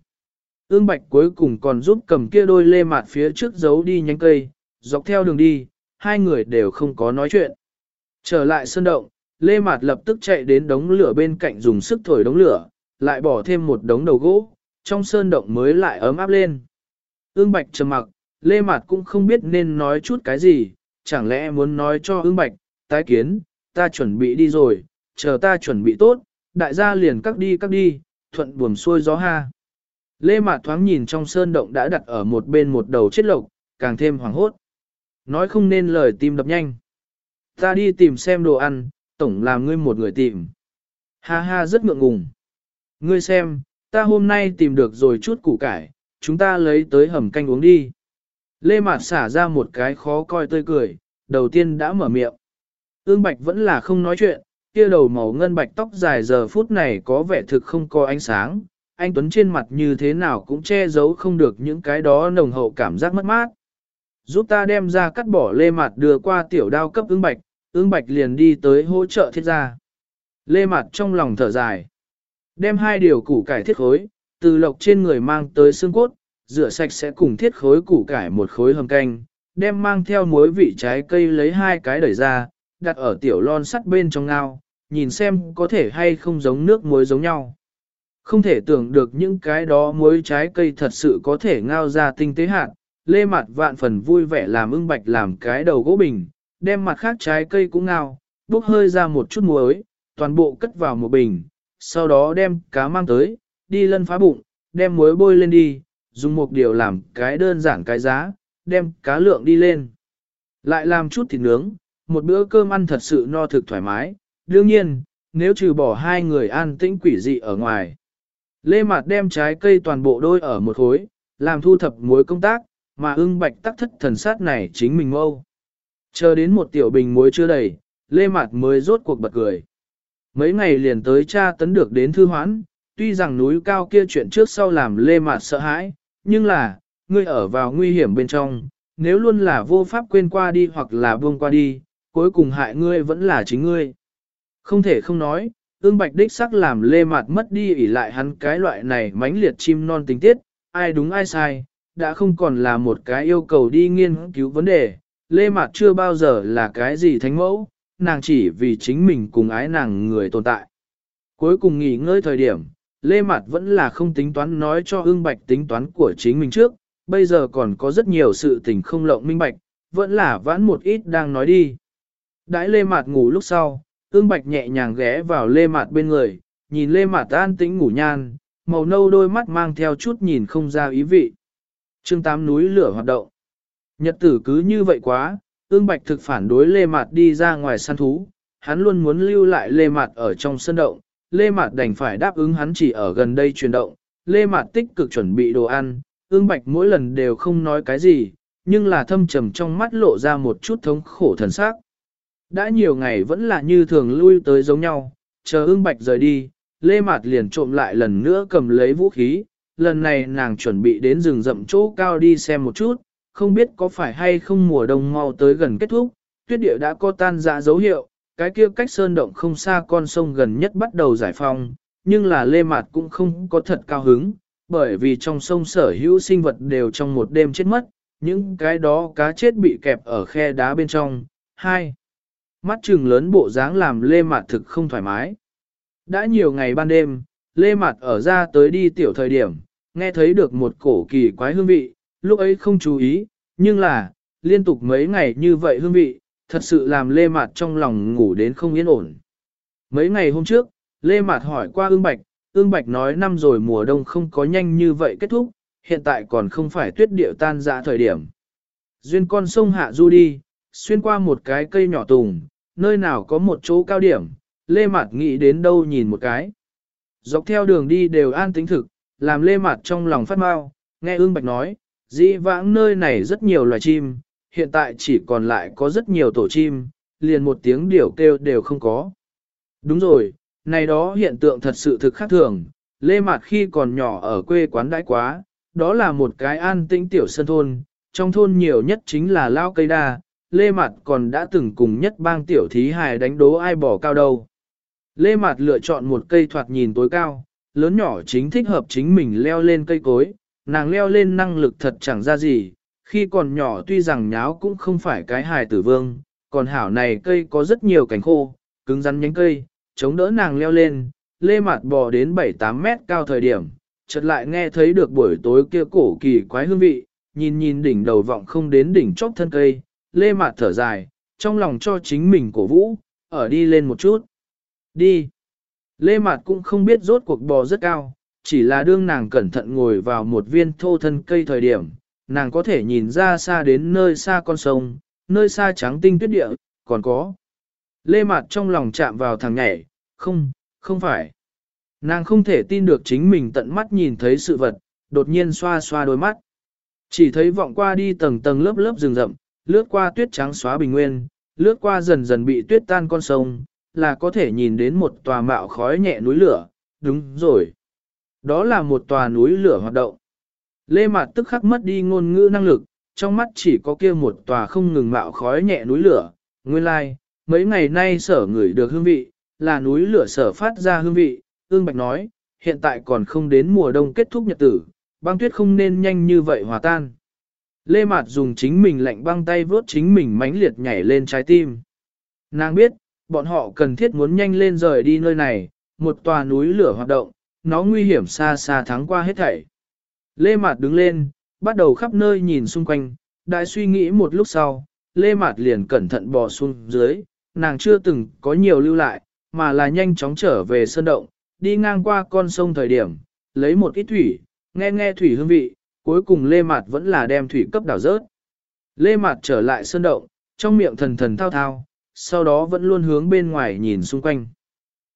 Ương bạch cuối cùng còn giúp cầm kia đôi lê mạt phía trước giấu đi nhánh cây, dọc theo đường đi, hai người đều không có nói chuyện. Trở lại sơn động, lê mạt lập tức chạy đến đống lửa bên cạnh dùng sức thổi đống lửa, lại bỏ thêm một đống đầu gỗ, trong sơn động mới lại ấm áp lên. Ương bạch trầm mặc, lê mạt cũng không biết nên nói chút cái gì, chẳng lẽ muốn nói cho ương bạch, tái kiến, ta chuẩn bị đi rồi, chờ ta chuẩn bị tốt, đại gia liền cắt đi cắt đi, thuận buồm xuôi gió ha. Lê Mạt thoáng nhìn trong sơn động đã đặt ở một bên một đầu chết lộc, càng thêm hoảng hốt. Nói không nên lời tim đập nhanh. Ta đi tìm xem đồ ăn, tổng làm ngươi một người tìm. Ha ha rất ngượng ngùng. Ngươi xem, ta hôm nay tìm được rồi chút củ cải, chúng ta lấy tới hầm canh uống đi. Lê Mạt xả ra một cái khó coi tươi cười, đầu tiên đã mở miệng. Ương Bạch vẫn là không nói chuyện, kia đầu màu ngân bạch tóc dài giờ phút này có vẻ thực không có ánh sáng, anh Tuấn trên mặt như thế nào cũng che giấu không được những cái đó nồng hậu cảm giác mất mát. Giúp ta đem ra cắt bỏ lê mặt đưa qua tiểu đao cấp ương bạch, ương bạch liền đi tới hỗ trợ thiết gia. Lê mặt trong lòng thở dài. Đem hai điều củ cải thiết khối, từ lộc trên người mang tới xương cốt, rửa sạch sẽ cùng thiết khối củ cải một khối hầm canh, đem mang theo muối vị trái cây lấy hai cái đẩy ra, đặt ở tiểu lon sắt bên trong ngao, nhìn xem có thể hay không giống nước muối giống nhau. Không thể tưởng được những cái đó muối trái cây thật sự có thể ngao ra tinh tế hạt, lê mặt vạn phần vui vẻ làm ưng bạch làm cái đầu gỗ bình, đem mặt khác trái cây cũng ngào, bốc hơi ra một chút muối, toàn bộ cất vào một bình, sau đó đem cá mang tới, đi lân phá bụng, đem muối bôi lên đi, dùng một điều làm cái đơn giản cái giá, đem cá lượng đi lên. Lại làm chút thịt nướng, một bữa cơm ăn thật sự no thực thoải mái, đương nhiên, nếu trừ bỏ hai người an tĩnh quỷ dị ở ngoài. Lê Mạt đem trái cây toàn bộ đôi ở một khối, làm thu thập muối công tác, mà ưng bạch tắc thất thần sát này chính mình mâu. Chờ đến một tiểu bình muối chưa đầy, Lê Mạt mới rốt cuộc bật cười. Mấy ngày liền tới cha tấn được đến thư hoãn, tuy rằng núi cao kia chuyện trước sau làm Lê Mạt sợ hãi, nhưng là, ngươi ở vào nguy hiểm bên trong, nếu luôn là vô pháp quên qua đi hoặc là buông qua đi, cuối cùng hại ngươi vẫn là chính ngươi. Không thể không nói, ương bạch đích sắc làm lê mạt mất đi ỉ lại hắn cái loại này mãnh liệt chim non tình tiết, ai đúng ai sai, đã không còn là một cái yêu cầu đi nghiên cứu vấn đề, lê Mạt chưa bao giờ là cái gì thánh mẫu, nàng chỉ vì chính mình cùng ái nàng người tồn tại. Cuối cùng nghỉ ngơi thời điểm, lê Mạt vẫn là không tính toán nói cho ưng bạch tính toán của chính mình trước, bây giờ còn có rất nhiều sự tình không lộng minh bạch, vẫn là vãn một ít đang nói đi. Đãi lê Mạt ngủ lúc sau, ưng bạch nhẹ nhàng ghé vào lê Mạt bên người, nhìn lê Mạt an tĩnh ngủ nhan, màu nâu đôi mắt mang theo chút nhìn không ra ý vị. chương tám núi lửa hoạt động. Nhật tử cứ như vậy quá, ương bạch thực phản đối lê Mạt đi ra ngoài săn thú, hắn luôn muốn lưu lại lê Mạt ở trong sân động, lê Mạt đành phải đáp ứng hắn chỉ ở gần đây chuyển động, lê Mạt tích cực chuẩn bị đồ ăn, ương bạch mỗi lần đều không nói cái gì, nhưng là thâm trầm trong mắt lộ ra một chút thống khổ thần sắc. Đã nhiều ngày vẫn là như thường lui tới giống nhau, chờ ương bạch rời đi, Lê Mạt liền trộm lại lần nữa cầm lấy vũ khí, lần này nàng chuẩn bị đến rừng rậm chỗ cao đi xem một chút, không biết có phải hay không mùa đông mau tới gần kết thúc, tuyết địa đã có tan ra dấu hiệu, cái kia cách sơn động không xa con sông gần nhất bắt đầu giải phong, nhưng là Lê Mạt cũng không có thật cao hứng, bởi vì trong sông sở hữu sinh vật đều trong một đêm chết mất, những cái đó cá chết bị kẹp ở khe đá bên trong. 2. Mắt trừng lớn bộ dáng làm Lê Mạt thực không thoải mái. Đã nhiều ngày ban đêm, Lê Mạt ở ra tới đi tiểu thời điểm, nghe thấy được một cổ kỳ quái hương vị, lúc ấy không chú ý, nhưng là, liên tục mấy ngày như vậy hương vị, thật sự làm Lê Mạt trong lòng ngủ đến không yên ổn. Mấy ngày hôm trước, Lê Mạt hỏi qua ương bạch, ương bạch nói năm rồi mùa đông không có nhanh như vậy kết thúc, hiện tại còn không phải tuyết điệu tan ra thời điểm. Duyên con sông hạ du đi, xuyên qua một cái cây nhỏ tùng, nơi nào có một chỗ cao điểm, Lê Mạt nghĩ đến đâu nhìn một cái. Dọc theo đường đi đều an tính thực, làm Lê Mạt trong lòng phát mau, nghe ương bạch nói, dĩ vãng nơi này rất nhiều loài chim, hiện tại chỉ còn lại có rất nhiều tổ chim, liền một tiếng điểu kêu đều không có. Đúng rồi, này đó hiện tượng thật sự thực khác thường, Lê Mạt khi còn nhỏ ở quê quán đãi quá, đó là một cái an tĩnh tiểu sân thôn, trong thôn nhiều nhất chính là lao cây đa, Lê Mạt còn đã từng cùng nhất bang tiểu thí hài đánh đố ai bỏ cao đâu. Lê Mạt lựa chọn một cây thoạt nhìn tối cao, lớn nhỏ chính thích hợp chính mình leo lên cây cối, nàng leo lên năng lực thật chẳng ra gì, khi còn nhỏ tuy rằng nháo cũng không phải cái hài tử vương, còn hảo này cây có rất nhiều cành khô, cứng rắn nhánh cây, chống đỡ nàng leo lên, lê mặt bò đến 7-8 mét cao thời điểm, chợt lại nghe thấy được buổi tối kia cổ kỳ quái hương vị, nhìn nhìn đỉnh đầu vọng không đến đỉnh chóp thân cây, lê mặt thở dài, trong lòng cho chính mình cổ vũ, ở đi lên một chút. Đi. Lê Mạt cũng không biết rốt cuộc bò rất cao, chỉ là đương nàng cẩn thận ngồi vào một viên thô thân cây thời điểm, nàng có thể nhìn ra xa đến nơi xa con sông, nơi xa trắng tinh tuyết địa, còn có. Lê Mạt trong lòng chạm vào thằng nhảy, không, không phải. Nàng không thể tin được chính mình tận mắt nhìn thấy sự vật, đột nhiên xoa xoa đôi mắt. Chỉ thấy vọng qua đi tầng tầng lớp lớp rừng rậm, lướt qua tuyết trắng xóa bình nguyên, lướt qua dần dần bị tuyết tan con sông, là có thể nhìn đến một tòa mạo khói nhẹ núi lửa, đúng rồi. Đó là một tòa núi lửa hoạt động. Lê Mạt tức khắc mất đi ngôn ngữ năng lực, trong mắt chỉ có kia một tòa không ngừng mạo khói nhẹ núi lửa, nguyên lai, like, mấy ngày nay sở ngửi được hương vị, là núi lửa sở phát ra hương vị, ương bạch nói, hiện tại còn không đến mùa đông kết thúc nhật tử, băng tuyết không nên nhanh như vậy hòa tan. Lê Mạt dùng chính mình lạnh băng tay vớt chính mình mãnh liệt nhảy lên trái tim. Nàng biết, bọn họ cần thiết muốn nhanh lên rời đi nơi này, một tòa núi lửa hoạt động, nó nguy hiểm xa xa thắng qua hết thảy. Lê Mạt đứng lên, bắt đầu khắp nơi nhìn xung quanh, đại suy nghĩ một lúc sau, Lê Mạt liền cẩn thận bò xuống dưới, nàng chưa từng có nhiều lưu lại, mà là nhanh chóng trở về sơn động, đi ngang qua con sông thời điểm, lấy một ít thủy, nghe nghe thủy hương vị, cuối cùng Lê Mạt vẫn là đem thủy cấp đảo rớt. Lê Mạt trở lại sơn động, trong miệng thần thần thao thao, sau đó vẫn luôn hướng bên ngoài nhìn xung quanh.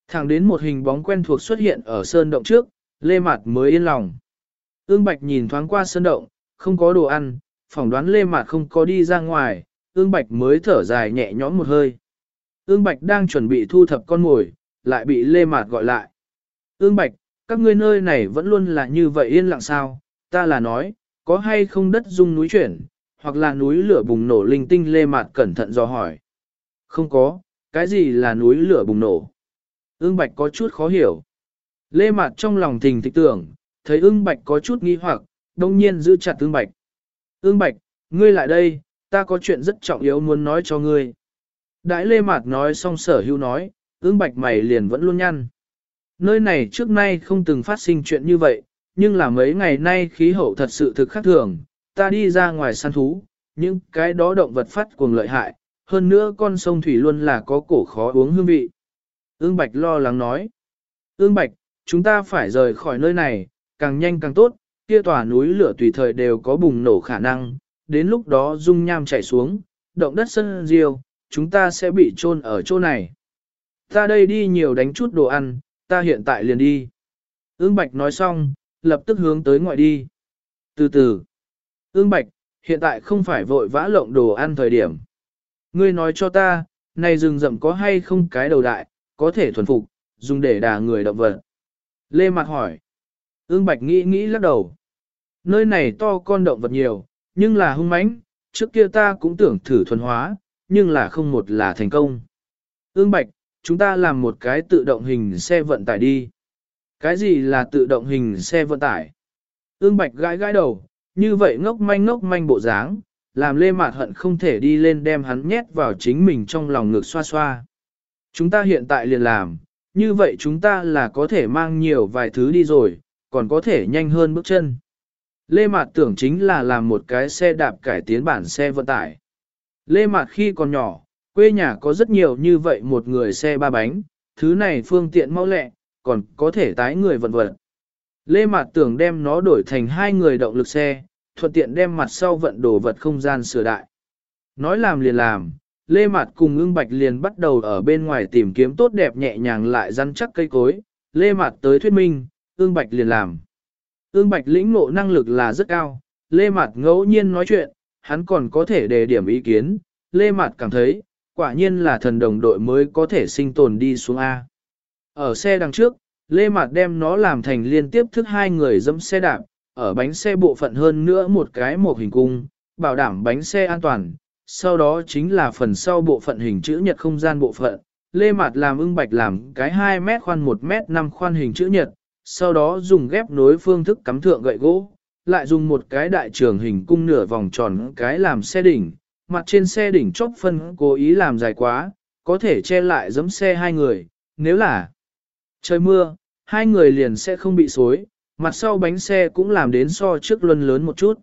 Thẳng đến một hình bóng quen thuộc xuất hiện ở sơn động trước, Lê Mạt mới yên lòng. Ương Bạch nhìn thoáng qua sơn động, không có đồ ăn, phỏng đoán Lê Mạt không có đi ra ngoài, Ương Bạch mới thở dài nhẹ nhõm một hơi. Ương Bạch đang chuẩn bị thu thập con mồi, lại bị Lê Mạt gọi lại. Ương Bạch, các ngươi nơi này vẫn luôn là như vậy yên lặng sao, ta là nói, có hay không đất dung núi chuyển, hoặc là núi lửa bùng nổ linh tinh Lê Mạt cẩn thận do hỏi. Không có, cái gì là núi lửa bùng nổ? Ương Bạch có chút khó hiểu. Lê Mạt trong lòng thình thịch tưởng, thấy ương Bạch có chút nghi hoặc, đông nhiên giữ chặt ương Bạch. Ương Bạch, ngươi lại đây, ta có chuyện rất trọng yếu muốn nói cho ngươi. Đại Lê Mạt nói xong sở hữu nói, ương Bạch mày liền vẫn luôn nhăn. Nơi này trước nay không từng phát sinh chuyện như vậy, nhưng là mấy ngày nay khí hậu thật sự thực khác thường, ta đi ra ngoài săn thú, những cái đó động vật phát cuồng lợi hại, hơn nữa con sông Thủy luôn là có cổ khó uống hương vị. Ương Bạch lo lắng nói. Ương Bạch, chúng ta phải rời khỏi nơi này, càng nhanh càng tốt, kia tòa núi lửa tùy thời đều có bùng nổ khả năng, đến lúc đó dung nham chảy xuống, động đất sân diêu, chúng ta sẽ bị chôn ở chỗ này. Ta đây đi nhiều đánh chút đồ ăn, ta hiện tại liền đi. Ương Bạch nói xong, lập tức hướng tới ngoại đi. Từ từ. Ương Bạch, hiện tại không phải vội vã lộng đồ ăn thời điểm. Ngươi nói cho ta, này rừng rậm có hay không cái đầu đại, có thể thuần phục, dùng để đà người động vật. Lê Mạc hỏi. Ương Bạch nghĩ nghĩ lắc đầu. Nơi này to con động vật nhiều, nhưng là hung mãnh, trước kia ta cũng tưởng thử thuần hóa, nhưng là không một là thành công. Ương Bạch, chúng ta làm một cái tự động hình xe vận tải đi. Cái gì là tự động hình xe vận tải? Ương Bạch gãi gãi đầu, như vậy ngốc manh ngốc manh bộ dáng, làm Lê Mạt Hận không thể đi lên đem hắn nhét vào chính mình trong lòng ngực xoa xoa. Chúng ta hiện tại liền làm, như vậy chúng ta là có thể mang nhiều vài thứ đi rồi, còn có thể nhanh hơn bước chân. Lê Mạt tưởng chính là làm một cái xe đạp cải tiến bản xe vận tải. Lê Mạt khi còn nhỏ, quê nhà có rất nhiều như vậy một người xe ba bánh, thứ này phương tiện mau lẹ, còn có thể tái người vận vận. Lê Mạt tưởng đem nó đổi thành hai người động lực xe, thuận tiện đem mặt sau vận đồ vật không gian sửa đại. Nói làm liền làm, Lê Mạt cùng ưng bạch liền bắt đầu ở bên ngoài tìm kiếm tốt đẹp nhẹ nhàng lại rắn chắc cây cối, Lê Mạt tới thuyết minh, ưng bạch liền làm. Ưng bạch lĩnh ngộ năng lực là rất cao, Lê Mạt ngẫu nhiên nói chuyện, hắn còn có thể đề điểm ý kiến, Lê Mạt cảm thấy, quả nhiên là thần đồng đội mới có thể sinh tồn đi xuống A. Ở xe đằng trước, Lê Mạt đem nó làm thành liên tiếp thức hai người dẫm xe đạp, ở bánh xe bộ phận hơn nữa một cái một hình cung, bảo đảm bánh xe an toàn, sau đó chính là phần sau bộ phận hình chữ nhật không gian bộ phận. Lê Mạt làm ưng bạch làm cái 2 mét khoan 1 mét 5 khoan hình chữ nhật, sau đó dùng ghép nối phương thức cắm thượng gậy gỗ, lại dùng một cái đại trường hình cung nửa vòng tròn cái làm xe đỉnh, mặt trên xe đỉnh chốc phân cố ý làm dài quá, có thể che lại giấm xe hai người, nếu là trời mưa, hai người liền sẽ không bị xối, mặt sau bánh xe cũng làm đến so trước luân lớn một chút.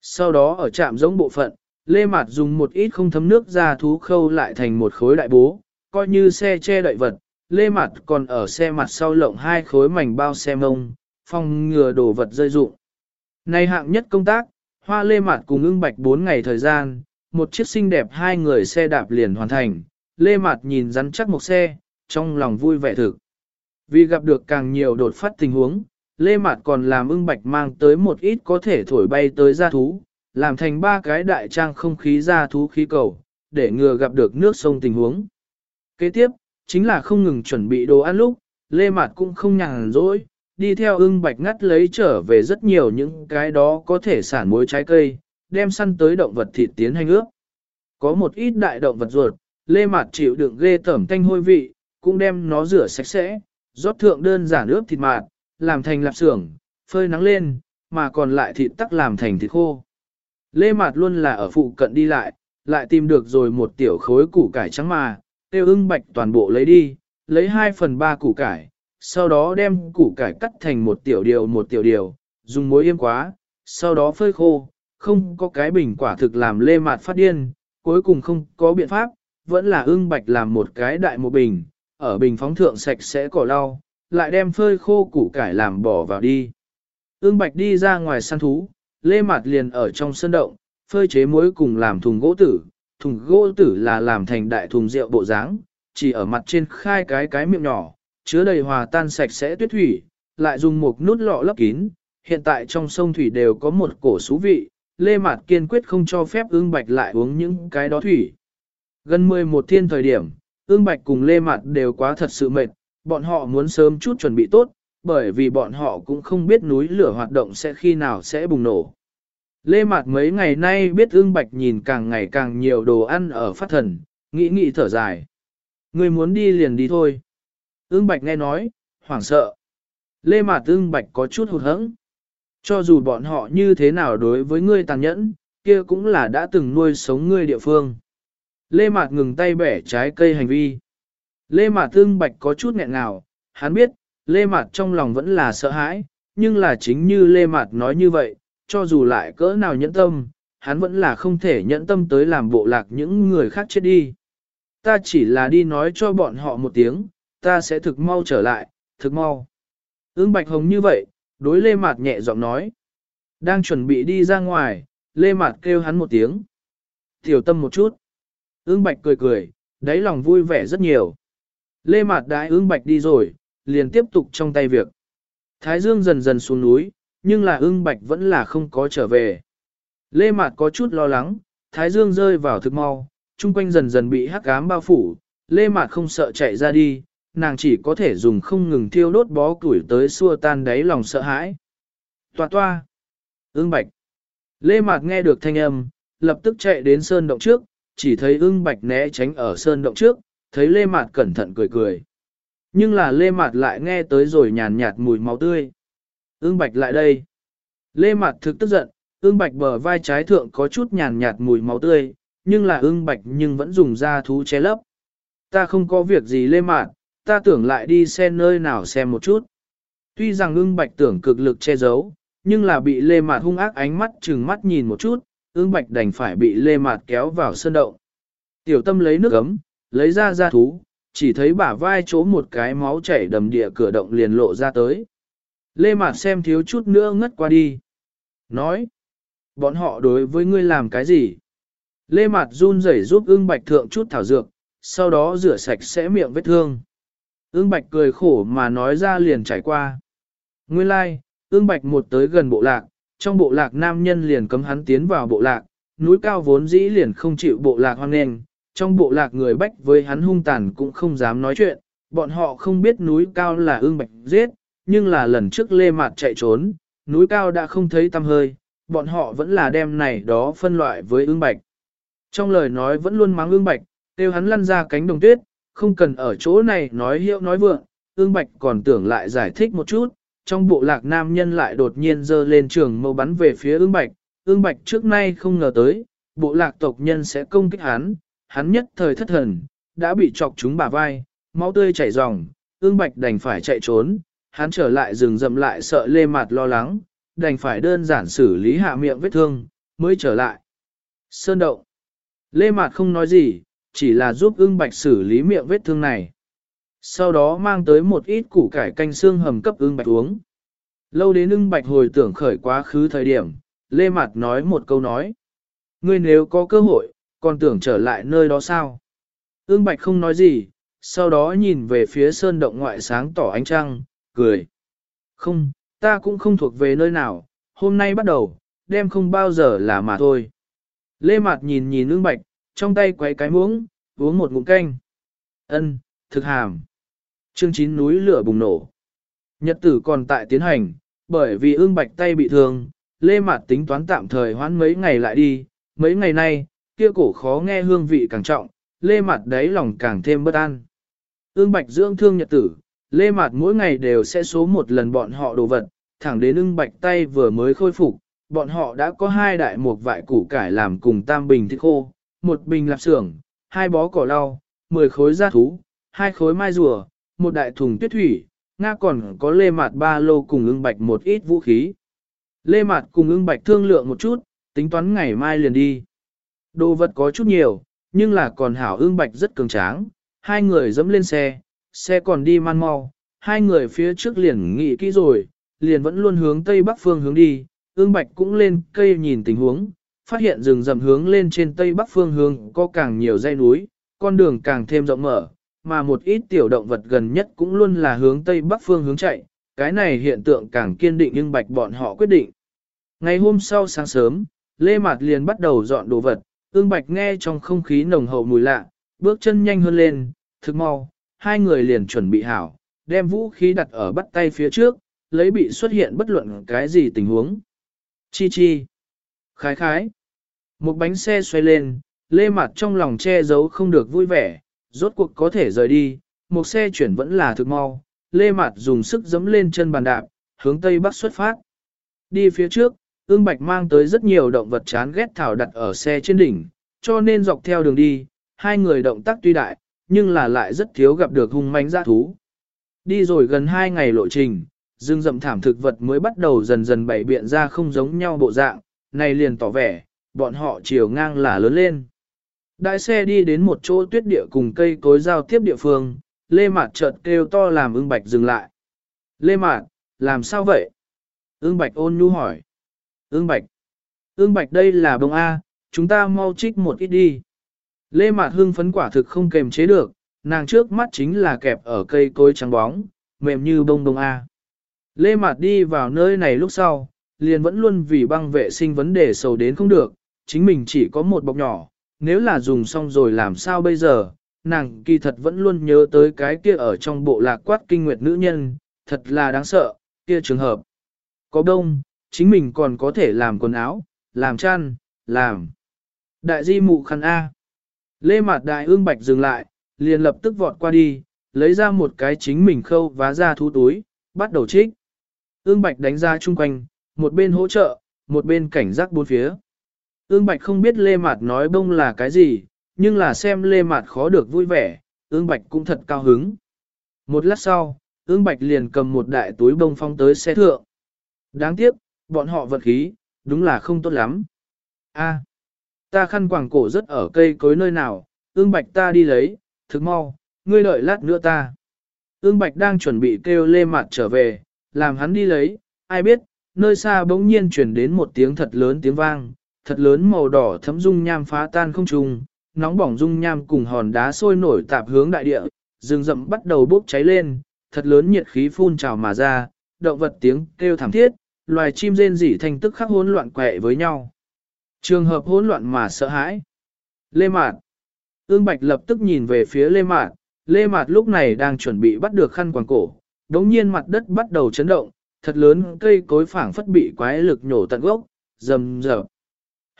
Sau đó ở trạm giống bộ phận, Lê Mạt dùng một ít không thấm nước ra thú khâu lại thành một khối đại bố, coi như xe che đậy vật. Lê Mạt còn ở xe mặt sau lộng hai khối mảnh bao xe mông, phòng ngừa đổ vật rơi rụng. Này hạng nhất công tác, hoa Lê Mạt cùng ưng bạch 4 ngày thời gian, một chiếc xinh đẹp hai người xe đạp liền hoàn thành. Lê Mạt nhìn rắn chắc một xe, trong lòng vui vẻ thực. Vì gặp được càng nhiều đột phát tình huống, Lê Mạt còn làm ưng bạch mang tới một ít có thể thổi bay tới gia thú, làm thành ba cái đại trang không khí ra thú khí cầu, để ngừa gặp được nước sông tình huống. Kế tiếp, chính là không ngừng chuẩn bị đồ ăn lúc, Lê Mạt cũng không nhàn rỗi, đi theo ưng bạch ngắt lấy trở về rất nhiều những cái đó có thể sản muối trái cây, đem săn tới động vật thịt tiến hành ước. Có một ít đại động vật ruột, Lê Mạt chịu đựng ghê tẩm tanh hôi vị, cũng đem nó rửa sạch sẽ, rót thượng đơn giản ướp thịt mạt, làm thành lạp xưởng, phơi nắng lên, mà còn lại thịt tắc làm thành thịt khô. Lê Mạt luôn là ở phụ cận đi lại, lại tìm được rồi một tiểu khối củ cải trắng mà, tiêu ưng bạch toàn bộ lấy đi, lấy 2 phần 3 củ cải, sau đó đem củ cải cắt thành một tiểu điều một tiểu điều, dùng muối yêm quá, sau đó phơi khô, không có cái bình quả thực làm Lê Mạt phát điên, cuối cùng không có biện pháp, vẫn là ưng bạch làm một cái đại một bình, ở bình phóng thượng sạch sẽ cỏ lau, lại đem phơi khô củ cải làm bỏ vào đi. Ưng bạch đi ra ngoài săn thú, lê Mạt liền ở trong sân động, phơi chế muối cùng làm thùng gỗ tử, thùng gỗ tử là làm thành đại thùng rượu bộ dáng, chỉ ở mặt trên khai cái cái miệng nhỏ, chứa đầy hòa tan sạch sẽ tuyết thủy, lại dùng một nút lọ lấp kín. Hiện tại trong sông thủy đều có một cổ xú vị, Lê Mạt kiên quyết không cho phép ương bạch lại uống những cái đó thủy. Gần 11 thiên thời điểm, ương bạch cùng Lê Mạt đều quá thật sự mệt, bọn họ muốn sớm chút chuẩn bị tốt, bởi vì bọn họ cũng không biết núi lửa hoạt động sẽ khi nào sẽ bùng nổ. Lê Mạt mấy ngày nay biết ương bạch nhìn càng ngày càng nhiều đồ ăn ở phát thần, nghĩ nghĩ thở dài. Người muốn đi liền đi thôi. Ương bạch nghe nói, hoảng sợ. Lê Mạt ương bạch có chút hụt hẫng. Cho dù bọn họ như thế nào đối với ngươi tàn nhẫn, kia cũng là đã từng nuôi sống ngươi địa phương. Lê Mạt ngừng tay bẻ trái cây hành vi. Lê Mạt ương bạch có chút nghẹn ngào, hắn biết, Lê Mạt trong lòng vẫn là sợ hãi, nhưng là chính như Lê Mạt nói như vậy, cho dù lại cỡ nào nhẫn tâm, hắn vẫn là không thể nhẫn tâm tới làm bộ lạc những người khác chết đi. Ta chỉ là đi nói cho bọn họ một tiếng, ta sẽ thực mau trở lại, thực mau. Ưng Bạch Hồng như vậy, đối Lê Mạt nhẹ giọng nói. Đang chuẩn bị đi ra ngoài, Lê Mạt kêu hắn một tiếng. Tiểu tâm một chút. Ưng Bạch cười cười, đáy lòng vui vẻ rất nhiều. Lê Mạt đãi ưng Bạch đi rồi, liền tiếp tục trong tay việc. Thái Dương dần dần xuống núi, nhưng là ưng bạch vẫn là không có trở về. Lê Mạt có chút lo lắng, Thái Dương rơi vào thực mau, chung quanh dần dần bị hắc ám bao phủ, Lê Mạt không sợ chạy ra đi, nàng chỉ có thể dùng không ngừng thiêu đốt bó củi tới xua tan đáy lòng sợ hãi. Toa toa! Ưng bạch! Lê Mạt nghe được thanh âm, lập tức chạy đến sơn động trước, chỉ thấy ưng bạch né tránh ở sơn động trước, thấy Lê Mạt cẩn thận cười cười. Nhưng là Lê Mạt lại nghe tới rồi nhàn nhạt mùi máu tươi. Ưng Bạch lại đây. Lê Mạt thực tức giận, ưng Bạch bờ vai trái thượng có chút nhàn nhạt mùi máu tươi, nhưng là ưng Bạch nhưng vẫn dùng da thú che lấp. Ta không có việc gì Lê Mạt, ta tưởng lại đi xem nơi nào xem một chút. Tuy rằng ưng Bạch tưởng cực lực che giấu, nhưng là bị Lê Mạt hung ác ánh mắt chừng mắt nhìn một chút, ưng Bạch đành phải bị Lê Mạt kéo vào sơn động. Tiểu tâm lấy nước ấm, lấy ra da thú, chỉ thấy bả vai chỗ một cái máu chảy đầm địa cửa động liền lộ ra tới. Lê Mạt xem thiếu chút nữa ngất qua đi. Nói, bọn họ đối với ngươi làm cái gì? Lê Mạt run rẩy giúp ưng bạch thượng chút thảo dược, sau đó rửa sạch sẽ miệng vết thương. Ưng bạch cười khổ mà nói ra liền trải qua. Nguyên lai, like, ưng bạch một tới gần bộ lạc, trong bộ lạc nam nhân liền cấm hắn tiến vào bộ lạc, núi cao vốn dĩ liền không chịu bộ lạc hoang nền, trong bộ lạc người bách với hắn hung tàn cũng không dám nói chuyện, bọn họ không biết núi cao là ương bạch giết, nhưng là lần trước lê mạt chạy trốn, núi cao đã không thấy tăm hơi, bọn họ vẫn là đem này đó phân loại với ương bạch. Trong lời nói vẫn luôn mắng ương bạch, kêu hắn lăn ra cánh đồng tuyết, không cần ở chỗ này nói hiệu nói vượng, ương bạch còn tưởng lại giải thích một chút, trong bộ lạc nam nhân lại đột nhiên dơ lên trường mâu bắn về phía ương bạch, ương bạch trước nay không ngờ tới, bộ lạc tộc nhân sẽ công kích hắn, hắn nhất thời thất thần, đã bị chọc trúng bả vai, máu tươi chảy ròng, ương bạch đành phải chạy trốn, hắn trở lại rừng rậm lại sợ lê mặt lo lắng, đành phải đơn giản xử lý hạ miệng vết thương, mới trở lại. Sơn động. Lê Mạt không nói gì, chỉ là giúp ương bạch xử lý miệng vết thương này. Sau đó mang tới một ít củ cải canh xương hầm cấp ương bạch uống. Lâu đến ưng bạch hồi tưởng khởi quá khứ thời điểm, Lê Mạt nói một câu nói. Ngươi nếu có cơ hội, còn tưởng trở lại nơi đó sao? Ương Bạch không nói gì, sau đó nhìn về phía sơn động ngoại sáng tỏ ánh trăng, cười. Không, ta cũng không thuộc về nơi nào, hôm nay bắt đầu, đêm không bao giờ là mà thôi. Lê Mạt nhìn nhìn ương Bạch, trong tay quay cái muỗng, uống một ngụm canh. Ân, thực hàm. Chương chín núi lửa bùng nổ. Nhật tử còn tại tiến hành, bởi vì ương Bạch tay bị thương, Lê Mạt tính toán tạm thời hoãn mấy ngày lại đi, mấy ngày nay, kia cổ khó nghe hương vị càng trọng, lê mặt đáy lòng càng thêm bất an. Ương bạch dưỡng thương nhật tử, lê mặt mỗi ngày đều sẽ số một lần bọn họ đồ vật, thẳng đến ưng bạch tay vừa mới khôi phục, bọn họ đã có hai đại một vại củ cải làm cùng tam bình thịt khô, một bình lạp xưởng, hai bó cỏ lau, mười khối da thú, hai khối mai rùa, một đại thùng tuyết thủy, Nga còn có lê mạt ba lô cùng ưng bạch một ít vũ khí. Lê mạt cùng ưng bạch thương lượng một chút, tính toán ngày mai liền đi. Đồ vật có chút nhiều, nhưng là còn hảo ương bạch rất cường tráng, hai người dẫm lên xe, xe còn đi man mau, hai người phía trước liền nghĩ kỹ rồi, liền vẫn luôn hướng tây bắc phương hướng đi, ương bạch cũng lên cây nhìn tình huống, phát hiện rừng rậm hướng lên trên tây bắc phương hướng có càng nhiều dãy núi, con đường càng thêm rộng mở, mà một ít tiểu động vật gần nhất cũng luôn là hướng tây bắc phương hướng chạy, cái này hiện tượng càng kiên định nhưng bạch bọn họ quyết định. Ngày hôm sau sáng sớm, Lê Mạt liền bắt đầu dọn đồ vật, ương bạch nghe trong không khí nồng hậu mùi lạ, bước chân nhanh hơn lên, thực mau, hai người liền chuẩn bị hảo, đem vũ khí đặt ở bắt tay phía trước, lấy bị xuất hiện bất luận cái gì tình huống. Chi chi. Khái khái. Một bánh xe xoay lên, lê mặt trong lòng che giấu không được vui vẻ, rốt cuộc có thể rời đi, một xe chuyển vẫn là thực mau, lê mặt dùng sức dấm lên chân bàn đạp, hướng tây bắc xuất phát. Đi phía trước, ương bạch mang tới rất nhiều động vật chán ghét thảo đặt ở xe trên đỉnh, cho nên dọc theo đường đi, hai người động tác tuy đại, nhưng là lại rất thiếu gặp được hung manh giã thú. Đi rồi gần hai ngày lộ trình, rừng rậm thảm thực vật mới bắt đầu dần dần bày biện ra không giống nhau bộ dạng, này liền tỏ vẻ, bọn họ chiều ngang là lớn lên. Đại xe đi đến một chỗ tuyết địa cùng cây cối giao tiếp địa phương, Lê Mạt chợt kêu to làm ưng bạch dừng lại. Lê Mạt, làm sao vậy? Ưng bạch ôn nhu hỏi. Ương bạch. Ương bạch đây là bông A, chúng ta mau trích một ít đi. Lê Mạt hưng phấn quả thực không kềm chế được, nàng trước mắt chính là kẹp ở cây cối trắng bóng, mềm như bông bông A. Lê Mạt đi vào nơi này lúc sau, liền vẫn luôn vì băng vệ sinh vấn đề sầu đến không được, chính mình chỉ có một bọc nhỏ, nếu là dùng xong rồi làm sao bây giờ, nàng kỳ thật vẫn luôn nhớ tới cái kia ở trong bộ lạc quát kinh nguyệt nữ nhân, thật là đáng sợ, kia trường hợp. Có đông, chính mình còn có thể làm quần áo, làm chăn, làm. Đại di mụ khăn A. Lê Mạt Đại ương bạch dừng lại, liền lập tức vọt qua đi, lấy ra một cái chính mình khâu vá ra thú túi, bắt đầu trích. Ương bạch đánh ra chung quanh, một bên hỗ trợ, một bên cảnh giác bốn phía. Ương bạch không biết Lê Mạt nói bông là cái gì, nhưng là xem Lê Mạt khó được vui vẻ, ương bạch cũng thật cao hứng. Một lát sau, ương bạch liền cầm một đại túi bông phong tới xe thượng. Đáng tiếc, bọn họ vật khí, đúng là không tốt lắm. A, ta khăn quàng cổ rất ở cây cối nơi nào, ương bạch ta đi lấy, thực mau, ngươi đợi lát nữa ta. Ương bạch đang chuẩn bị kêu lê mặt trở về, làm hắn đi lấy, ai biết, nơi xa bỗng nhiên chuyển đến một tiếng thật lớn tiếng vang, thật lớn màu đỏ thấm dung nham phá tan không trùng, nóng bỏng dung nham cùng hòn đá sôi nổi tạp hướng đại địa, rừng rậm bắt đầu bốc cháy lên, thật lớn nhiệt khí phun trào mà ra, động vật tiếng kêu thảm thiết, loài chim rên rỉ thành tức khắc hỗn loạn quẹ với nhau. Trường hợp hỗn loạn mà sợ hãi. Lê Mạt. Ương Bạch lập tức nhìn về phía Lê Mạt, Lê Mạt lúc này đang chuẩn bị bắt được khăn quàng cổ, đống nhiên mặt đất bắt đầu chấn động, thật lớn cây cối phảng phất bị quái lực nhổ tận gốc, rầm rầm.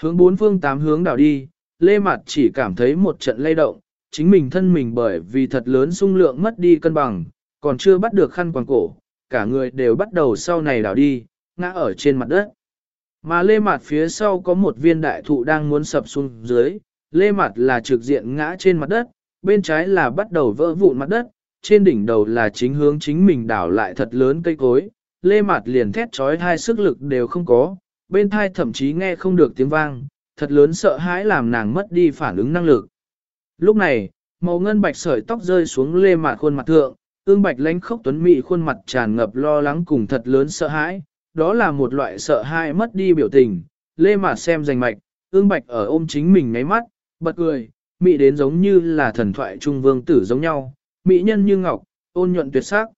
Hướng bốn phương tám hướng đảo đi, Lê Mạt chỉ cảm thấy một trận lay động, chính mình thân mình bởi vì thật lớn sung lượng mất đi cân bằng, còn chưa bắt được khăn quàng cổ, cả người đều bắt đầu sau này đảo đi, ngã ở trên mặt đất. Mà lê mặt phía sau có một viên đại thụ đang muốn sập xuống dưới, lê mặt là trực diện ngã trên mặt đất, bên trái là bắt đầu vỡ vụn mặt đất, trên đỉnh đầu là chính hướng chính mình đảo lại thật lớn cây cối, lê mặt liền thét trói hai sức lực đều không có, bên thai thậm chí nghe không được tiếng vang, thật lớn sợ hãi làm nàng mất đi phản ứng năng lực. Lúc này, màu ngân bạch sợi tóc rơi xuống lê mặt khuôn mặt thượng, ương bạch lánh khốc tuấn mị khuôn mặt tràn ngập lo lắng cùng thật lớn sợ hãi, đó là một loại sợ hãi mất đi biểu tình, lê mạt xem rành mạch, ương bạch ở ôm chính mình ngáy mắt, bật cười, mỹ đến giống như là thần thoại trung vương tử giống nhau, mỹ nhân như ngọc, ôn nhuận tuyệt sắc.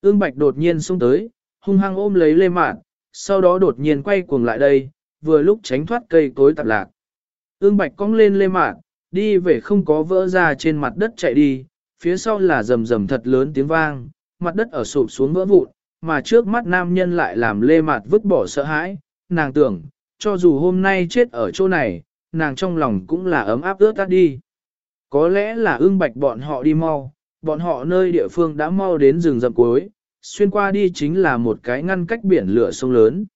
Ương bạch đột nhiên xông tới, hung hăng ôm lấy lê mạt, sau đó đột nhiên quay cuồng lại đây, vừa lúc tránh thoát cây cối tạp lạc. Ương bạch cong lên lê mạt, đi về không có vỡ ra trên mặt đất chạy đi, phía sau là rầm rầm thật lớn tiếng vang, mặt đất ở sụp xuống vỡ vụn, mà trước mắt nam nhân lại làm lê mạt vứt bỏ sợ hãi, nàng tưởng, cho dù hôm nay chết ở chỗ này, nàng trong lòng cũng là ấm áp ướt tắt đi. Có lẽ là ưng bạch bọn họ đi mau, bọn họ nơi địa phương đã mau đến rừng rậm cuối, xuyên qua đi chính là một cái ngăn cách biển lửa sông lớn.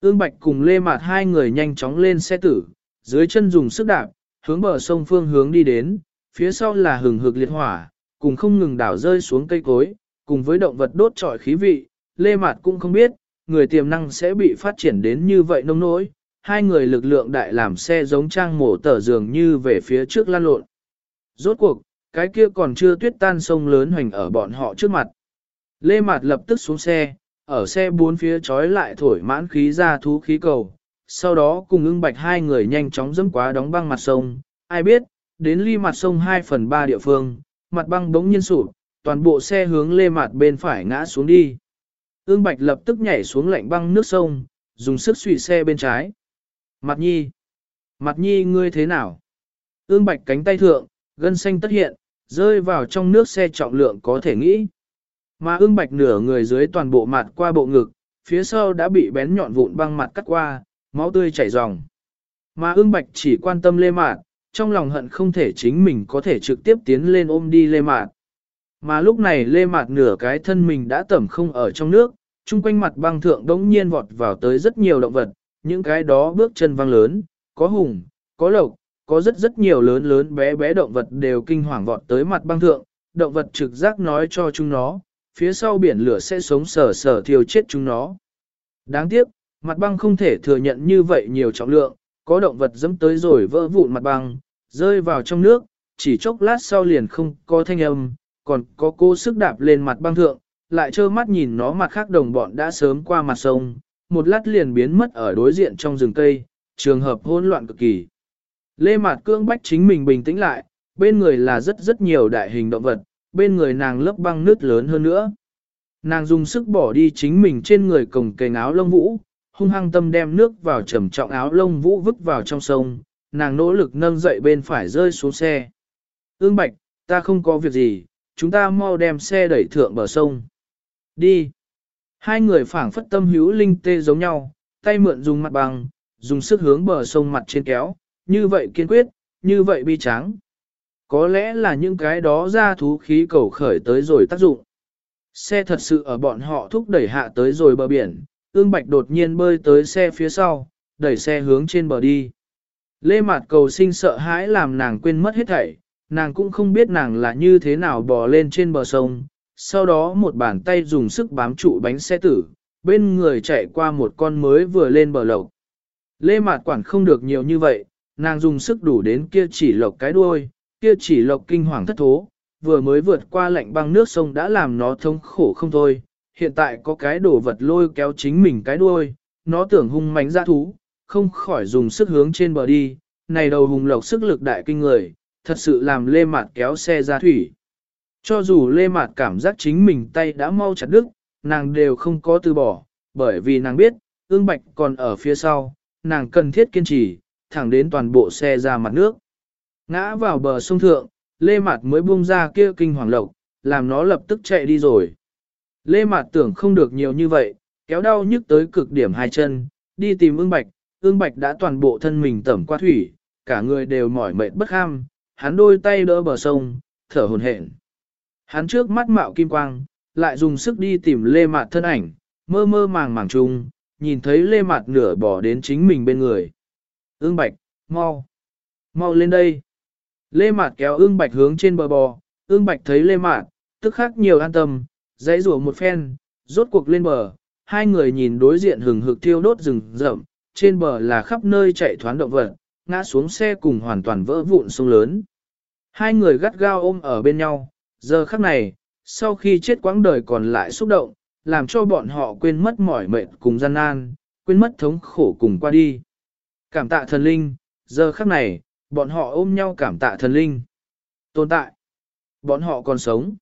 Ưng bạch cùng lê mạt hai người nhanh chóng lên xe tử, dưới chân dùng sức đạp, hướng bờ sông phương hướng đi đến, phía sau là hừng hực liệt hỏa, cùng không ngừng đảo rơi xuống cây cối, cùng với động vật đốt trọi khí vị, Lê Mạt cũng không biết, người tiềm năng sẽ bị phát triển đến như vậy nông nỗi, hai người lực lượng đại làm xe giống trang mổ tở dường như về phía trước lan lộn. Rốt cuộc, cái kia còn chưa tuyết tan sông lớn hoành ở bọn họ trước mặt. Lê Mạt lập tức xuống xe, ở xe bốn phía trói lại thổi mãn khí ra thú khí cầu, sau đó cùng ưng bạch hai người nhanh chóng dẫm quá đóng băng mặt sông. Ai biết, đến ly mặt sông 2 phần 3 địa phương, mặt băng bỗng nhiên sụp, toàn bộ xe hướng lê Mạt bên phải ngã xuống đi. Ương bạch lập tức nhảy xuống lạnh băng nước sông, dùng sức suy xe bên trái. Mặt nhi! Mặt nhi ngươi thế nào? Ương bạch cánh tay thượng, gân xanh tất hiện, rơi vào trong nước xe trọng lượng có thể nghĩ. Mà ương bạch nửa người dưới toàn bộ mặt qua bộ ngực, phía sau đã bị bén nhọn vụn băng mặt cắt qua, máu tươi chảy ròng. Mà ương bạch chỉ quan tâm lê mạt, trong lòng hận không thể chính mình có thể trực tiếp tiến lên ôm đi lê mạt. Mà lúc này lê mạt nửa cái thân mình đã tẩm không ở trong nước, chung quanh mặt băng thượng đống nhiên vọt vào tới rất nhiều động vật, những cái đó bước chân văng lớn, có hùng, có lộc, có rất rất nhiều lớn lớn bé bé động vật đều kinh hoàng vọt tới mặt băng thượng, động vật trực giác nói cho chúng nó, phía sau biển lửa sẽ sống sờ sờ thiêu chết chúng nó. Đáng tiếc, mặt băng không thể thừa nhận như vậy nhiều trọng lượng, có động vật dẫm tới rồi vỡ vụn mặt băng, rơi vào trong nước, chỉ chốc lát sau liền không có thanh âm, còn có cô sức đạp lên mặt băng thượng, lại trơ mắt nhìn nó mặt khác đồng bọn đã sớm qua mặt sông, một lát liền biến mất ở đối diện trong rừng cây, trường hợp hỗn loạn cực kỳ. Lê Mạt Cương bách chính mình bình tĩnh lại, bên người là rất rất nhiều đại hình động vật, bên người nàng lớp băng nước lớn hơn nữa. Nàng dùng sức bỏ đi chính mình trên người cổng kềnh áo lông vũ, hung hăng tâm đem nước vào trầm trọng áo lông vũ vứt vào trong sông, nàng nỗ lực nâng dậy bên phải rơi xuống xe. Ương Bạch, ta không có việc gì, chúng ta mau đem xe đẩy thượng bờ sông. Đi. Hai người phảng phất tâm hữu linh tê giống nhau, tay mượn dùng mặt bằng, dùng sức hướng bờ sông mặt trên kéo, như vậy kiên quyết, như vậy bi tráng. Có lẽ là những cái đó ra thú khí cầu khởi tới rồi tác dụng. Xe thật sự ở bọn họ thúc đẩy hạ tới rồi bờ biển, ương bạch đột nhiên bơi tới xe phía sau, đẩy xe hướng trên bờ đi. Lê Mạt cầu sinh sợ hãi làm nàng quên mất hết thảy, nàng cũng không biết nàng là như thế nào bò lên trên bờ sông, sau đó một bàn tay dùng sức bám trụ bánh xe tử, bên người chạy qua một con mới vừa lên bờ lộc. Lê Mạt quản không được nhiều như vậy, nàng dùng sức đủ đến kia chỉ lộc cái đuôi, kia chỉ lộc kinh hoàng thất thố, vừa mới vượt qua lạnh băng nước sông đã làm nó thống khổ không thôi, hiện tại có cái đồ vật lôi kéo chính mình cái đuôi, nó tưởng hung mãnh ra thú, không khỏi dùng sức hướng trên bờ đi, này đầu hùng lộc sức lực đại kinh người, thật sự làm lê mạt kéo xe ra thủy. Cho dù lê mạt cảm giác chính mình tay đã mau chặt đứt, nàng đều không có từ bỏ, bởi vì nàng biết, ương bạch còn ở phía sau, nàng cần thiết kiên trì, thẳng đến toàn bộ xe ra mặt nước. Ngã vào bờ sông thượng, lê mạt mới buông ra kia kinh hoàng lộc, làm nó lập tức chạy đi rồi. Lê mạt tưởng không được nhiều như vậy, kéo đau nhức tới cực điểm hai chân, đi tìm ương bạch, ương bạch đã toàn bộ thân mình tẩm qua thủy, cả người đều mỏi mệt bất ham, hắn đôi tay đỡ bờ sông, thở hồn hển. Hắn trước mắt mạo kim quang, lại dùng sức đi tìm lê mạt thân ảnh, mơ mơ màng màng chung, nhìn thấy lê mạt nửa bỏ đến chính mình bên người. Ương bạch, mau, mau lên đây. Lê mạt kéo ương bạch hướng trên bờ bò, ương bạch thấy lê mạt, tức khắc nhiều an tâm, dãy rủa một phen, rốt cuộc lên bờ, hai người nhìn đối diện hừng hực thiêu đốt rừng rậm, trên bờ là khắp nơi chạy thoán động vật, ngã xuống xe cùng hoàn toàn vỡ vụn sông lớn. Hai người gắt gao ôm ở bên nhau, giờ khắc này, sau khi chết quãng đời còn lại xúc động, làm cho bọn họ quên mất mỏi mệt cùng gian nan, quên mất thống khổ cùng qua đi. Cảm tạ thần linh, giờ khắc này, bọn họ ôm nhau cảm tạ thần linh. Tồn tại. Bọn họ còn sống.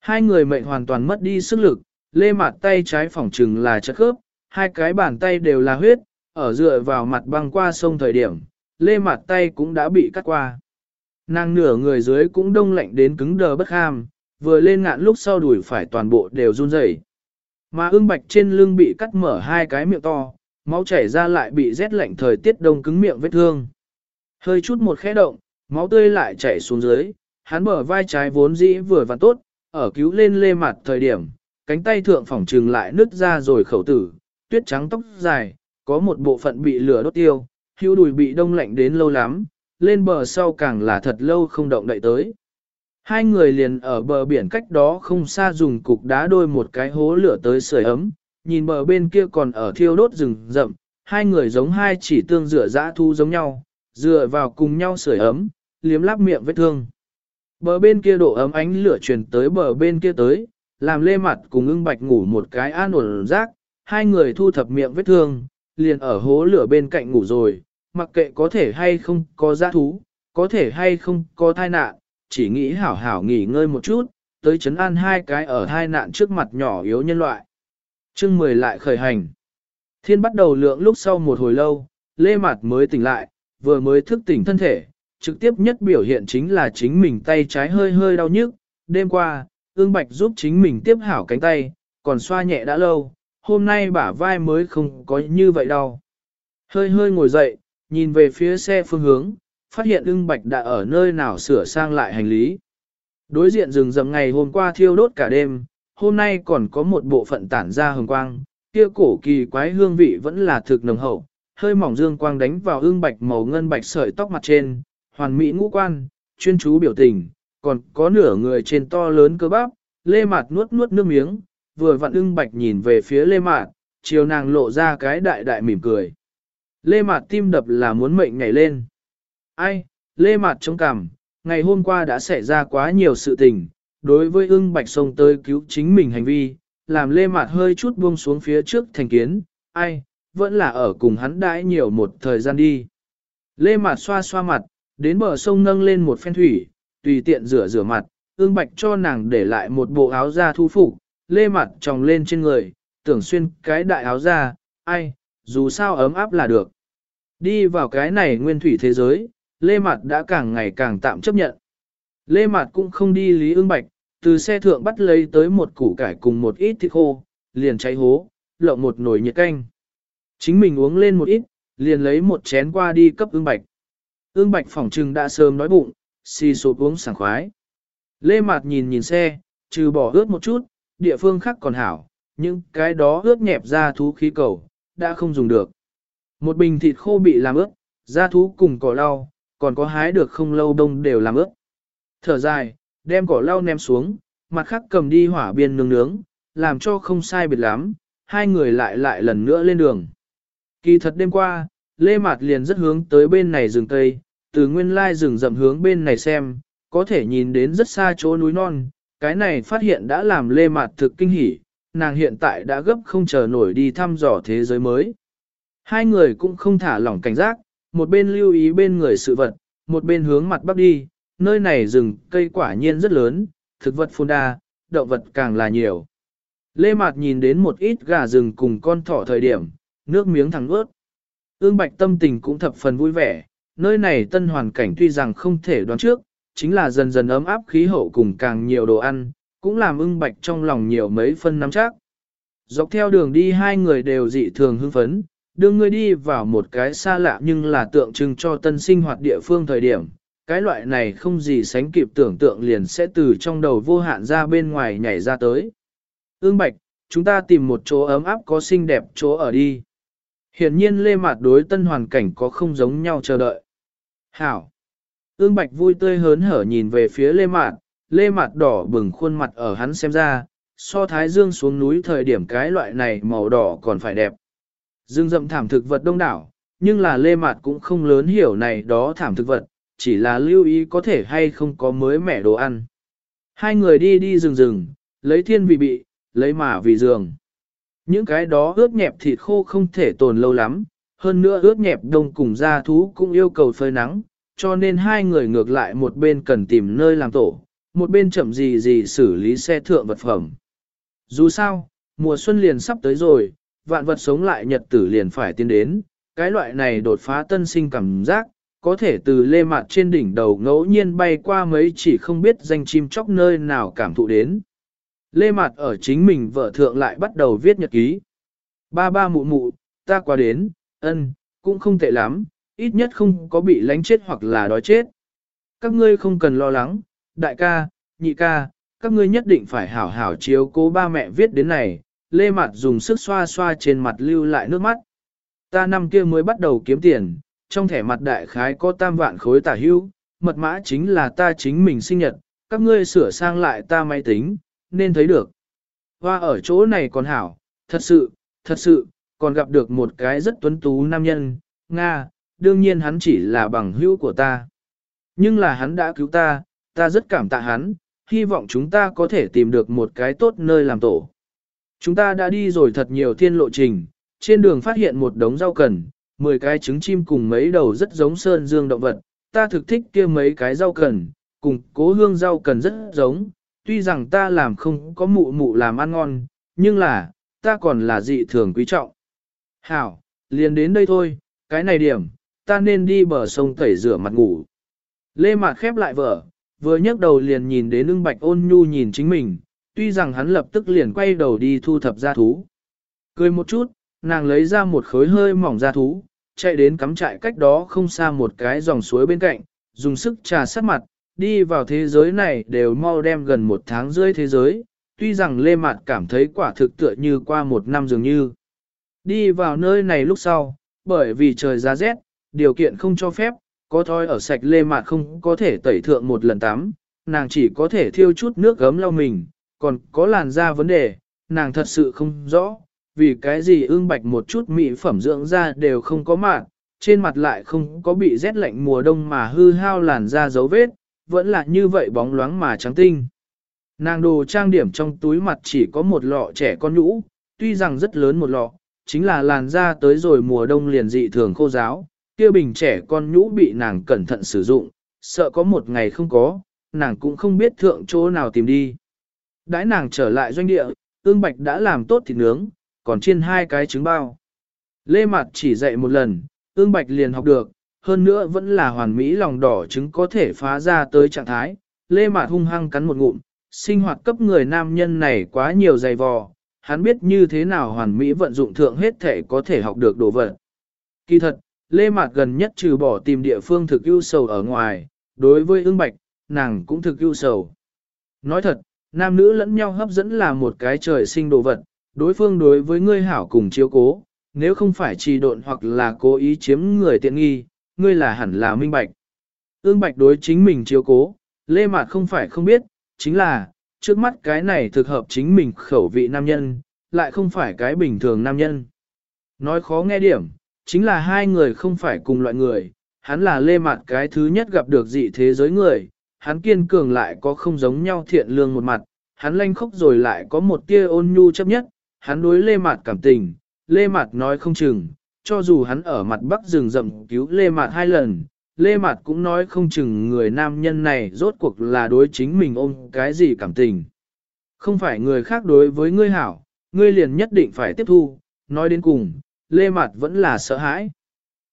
Hai người mệnh hoàn toàn mất đi sức lực, lê mặt tay trái phỏng trừng là chất khớp, hai cái bàn tay đều là huyết, ở dựa vào mặt băng qua sông thời điểm, lê mặt tay cũng đã bị cắt qua. Nàng nửa người dưới cũng đông lạnh đến cứng đờ bất ham, vừa lên ngạn lúc sau đuổi phải toàn bộ đều run rẩy. Mà ương bạch trên lưng bị cắt mở hai cái miệng to, máu chảy ra lại bị rét lạnh thời tiết đông cứng miệng vết thương. Hơi chút một khẽ động, máu tươi lại chảy xuống dưới, hắn bờ vai trái vốn dĩ vừa và tốt, ở cứu lên lê mặt thời điểm, cánh tay thượng phỏng trừng lại nứt ra rồi khẩu tử, tuyết trắng tóc dài, có một bộ phận bị lửa đốt tiêu, hưu đùi bị đông lạnh đến lâu lắm, lên bờ sau càng là thật lâu không động đậy tới. Hai người liền ở bờ biển cách đó không xa dùng cục đá đôi một cái hố lửa tới sưởi ấm, nhìn bờ bên kia còn ở thiêu đốt rừng rậm, hai người giống hai chỉ tương rửa dã thu giống nhau, dựa vào cùng nhau sưởi ấm, liếm láp miệng vết thương. Bờ bên kia độ ấm ánh lửa truyền tới bờ bên kia tới, làm lê mặt cùng ưng bạch ngủ một cái an ổn rác, hai người thu thập miệng vết thương, liền ở hố lửa bên cạnh ngủ rồi, mặc kệ có thể hay không có giã thú, có thể hay không có thai nạn, chỉ nghĩ hảo hảo nghỉ ngơi một chút, tới chấn an hai cái ở thai nạn trước mặt nhỏ yếu nhân loại. chương 10 lại khởi hành. Thiên bắt đầu lượng lúc sau một hồi lâu, Lê Mạt mới tỉnh lại, vừa mới thức tỉnh thân thể, trực tiếp nhất biểu hiện chính là chính mình tay trái hơi hơi đau nhức. Đêm qua, ương bạch giúp chính mình tiếp hảo cánh tay, còn xoa nhẹ đã lâu, hôm nay bả vai mới không có như vậy đâu. Hơi hơi ngồi dậy, nhìn về phía xe phương hướng, phát hiện ưng bạch đã ở nơi nào sửa sang lại hành lý. Đối diện rừng rậm ngày hôm qua thiêu đốt cả đêm, hôm nay còn có một bộ phận tản ra hồng quang, kia cổ kỳ quái hương vị vẫn là thực nồng hậu, hơi mỏng dương quang đánh vào ương bạch màu ngân bạch sợi tóc mặt trên, hoàn mỹ ngũ quan, chuyên chú biểu tình, còn có nửa người trên to lớn cơ bắp, lê mạt nuốt nuốt nước miếng, vừa vặn ưng bạch nhìn về phía lê mạt, chiều nàng lộ ra cái đại đại mỉm cười. Lê mạt tim đập là muốn mệnh nhảy lên. Ai, lê mạt chống cằm, ngày hôm qua đã xảy ra quá nhiều sự tình, đối với ưng bạch sông tới cứu chính mình hành vi, làm lê mạt hơi chút buông xuống phía trước thành kiến, ai, vẫn là ở cùng hắn đãi nhiều một thời gian đi. Lê mạt xoa xoa mặt, đến bờ sông nâng lên một phen thủy, tùy tiện rửa rửa mặt, ương bạch cho nàng để lại một bộ áo da thu phục, lê mặt tròng lên trên người, tưởng xuyên cái đại áo da, ai, dù sao ấm áp là được. Đi vào cái này nguyên thủy thế giới, lê Mạt đã càng ngày càng tạm chấp nhận. Lê Mạt cũng không đi lý ương bạch, từ xe thượng bắt lấy tới một củ cải cùng một ít thịt khô, liền cháy hố, lộng một nồi nhiệt canh. Chính mình uống lên một ít, liền lấy một chén qua đi cấp ương bạch. Ương bạch phỏng trừng đã sớm nói bụng, xì sụp uống sảng khoái. Lê Mạt nhìn nhìn xe, trừ bỏ ướt một chút, địa phương khác còn hảo, nhưng cái đó ướt nhẹp ra thú khí cầu, đã không dùng được. Một bình thịt khô bị làm ướt, da thú cùng cỏ lau, còn có hái được không lâu đông đều làm ướt. Thở dài, đem cỏ lau ném xuống, mặt khác cầm đi hỏa biên nướng nướng, làm cho không sai biệt lắm, hai người lại lại lần nữa lên đường. Kỳ thật đêm qua, Lê Mạt liền rất hướng tới bên này rừng tây, từ nguyên lai rừng rậm hướng bên này xem, có thể nhìn đến rất xa chỗ núi non, cái này phát hiện đã làm Lê Mạt thực kinh hỉ, nàng hiện tại đã gấp không chờ nổi đi thăm dò thế giới mới. Hai người cũng không thả lỏng cảnh giác, một bên lưu ý bên người sự vật, một bên hướng mặt bắc đi, nơi này rừng cây quả nhiên rất lớn, thực vật phun đa, động vật càng là nhiều. Lê Mạt nhìn đến một ít gà rừng cùng con thỏ thời điểm, nước miếng thẳng ướt. Ương Bạch tâm tình cũng thập phần vui vẻ, nơi này tân hoàn cảnh tuy rằng không thể đoán trước, chính là dần dần ấm áp khí hậu cùng càng nhiều đồ ăn, cũng làm ưng bạch trong lòng nhiều mấy phân nắm chắc. Dọc theo đường đi hai người đều dị thường hưng phấn, đưa người đi vào một cái xa lạ nhưng là tượng trưng cho tân sinh hoạt địa phương thời điểm. Cái loại này không gì sánh kịp tưởng tượng liền sẽ từ trong đầu vô hạn ra bên ngoài nhảy ra tới. Ương Bạch, chúng ta tìm một chỗ ấm áp có xinh đẹp chỗ ở đi. Hiển nhiên Lê Mạt đối tân hoàn cảnh có không giống nhau chờ đợi. Hảo! Ương Bạch vui tươi hớn hở nhìn về phía Lê Mạt, Lê mặt đỏ bừng khuôn mặt ở hắn xem ra, so thái dương xuống núi thời điểm cái loại này màu đỏ còn phải đẹp. Dương rậm thảm thực vật đông đảo, nhưng là Lê mặt cũng không lớn hiểu này đó thảm thực vật, chỉ là lưu ý có thể hay không có mới mẻ đồ ăn. Hai người đi đi rừng rừng, lấy thiên vị bị, lấy mà vì giường. Những cái đó ướt nhẹp thịt khô không thể tồn lâu lắm, hơn nữa ướt nhẹp đông cùng gia thú cũng yêu cầu phơi nắng, cho nên hai người ngược lại một bên cần tìm nơi làm tổ, một bên chậm gì gì xử lý xe thượng vật phẩm. Dù sao, mùa xuân liền sắp tới rồi, vạn vật sống lại nhật tử liền phải tiến đến, cái loại này đột phá tân sinh cảm giác, có thể từ lê mặt trên đỉnh đầu ngẫu nhiên bay qua mấy chỉ không biết danh chim chóc nơi nào cảm thụ đến. Lê mặt ở chính mình vợ thượng lại bắt đầu viết nhật ký. Ba ba mụ mụ, ta qua đến, ân, cũng không tệ lắm, ít nhất không có bị lánh chết hoặc là đói chết. Các ngươi không cần lo lắng, đại ca, nhị ca, các ngươi nhất định phải hảo hảo chiếu cố ba mẹ viết đến này, lê mặt dùng sức xoa xoa trên mặt lưu lại nước mắt. Ta năm kia mới bắt đầu kiếm tiền, trong thẻ mặt đại khái có tam vạn khối tả hưu, mật mã chính là ta chính mình sinh nhật, các ngươi sửa sang lại ta máy tính, nên thấy được. Hoa ở chỗ này còn hảo, thật sự, thật sự, còn gặp được một cái rất tuấn tú nam nhân, Nga, đương nhiên hắn chỉ là bằng hữu của ta. Nhưng là hắn đã cứu ta, ta rất cảm tạ hắn, hy vọng chúng ta có thể tìm được một cái tốt nơi làm tổ. Chúng ta đã đi rồi thật nhiều thiên lộ trình, trên đường phát hiện một đống rau cần, 10 cái trứng chim cùng mấy đầu rất giống sơn dương động vật, ta thực thích kia mấy cái rau cần, cùng cố hương rau cần rất giống, tuy rằng ta làm không có mụ mụ làm ăn ngon, nhưng là, ta còn là dị thường quý trọng. Hảo, liền đến đây thôi, cái này điểm, ta nên đi bờ sông tẩy rửa mặt ngủ. Lê Mạt khép lại vở, vừa nhấc đầu liền nhìn đến ưng bạch ôn nhu nhìn chính mình, tuy rằng hắn lập tức liền quay đầu đi thu thập gia thú. Cười một chút, nàng lấy ra một khối hơi mỏng gia thú, chạy đến cắm trại cách đó không xa một cái dòng suối bên cạnh, dùng sức trà sát mặt, đi vào thế giới này đều mau đem gần một tháng rưỡi thế giới, tuy rằng Lê Mạt cảm thấy quả thực tựa như qua một năm dường như. Đi vào nơi này lúc sau, bởi vì trời giá rét, điều kiện không cho phép, có thôi ở sạch Lê Mạt không có thể tẩy thượng một lần tắm, nàng chỉ có thể thiêu chút nước gấm lau mình, còn có làn da vấn đề, nàng thật sự không rõ, vì cái gì ương bạch một chút mỹ phẩm dưỡng da đều không có mạn, trên mặt lại không có bị rét lạnh mùa đông mà hư hao làn da dấu vết, vẫn là như vậy bóng loáng mà trắng tinh. Nàng đồ trang điểm trong túi mặt chỉ có một lọ trẻ con nhũ, tuy rằng rất lớn một lọ, chính là làn da tới rồi mùa đông liền dị thường khô giáo, kia bình trẻ con nhũ bị nàng cẩn thận sử dụng, sợ có một ngày không có, nàng cũng không biết thượng chỗ nào tìm đi. Đãi nàng trở lại doanh địa, ương bạch đã làm tốt thịt nướng, còn chiên hai cái trứng bao. Lê Mạt chỉ dạy một lần, ương bạch liền học được, hơn nữa vẫn là hoàn mỹ lòng đỏ trứng có thể phá ra tới trạng thái. Lê Mạt hung hăng cắn một ngụm, sinh hoạt cấp người nam nhân này quá nhiều dày vò, hắn biết như thế nào hoàn mỹ vận dụng thượng hết thể có thể học được đồ vật. Kỳ thật, Lê Mạt gần nhất trừ bỏ tìm địa phương thực ưu sầu ở ngoài, đối với ương bạch, nàng cũng thực ưu sầu. Nói thật, nam nữ lẫn nhau hấp dẫn là một cái trời sinh đồ vật, đối phương đối với ngươi hảo cùng chiếu cố, nếu không phải trì độn hoặc là cố ý chiếm người tiện nghi, ngươi là hẳn là minh bạch. Ương bạch đối chính mình chiếu cố, Lê Mạt không phải không biết, chính là, trước mắt cái này thực hợp chính mình khẩu vị nam nhân, lại không phải cái bình thường nam nhân. Nói khó nghe điểm, chính là hai người không phải cùng loại người, hắn là lê mặt cái thứ nhất gặp được dị thế giới người, hắn kiên cường lại có không giống nhau thiện lương một mặt, hắn lanh khóc rồi lại có một tia ôn nhu chấp nhất, hắn đối lê mặt cảm tình, lê mặt nói không chừng, cho dù hắn ở mặt bắc rừng rậm cứu lê mặt hai lần, lê mặt cũng nói không chừng người nam nhân này rốt cuộc là đối chính mình ôm cái gì cảm tình. Không phải người khác đối với ngươi hảo, ngươi liền nhất định phải tiếp thu, nói đến cùng, Lê Mạt vẫn là sợ hãi.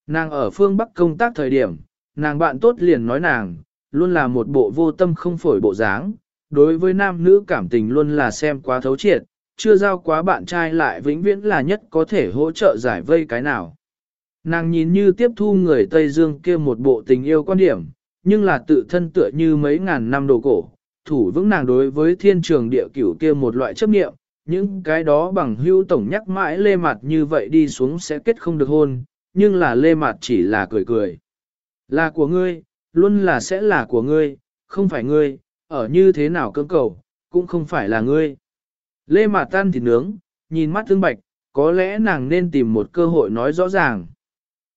Nàng ở phương Bắc công tác thời điểm, nàng bạn tốt liền nói nàng, luôn là một bộ vô tâm không phổi bộ dáng, đối với nam nữ cảm tình luôn là xem quá thấu triệt, chưa giao quá bạn trai lại vĩnh viễn là nhất có thể hỗ trợ giải vây cái nào. Nàng nhìn như tiếp thu người Tây Dương kia một bộ tình yêu quan điểm, nhưng là tự thân tựa như mấy ngàn năm đồ cổ, thủ vững nàng đối với thiên trường địa cửu kia một loại chấp niệm, những cái đó bằng hưu tổng nhắc mãi lê mặt như vậy đi xuống sẽ kết không được hôn, nhưng là lê mặt chỉ là cười cười. Là của ngươi, luôn là sẽ là của ngươi, không phải ngươi, ở như thế nào cơ cầu, cũng không phải là ngươi. Lê mặt tan thịt nướng, nhìn mắt thương bạch, có lẽ nàng nên tìm một cơ hội nói rõ ràng.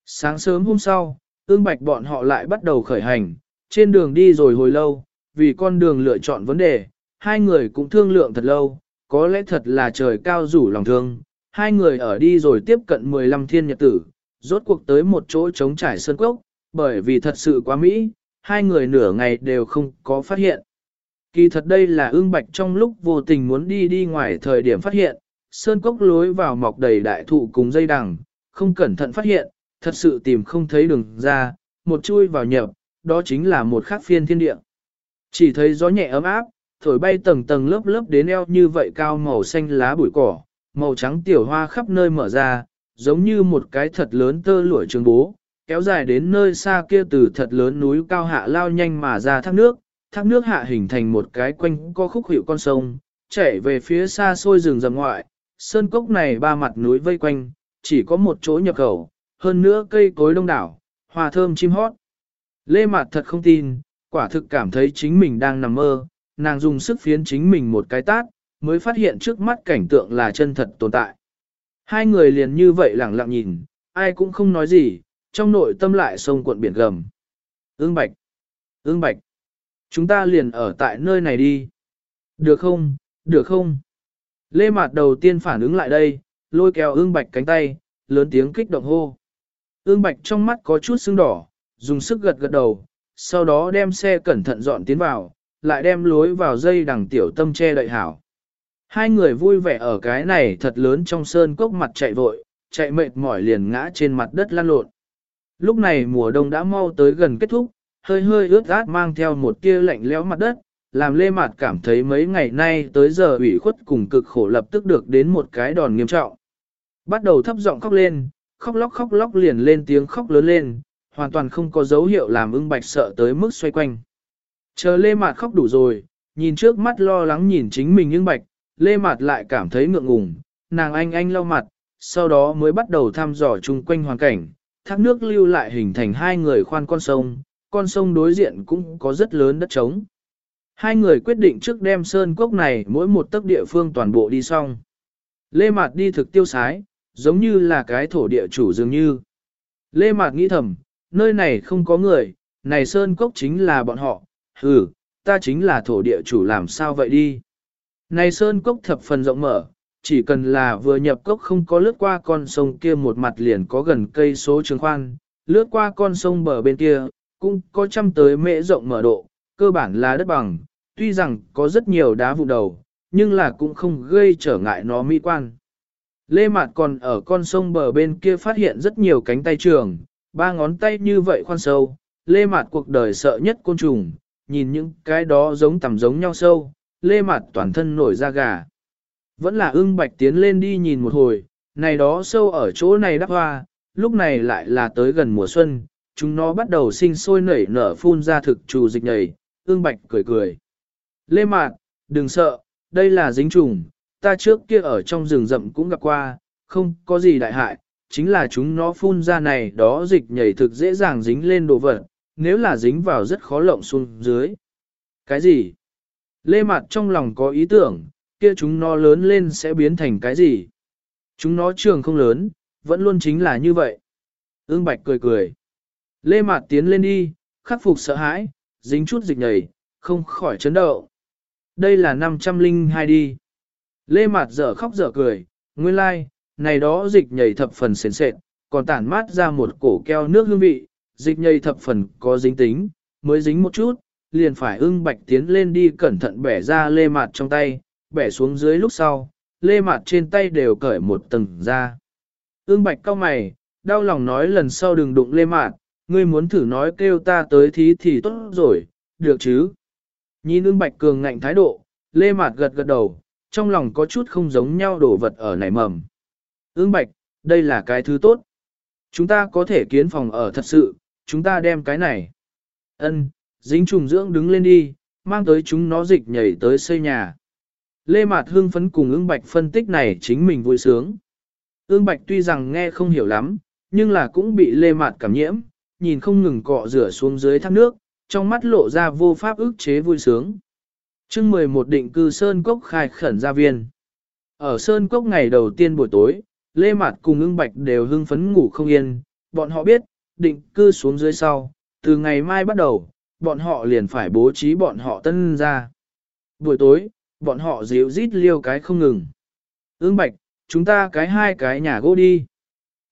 Sáng sớm hôm sau, ương bạch bọn họ lại bắt đầu khởi hành, trên đường đi rồi hồi lâu, vì con đường lựa chọn vấn đề, hai người cũng thương lượng thật lâu, có lẽ thật là trời cao rủ lòng thương, hai người ở đi rồi tiếp cận 15 thiên nhật tử, rốt cuộc tới một chỗ trống trải sơn cốc, bởi vì thật sự quá mỹ, hai người nửa ngày đều không có phát hiện. Kỳ thật đây là ương bạch trong lúc vô tình muốn đi đi ngoài thời điểm phát hiện, sơn cốc lối vào mọc đầy đại thụ cùng dây đằng, không cẩn thận phát hiện, thật sự tìm không thấy đường ra, một chui vào nhập, đó chính là một khắc phiên thiên địa. Chỉ thấy gió nhẹ ấm áp, thổi bay tầng tầng lớp lớp đến eo như vậy cao màu xanh lá bụi cỏ, màu trắng tiểu hoa khắp nơi mở ra, giống như một cái thật lớn tơ lụa trường bố, kéo dài đến nơi xa kia từ thật lớn núi cao hạ lao nhanh mà ra thác nước, thác nước hạ hình thành một cái quanh co khúc hiệu con sông, chảy về phía xa xôi rừng rầm ngoại, sơn cốc này ba mặt núi vây quanh, chỉ có một chỗ nhập khẩu, hơn nữa cây cối đông đảo, hoa thơm chim hót. Lê Mạt thật không tin, quả thực cảm thấy chính mình đang nằm mơ, nàng dùng sức phiến chính mình một cái tát, mới phát hiện trước mắt cảnh tượng là chân thật tồn tại. Hai người liền như vậy lặng lặng nhìn, ai cũng không nói gì, trong nội tâm lại sông cuộn biển gầm. Ương Bạch! Ương Bạch! Chúng ta liền ở tại nơi này đi. Được không? Được không? Lê Mạt đầu tiên phản ứng lại đây, lôi kéo ương bạch cánh tay, lớn tiếng kích động hô. Ương bạch trong mắt có chút sưng đỏ, dùng sức gật gật đầu, sau đó đem xe cẩn thận dọn tiến vào, lại đem lối vào dây đằng tiểu tâm che đợi hảo. Hai người vui vẻ ở cái này thật lớn trong sơn cốc mặt chạy vội, chạy mệt mỏi liền ngã trên mặt đất lăn lộn. Lúc này mùa đông đã mau tới gần kết thúc, hơi hơi ướt át mang theo một tia lạnh lẽo mặt đất, làm Lê Mạt cảm thấy mấy ngày nay tới giờ ủy khuất cùng cực khổ lập tức được đến một cái đòn nghiêm trọng. Bắt đầu thấp giọng khóc lên, khóc lóc khóc lóc liền lên tiếng khóc lớn lên, hoàn toàn không có dấu hiệu làm ưng bạch sợ tới mức xoay quanh. Chờ Lê Mạt khóc đủ rồi, nhìn trước mắt lo lắng nhìn chính mình những bạch, Lê Mạt lại cảm thấy ngượng ngùng, nàng anh anh lau mặt, sau đó mới bắt đầu thăm dò chung quanh hoàn cảnh, thác nước lưu lại hình thành hai người khoan con sông, con sông đối diện cũng có rất lớn đất trống. Hai người quyết định trước đem sơn cốc này mỗi một tấc địa phương toàn bộ đi xong. Lê Mạt đi thực tiêu sái, giống như là cái thổ địa chủ dường như. Lê Mạt nghĩ thầm, nơi này không có người, này sơn cốc chính là bọn họ, ừ, ta chính là thổ địa chủ làm sao vậy đi. Này sơn cốc thập phần rộng mở, chỉ cần là vừa nhập cốc không có lướt qua con sông kia một mặt liền có gần cây số trường khoan, lướt qua con sông bờ bên kia, cũng có trăm tới mễ rộng mở độ, cơ bản là đất bằng, tuy rằng có rất nhiều đá vụ đầu, nhưng là cũng không gây trở ngại nó mỹ quan. Lê Mạt còn ở con sông bờ bên kia phát hiện rất nhiều cánh tay trường, ba ngón tay như vậy khoan sâu, Lê Mạt cuộc đời sợ nhất côn trùng, nhìn những cái đó giống tầm giống nhau sâu, Lê Mạt toàn thân nổi da gà. Vẫn là ưng bạch tiến lên đi nhìn một hồi, này đó sâu ở chỗ này đắp hoa, lúc này lại là tới gần mùa xuân, chúng nó bắt đầu sinh sôi nảy nở phun ra thực trù dịch nhầy, ương bạch cười cười. Lê Mạt, đừng sợ, đây là dính trùng, ta trước kia ở trong rừng rậm cũng gặp qua, không có gì đại hại, chính là chúng nó phun ra này đó dịch nhảy thực dễ dàng dính lên đồ vật, nếu là dính vào rất khó lộng xuống dưới. Cái gì? Lê Mạt trong lòng có ý tưởng, kia chúng nó lớn lên sẽ biến thành cái gì? Chúng nó trường không lớn, vẫn luôn chính là như vậy. Ương Bạch cười cười. Lê Mạt tiến lên đi, khắc phục sợ hãi, dính chút dịch nhảy, không khỏi chấn động. Đây là 502 đi. Lê Mạt dở khóc dở cười, nguyên lai, like, này đó dịch nhảy thập phần sền sệt, còn tản mát ra một cổ keo nước hương vị, dịch nhây thập phần có dính tính, mới dính một chút, liền phải ưng bạch tiến lên đi cẩn thận bẻ ra lê mạt trong tay, bẻ xuống dưới lúc sau, lê mạt trên tay đều cởi một tầng ra. Ưng bạch cao mày, đau lòng nói lần sau đừng đụng lê mạt, ngươi muốn thử nói kêu ta tới thí thì tốt rồi, được chứ. Nhìn ưng bạch cường ngạnh thái độ, lê mạt gật gật đầu, trong lòng có chút không giống nhau đổ vật ở nảy mầm. Ưng bạch, đây là cái thứ tốt. Chúng ta có thể kiến phòng ở thật sự, chúng ta đem cái này. Ân, dính trùng dưỡng đứng lên đi, mang tới chúng nó dịch nhảy tới xây nhà. Lê Mạt hương phấn cùng ưng bạch phân tích này chính mình vui sướng. Ưng bạch tuy rằng nghe không hiểu lắm, nhưng là cũng bị Lê Mạt cảm nhiễm, nhìn không ngừng cọ rửa xuống dưới thác nước, trong mắt lộ ra vô pháp ức chế vui sướng. chương 11 định cư Sơn Cốc khai khẩn gia viên. Ở Sơn Cốc ngày đầu tiên buổi tối, Lê Mạt cùng ưng bạch đều hưng phấn ngủ không yên, bọn họ biết, định cư xuống dưới sau, từ ngày mai bắt đầu, bọn họ liền phải bố trí bọn họ tân ra. Buổi tối, bọn họ dịu rít liêu cái không ngừng. Ưng bạch, chúng ta cái hai cái nhà gỗ đi.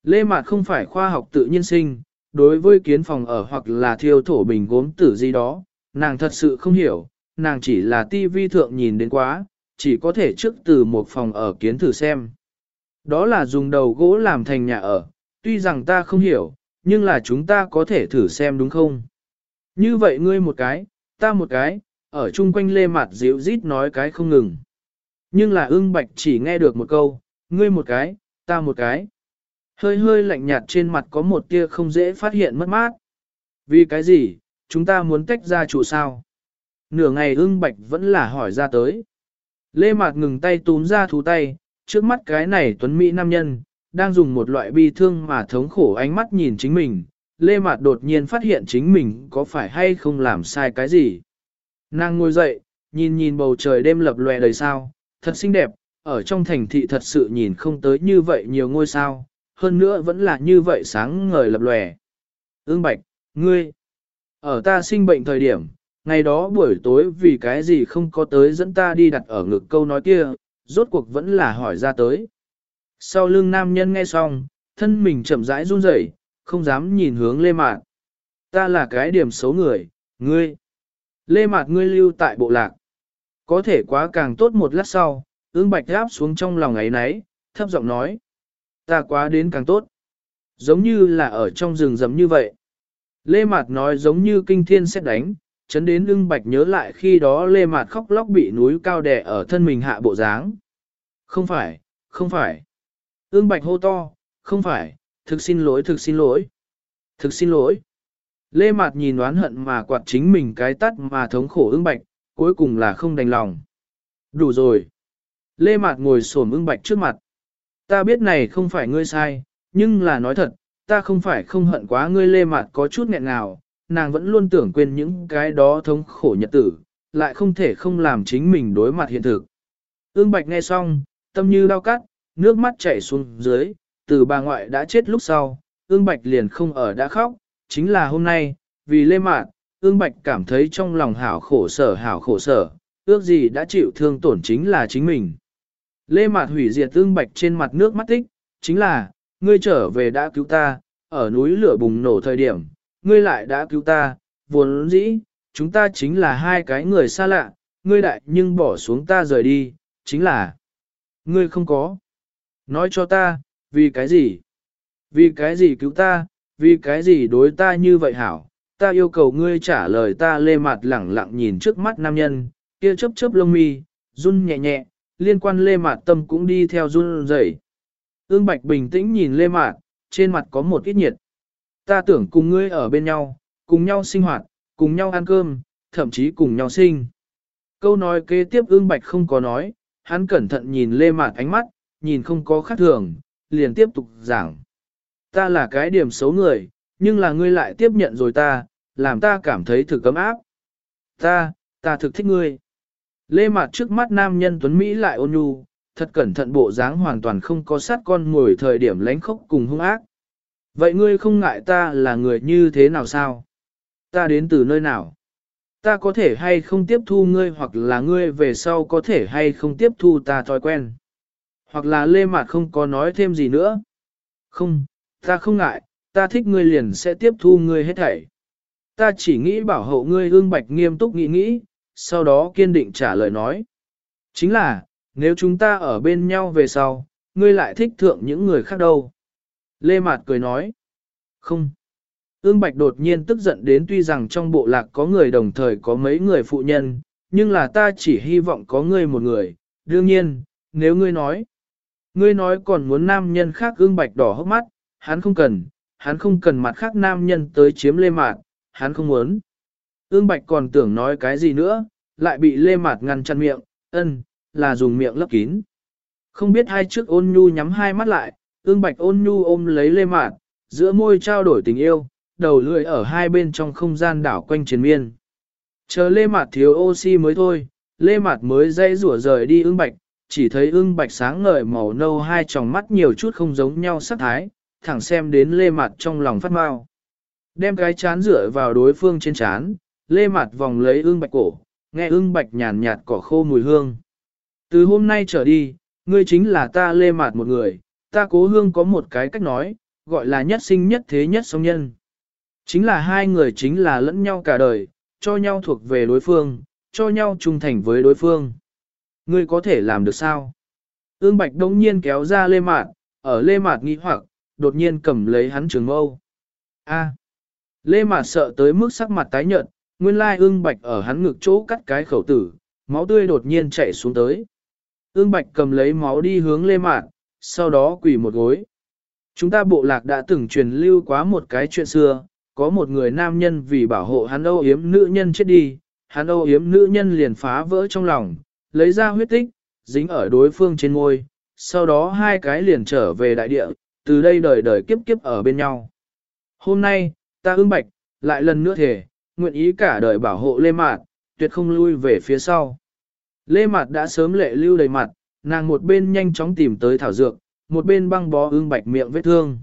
Lê Mạt không phải khoa học tự nhiên sinh, đối với kiến phòng ở hoặc là thiêu thổ bình gốm tử gì đó, nàng thật sự không hiểu, nàng chỉ là tivi thượng nhìn đến quá, chỉ có thể trước từ một phòng ở kiến thử xem. Đó là dùng đầu gỗ làm thành nhà ở, tuy rằng ta không hiểu, nhưng là chúng ta có thể thử xem đúng không? Như vậy ngươi một cái, ta một cái, ở chung quanh lê mặt dịu rít nói cái không ngừng. Nhưng là ưng bạch chỉ nghe được một câu, ngươi một cái, ta một cái. Hơi hơi lạnh nhạt trên mặt có một tia không dễ phát hiện mất mát. Vì cái gì, chúng ta muốn tách ra trụ sao? Nửa ngày ưng bạch vẫn là hỏi ra tới. Lê Mạt ngừng tay túm ra thú tay, trước mắt cái này tuấn Mỹ nam nhân, đang dùng một loại bi thương mà thống khổ ánh mắt nhìn chính mình, Lê Mạt đột nhiên phát hiện chính mình có phải hay không làm sai cái gì. Nàng ngồi dậy, nhìn nhìn bầu trời đêm lập lòe đầy sao, thật xinh đẹp, ở trong thành thị thật sự nhìn không tới như vậy nhiều ngôi sao, hơn nữa vẫn là như vậy sáng ngời lập lòe. Ưng Bạch, ngươi, ở ta sinh bệnh thời điểm, ngày đó buổi tối vì cái gì không có tới dẫn ta đi đặt ở ngực câu nói kia, rốt cuộc vẫn là hỏi ra tới. Sau lưng nam nhân nghe xong, thân mình chậm rãi run rẩy, không dám nhìn hướng Lê Mạt. Ta là cái điểm xấu người, ngươi. Lê Mạt ngươi lưu tại bộ lạc. Có thể quá càng tốt một lát sau, ương bạch áp xuống trong lòng ấy nấy, thấp giọng nói. Ta quá đến càng tốt. Giống như là ở trong rừng rậm như vậy. Lê Mạt nói giống như kinh thiên xét đánh, chấn đến ưng bạch nhớ lại khi đó Lê Mạt khóc lóc bị núi cao đè ở thân mình hạ bộ dáng. Không phải, không phải. Ưng bạch hô to, không phải, thực xin lỗi thực xin lỗi. Thực xin lỗi. Lê Mạt nhìn đoán hận mà quạt chính mình cái tắt mà thống khổ ưng bạch, cuối cùng là không đành lòng. Đủ rồi. Lê Mạt ngồi xổm ưng bạch trước mặt. Ta biết này không phải ngươi sai, nhưng là nói thật, ta không phải không hận quá ngươi Lê Mạt có chút nghẹn nào, nàng vẫn luôn tưởng quên những cái đó thống khổ nhật tử, lại không thể không làm chính mình đối mặt hiện thực. Ưng bạch nghe xong, tâm như đau cắt, nước mắt chảy xuống dưới, từ bà ngoại đã chết lúc sau, ương bạch liền không ở đã khóc, chính là hôm nay, vì lê mạn, ương bạch cảm thấy trong lòng hảo khổ sở hảo khổ sở, ước gì đã chịu thương tổn chính là chính mình. Lê mạt hủy diệt ương bạch trên mặt nước mắt tích, chính là, ngươi trở về đã cứu ta, ở núi lửa bùng nổ thời điểm, ngươi lại đã cứu ta, vốn dĩ, chúng ta chính là hai cái người xa lạ, ngươi đại nhưng bỏ xuống ta rời đi, chính là, ngươi không có. Nói cho ta, vì cái gì? Vì cái gì cứu ta, vì cái gì đối ta như vậy hảo? Ta yêu cầu ngươi trả lời ta lê mặt lẳng lặng nhìn trước mắt nam nhân, kia chớp chớp lông mi, run nhẹ nhẹ, liên quan lê mạt tâm cũng đi theo run rẩy. Ương Bạch bình tĩnh nhìn lê mạt, trên mặt có một ít nhiệt. Ta tưởng cùng ngươi ở bên nhau, cùng nhau sinh hoạt, cùng nhau ăn cơm, thậm chí cùng nhau sinh. Câu nói kế tiếp ương Bạch không có nói, hắn cẩn thận nhìn lê mạt ánh mắt, nhìn không có khác thường, liền tiếp tục giảng. Ta là cái điểm xấu người, nhưng là ngươi lại tiếp nhận rồi ta, làm ta cảm thấy thực cấm áp. Ta, ta thực thích ngươi. Lê mặt trước mắt nam nhân Tuấn Mỹ lại ôn nhu, thật cẩn thận bộ dáng hoàn toàn không có sát con ngồi thời điểm lánh khốc cùng hung ác. Vậy ngươi không ngại ta là người như thế nào sao? Ta đến từ nơi nào? Ta có thể hay không tiếp thu ngươi hoặc là ngươi về sau có thể hay không tiếp thu ta thói quen? Hoặc là lê mạt không có nói thêm gì nữa. Không, ta không ngại, ta thích ngươi liền sẽ tiếp thu ngươi hết thảy. Ta chỉ nghĩ bảo hộ ngươi ương bạch nghiêm túc nghĩ nghĩ, sau đó kiên định trả lời nói. Chính là, nếu chúng ta ở bên nhau về sau, ngươi lại thích thượng những người khác đâu. Lê Mạt cười nói. Không. Ương Bạch đột nhiên tức giận đến tuy rằng trong bộ lạc có người đồng thời có mấy người phụ nhân, nhưng là ta chỉ hy vọng có ngươi một người. Đương nhiên, nếu ngươi nói, Ngươi nói còn muốn nam nhân khác ương bạch đỏ hốc mắt, hắn không cần, hắn không cần mặt khác nam nhân tới chiếm lê mạt, hắn không muốn. Ương bạch còn tưởng nói cái gì nữa, lại bị lê mạt ngăn chặn miệng, ân, là dùng miệng lấp kín. Không biết hai trước ôn nhu nhắm hai mắt lại, ương bạch ôn nhu ôm lấy lê mạt, giữa môi trao đổi tình yêu, đầu lưỡi ở hai bên trong không gian đảo quanh chiến miên. Chờ lê mạt thiếu oxy mới thôi, lê mạt mới dây rủa rời đi ương bạch, chỉ thấy ưng bạch sáng ngời màu nâu hai tròng mắt nhiều chút không giống nhau sắc thái, thẳng xem đến lê mặt trong lòng phát mau. Đem cái chán rửa vào đối phương trên chán, lê mặt vòng lấy ưng bạch cổ, nghe ưng bạch nhàn nhạt cỏ khô mùi hương. Từ hôm nay trở đi, ngươi chính là ta lê mặt một người, ta cố hương có một cái cách nói, gọi là nhất sinh nhất thế nhất song nhân. Chính là hai người chính là lẫn nhau cả đời, cho nhau thuộc về đối phương, cho nhau trung thành với đối phương. Ngươi có thể làm được sao? Ương Bạch đông nhiên kéo ra lê mạt, ở lê mạt nghi hoặc, đột nhiên cầm lấy hắn trường mâu. A. Lê mạt sợ tới mức sắc mặt tái nhợt, nguyên lai ương Bạch ở hắn ngực chỗ cắt cái khẩu tử, máu tươi đột nhiên chảy xuống tới. Ương Bạch cầm lấy máu đi hướng lê mạt, sau đó quỳ một gối. Chúng ta bộ lạc đã từng truyền lưu quá một cái chuyện xưa, có một người nam nhân vì bảo hộ hắn âu yếm nữ nhân chết đi, hắn âu yếm nữ nhân liền phá vỡ trong lòng, lấy ra huyết tích, dính ở đối phương trên ngôi, sau đó hai cái liền trở về đại địa, từ đây đời đời kiếp kiếp ở bên nhau. Hôm nay, ta ưng bạch, lại lần nữa thể, nguyện ý cả đời bảo hộ Lê Mạt, tuyệt không lui về phía sau. Lê Mạt đã sớm lệ lưu đầy mặt, nàng một bên nhanh chóng tìm tới thảo dược, một bên băng bó ưng bạch miệng vết thương.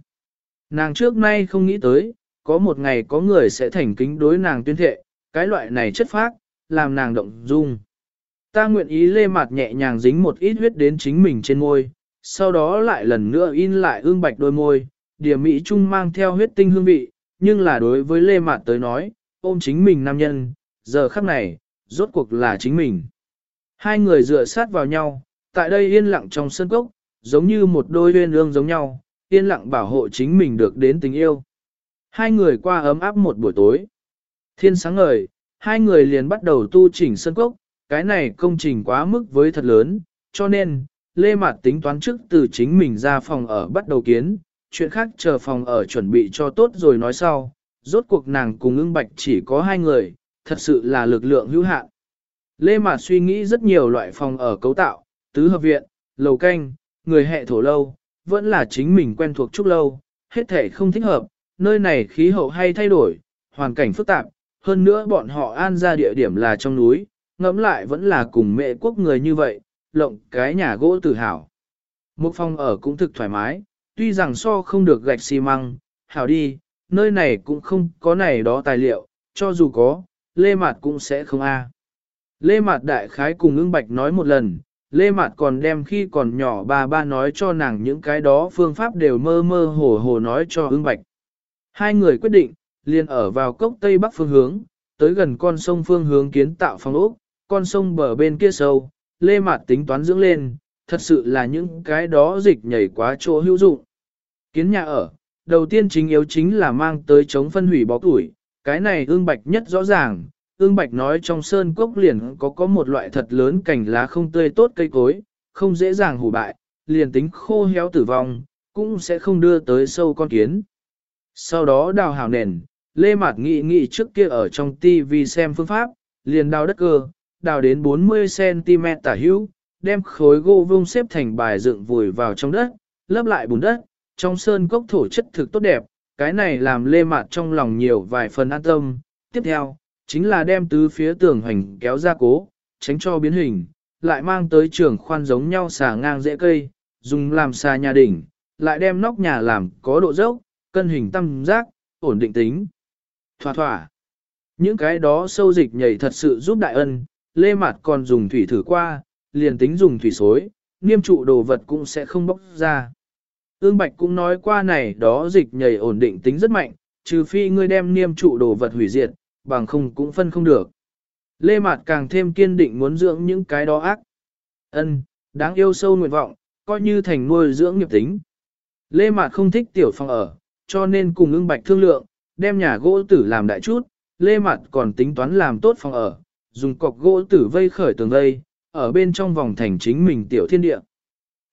Nàng trước nay không nghĩ tới, có một ngày có người sẽ thành kính đối nàng tuyên thệ, cái loại này chất phác, làm nàng động dung. Ta nguyện ý lê mặt nhẹ nhàng dính một ít huyết đến chính mình trên môi, sau đó lại lần nữa in lại ương bạch đôi môi, điểm mỹ trung mang theo huyết tinh hương vị, nhưng là đối với Lê Mạt tới nói, ôm chính mình nam nhân, giờ khắc này, rốt cuộc là chính mình. Hai người dựa sát vào nhau, tại đây yên lặng trong sân cốc, giống như một đôi uyên ương giống nhau, yên lặng bảo hộ chính mình được đến tình yêu. Hai người qua ấm áp một buổi tối. Thiên sáng ngời, hai người liền bắt đầu tu chỉnh sân cốc, cái này công trình quá mức với thật lớn, cho nên, Lê Mạt tính toán trước từ chính mình ra phòng ở bắt đầu kiến, chuyện khác chờ phòng ở chuẩn bị cho tốt rồi nói sau. Rốt cuộc nàng cùng ưng bạch chỉ có hai người, thật sự là lực lượng hữu hạn. Lê Mạt suy nghĩ rất nhiều loại phòng ở cấu tạo, tứ hợp viện, lầu canh, người hệ thổ lâu, vẫn là chính mình quen thuộc chút lâu, hết thể không thích hợp, nơi này khí hậu hay thay đổi, hoàn cảnh phức tạp, hơn nữa bọn họ an ra địa điểm là trong núi, ngẫm lại vẫn là cùng mẹ quốc người như vậy, lộng cái nhà gỗ tự hào. Một phòng ở cũng thực thoải mái, tuy rằng so không được gạch xi măng, hảo đi, nơi này cũng không có này đó tài liệu, cho dù có, Lê Mạt cũng sẽ không a. Lê Mạt đại khái cùng ưng bạch nói một lần, Lê Mạt còn đem khi còn nhỏ bà ba nói cho nàng những cái đó phương pháp đều mơ mơ hồ hồ nói cho ưng bạch. Hai người quyết định, liền ở vào cốc tây bắc phương hướng, tới gần con sông phương hướng kiến tạo phòng ốc, con sông bờ bên kia sâu, Lê Mạt tính toán dưỡng lên, thật sự là những cái đó dịch nhảy quá chỗ hữu dụng. Kiến nhà ở, đầu tiên chính yếu chính là mang tới chống phân hủy bó tuổi, cái này ương bạch nhất rõ ràng, ương bạch nói trong sơn cốc liền có có một loại thật lớn cành lá không tươi tốt cây cối, không dễ dàng hủ bại, liền tính khô héo tử vong, cũng sẽ không đưa tới sâu con kiến. Sau đó đào hào nền, Lê Mạt nghị nghị trước kia ở trong TV xem phương pháp, liền đào đất cơ, đào đến 40cm tả hữu, đem khối gỗ vung xếp thành bài dựng vùi vào trong đất, lấp lại bùn đất, trong sơn cốc thổ chất thực tốt đẹp, cái này làm Lê Mạt trong lòng nhiều vài phần an tâm. Tiếp theo, chính là đem tứ phía tường hành kéo ra cố, tránh cho biến hình, lại mang tới trường khoan giống nhau xà ngang dễ cây, dùng làm xà nhà đỉnh, lại đem nóc nhà làm có độ dốc, cân hình tam giác, ổn định tính. Thỏa thỏa. Những cái đó sâu dịch nhảy thật sự giúp đại ân, lê mặt còn dùng thủy thử qua, liền tính dùng thủy xối, niêm trụ đồ vật cũng sẽ không bóc ra. Ương Bạch cũng nói qua này đó dịch nhảy ổn định tính rất mạnh, trừ phi ngươi đem niêm trụ đồ vật hủy diệt, bằng không cũng phân không được. Lê Mạt càng thêm kiên định muốn dưỡng những cái đó ác. Ân, đáng yêu sâu nguyện vọng, coi như thành nuôi dưỡng nghiệp tính. Lê Mạt không thích tiểu phòng ở, cho nên cùng ưng bạch thương lượng, đem nhà gỗ tử làm đại chút, Lê Mạt còn tính toán làm tốt phòng ở, dùng cọc gỗ tử vây khởi tường vây, ở bên trong vòng thành chính mình tiểu thiên địa.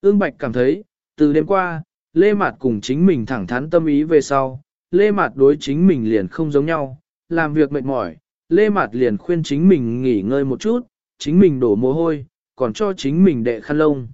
ương bạch cảm thấy, từ đêm qua, Lê Mạt cùng chính mình thẳng thắn tâm ý về sau, Lê Mạt đối chính mình liền không giống nhau, làm việc mệt mỏi, Lê Mạt liền khuyên chính mình nghỉ ngơi một chút, chính mình đổ mồ hôi, còn cho chính mình đệ khăn lông.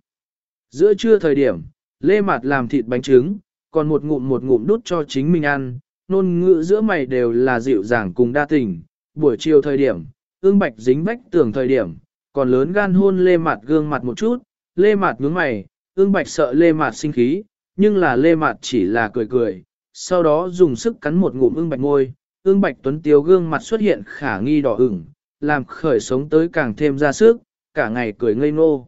Giữa trưa thời điểm, Lê Mạt làm thịt bánh trứng, còn một ngụm một ngụm đút cho chính mình ăn, nôn ngữ giữa mày đều là dịu dàng cùng đa tình. Buổi chiều thời điểm, ương bạch dính vách tường thời điểm, còn lớn gan hôn Lê mặt gương mặt một chút, Lê mặt nhướng mày, ương bạch sợ Lê mặt sinh khí, nhưng là Lê mặt chỉ là cười cười, sau đó dùng sức cắn một ngụm ương bạch ngôi, ương bạch tuấn tiếu gương mặt xuất hiện khả nghi đỏ ửng, làm khởi sống tới càng thêm ra sức, cả ngày cười ngây ngô.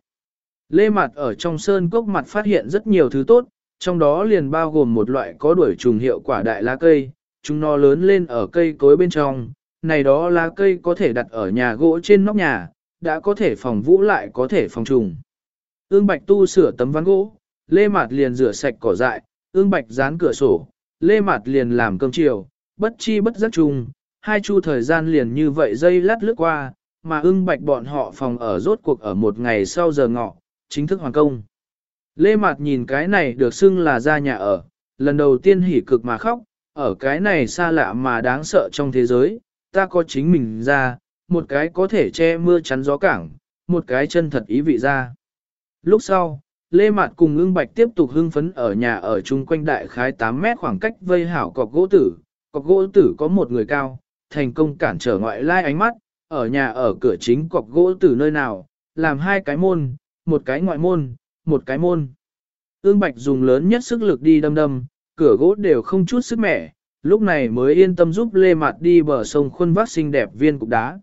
Lê mặt ở trong sơn cốc mặt phát hiện rất nhiều thứ tốt, trong đó liền bao gồm một loại có đuổi trùng hiệu quả đại lá cây, chúng nó lớn lên ở cây cối bên trong, này đó lá cây có thể đặt ở nhà gỗ trên nóc nhà, đã có thể phòng vũ lại có thể phòng trùng. Ương Bạch tu sửa tấm ván gỗ, Lê Mạt liền rửa sạch cỏ dại, Ương Bạch dán cửa sổ, Lê Mạt liền làm cơm chiều, bất chi bất giác chung, hai chu thời gian liền như vậy dây lát lướt qua, mà ương bạch bọn họ phòng ở rốt cuộc ở một ngày sau giờ ngọ, chính thức hoàn công. Lê Mạt nhìn cái này được xưng là ra nhà ở, lần đầu tiên hỉ cực mà khóc, ở cái này xa lạ mà đáng sợ trong thế giới, ta có chính mình ra, một cái có thể che mưa chắn gió cảng, một cái chân thật ý vị ra. Lúc sau, Lê Mạt cùng ưng bạch tiếp tục hưng phấn ở nhà ở chung quanh đại khái 8 mét khoảng cách vây hảo cọc gỗ tử, cọc gỗ tử có một người cao, thành công cản trở ngoại lai ánh mắt, ở nhà ở cửa chính cọc gỗ tử nơi nào, làm hai cái môn, một cái ngoại môn, một cái môn. Ương Bạch dùng lớn nhất sức lực đi đâm đâm, cửa gỗ đều không chút sức mẻ, lúc này mới yên tâm giúp Lê Mạt đi bờ sông khuôn vác xinh đẹp viên cục đá.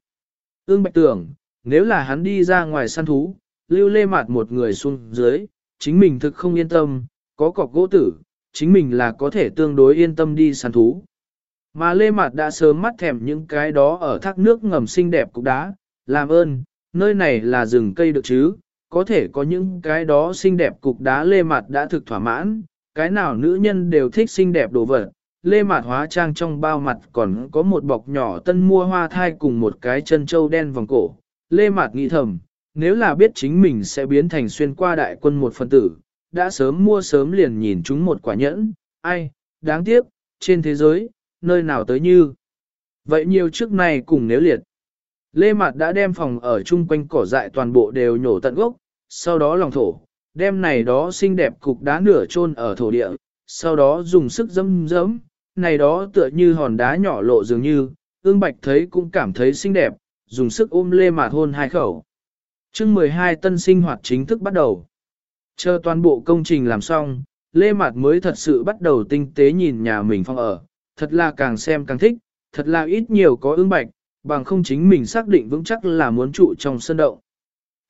Ương Bạch tưởng, nếu là hắn đi ra ngoài săn thú, lưu Lê Mạt một người xuống dưới, chính mình thực không yên tâm, có cọc gỗ tử, chính mình là có thể tương đối yên tâm đi săn thú. Mà Lê Mạt đã sớm mắt thèm những cái đó ở thác nước ngầm xinh đẹp cục đá, làm ơn, nơi này là rừng cây được chứ, có thể có những cái đó xinh đẹp cục đá Lê Mạt đã thực thỏa mãn, cái nào nữ nhân đều thích xinh đẹp đồ vật. Lê Mạt hóa trang trong bao mặt còn có một bọc nhỏ tân mua hoa thai cùng một cái chân trâu đen vòng cổ. Lê Mạt nghĩ thầm, nếu là biết chính mình sẽ biến thành xuyên qua đại quân một phần tử, đã sớm mua sớm liền nhìn chúng một quả nhẫn, ai, đáng tiếc, trên thế giới, nơi nào tới như. Vậy nhiều trước này cùng nếu liệt. Lê Mạt đã đem phòng ở chung quanh cỏ dại toàn bộ đều nhổ tận gốc, sau đó lòng thổ, đem này đó xinh đẹp cục đá nửa chôn ở thổ địa, sau đó dùng sức dâm dẫm, này đó tựa như hòn đá nhỏ lộ dường như, ương bạch thấy cũng cảm thấy xinh đẹp, dùng sức ôm Lê Mạt hôn hai khẩu. chương 12 tân sinh hoạt chính thức bắt đầu. Chờ toàn bộ công trình làm xong, Lê Mạt mới thật sự bắt đầu tinh tế nhìn nhà mình phong ở, thật là càng xem càng thích, thật là ít nhiều có ương bạch, bằng không chính mình xác định vững chắc là muốn trụ trong sân động.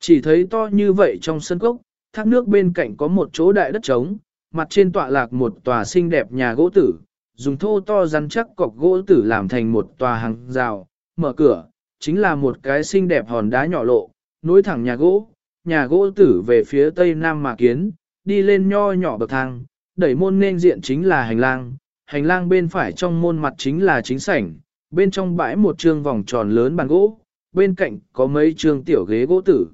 Chỉ thấy to như vậy trong sân cốc, thác nước bên cạnh có một chỗ đại đất trống, mặt trên tọa lạc một tòa xinh đẹp nhà gỗ tử, dùng thô to rắn chắc cọc gỗ tử làm thành một tòa hàng rào, mở cửa, chính là một cái xinh đẹp hòn đá nhỏ lộ, nối thẳng nhà gỗ, nhà gỗ tử về phía tây nam mà kiến, đi lên nho nhỏ bậc thang, đẩy môn nên diện chính là hành lang, hành lang bên phải trong môn mặt chính là chính sảnh, bên trong bãi một trương vòng tròn lớn bàn gỗ, bên cạnh có mấy trương tiểu ghế gỗ tử.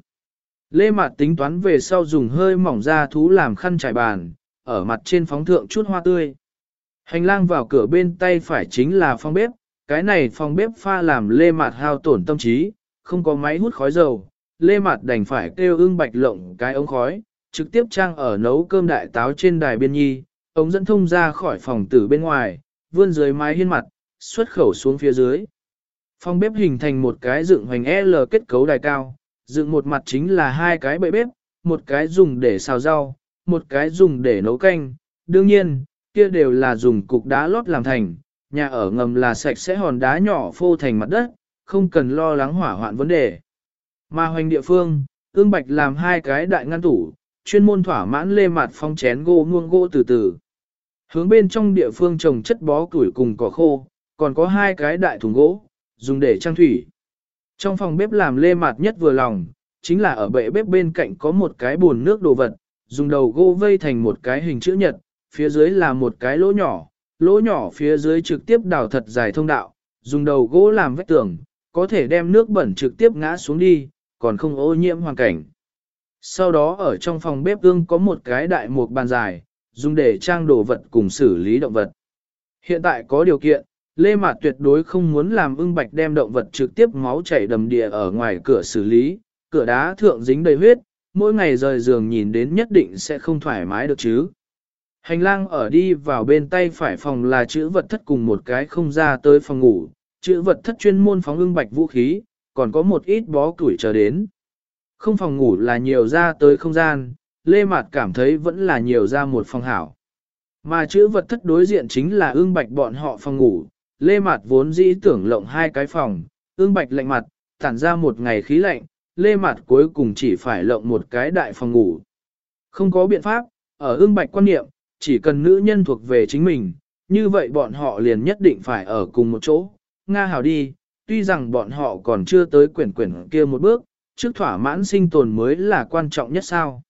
Lê Mạt tính toán về sau dùng hơi mỏng ra thú làm khăn trải bàn, ở mặt trên phóng thượng chút hoa tươi. Hành lang vào cửa bên tay phải chính là phòng bếp, cái này phòng bếp pha làm Lê Mạt hao tổn tâm trí, không có máy hút khói dầu. Lê Mạt đành phải kêu ưng bạch lộng cái ống khói, trực tiếp trang ở nấu cơm đại táo trên đài biên nhi, ống dẫn thông ra khỏi phòng tử bên ngoài, vươn dưới mái hiên mặt, xuất khẩu xuống phía dưới. Phòng bếp hình thành một cái dựng hoành L kết cấu đài cao, dựng một mặt chính là hai cái bệ bếp, một cái dùng để xào rau, một cái dùng để nấu canh. Đương nhiên, kia đều là dùng cục đá lót làm thành, nhà ở ngầm là sạch sẽ hòn đá nhỏ phô thành mặt đất, không cần lo lắng hỏa hoạn vấn đề. Mà hoành địa phương, ương bạch làm hai cái đại ngăn tủ, chuyên môn thỏa mãn lê mặt phong chén gỗ nguông gỗ từ từ. Hướng bên trong địa phương trồng chất bó củi cùng cỏ khô, còn có hai cái đại thùng gỗ, dùng để trang thủy. Trong phòng bếp làm lê mặt nhất vừa lòng, chính là ở bệ bếp bên cạnh có một cái bồn nước đồ vật, dùng đầu gỗ vây thành một cái hình chữ nhật, phía dưới là một cái lỗ nhỏ, lỗ nhỏ phía dưới trực tiếp đào thật dài thông đạo, dùng đầu gỗ làm vách tường, có thể đem nước bẩn trực tiếp ngã xuống đi, còn không ô nhiễm hoàn cảnh. Sau đó ở trong phòng bếp ương có một cái đại mục bàn dài, dùng để trang đồ vật cùng xử lý động vật. Hiện tại có điều kiện, Lê Mạt tuyệt đối không muốn làm ưng bạch đem động vật trực tiếp máu chảy đầm địa ở ngoài cửa xử lý, cửa đá thượng dính đầy huyết, mỗi ngày rời giường nhìn đến nhất định sẽ không thoải mái được chứ. Hành lang ở đi vào bên tay phải phòng là chữ vật thất cùng một cái không ra tới phòng ngủ, chữ vật thất chuyên môn phóng ưng bạch vũ khí, còn có một ít bó củi chờ đến. Không phòng ngủ là nhiều ra tới không gian, Lê Mạt cảm thấy vẫn là nhiều ra một phòng hảo. Mà chữ vật thất đối diện chính là ương bạch bọn họ phòng ngủ, Lê Mạt vốn dĩ tưởng lộng hai cái phòng, ương bạch lạnh mặt, tản ra một ngày khí lạnh, Lê Mạt cuối cùng chỉ phải lộng một cái đại phòng ngủ. Không có biện pháp, ở ương bạch quan niệm, chỉ cần nữ nhân thuộc về chính mình, như vậy bọn họ liền nhất định phải ở cùng một chỗ. Nga hảo đi, tuy rằng bọn họ còn chưa tới quyển quyển kia một bước, trước thỏa mãn sinh tồn mới là quan trọng nhất sao.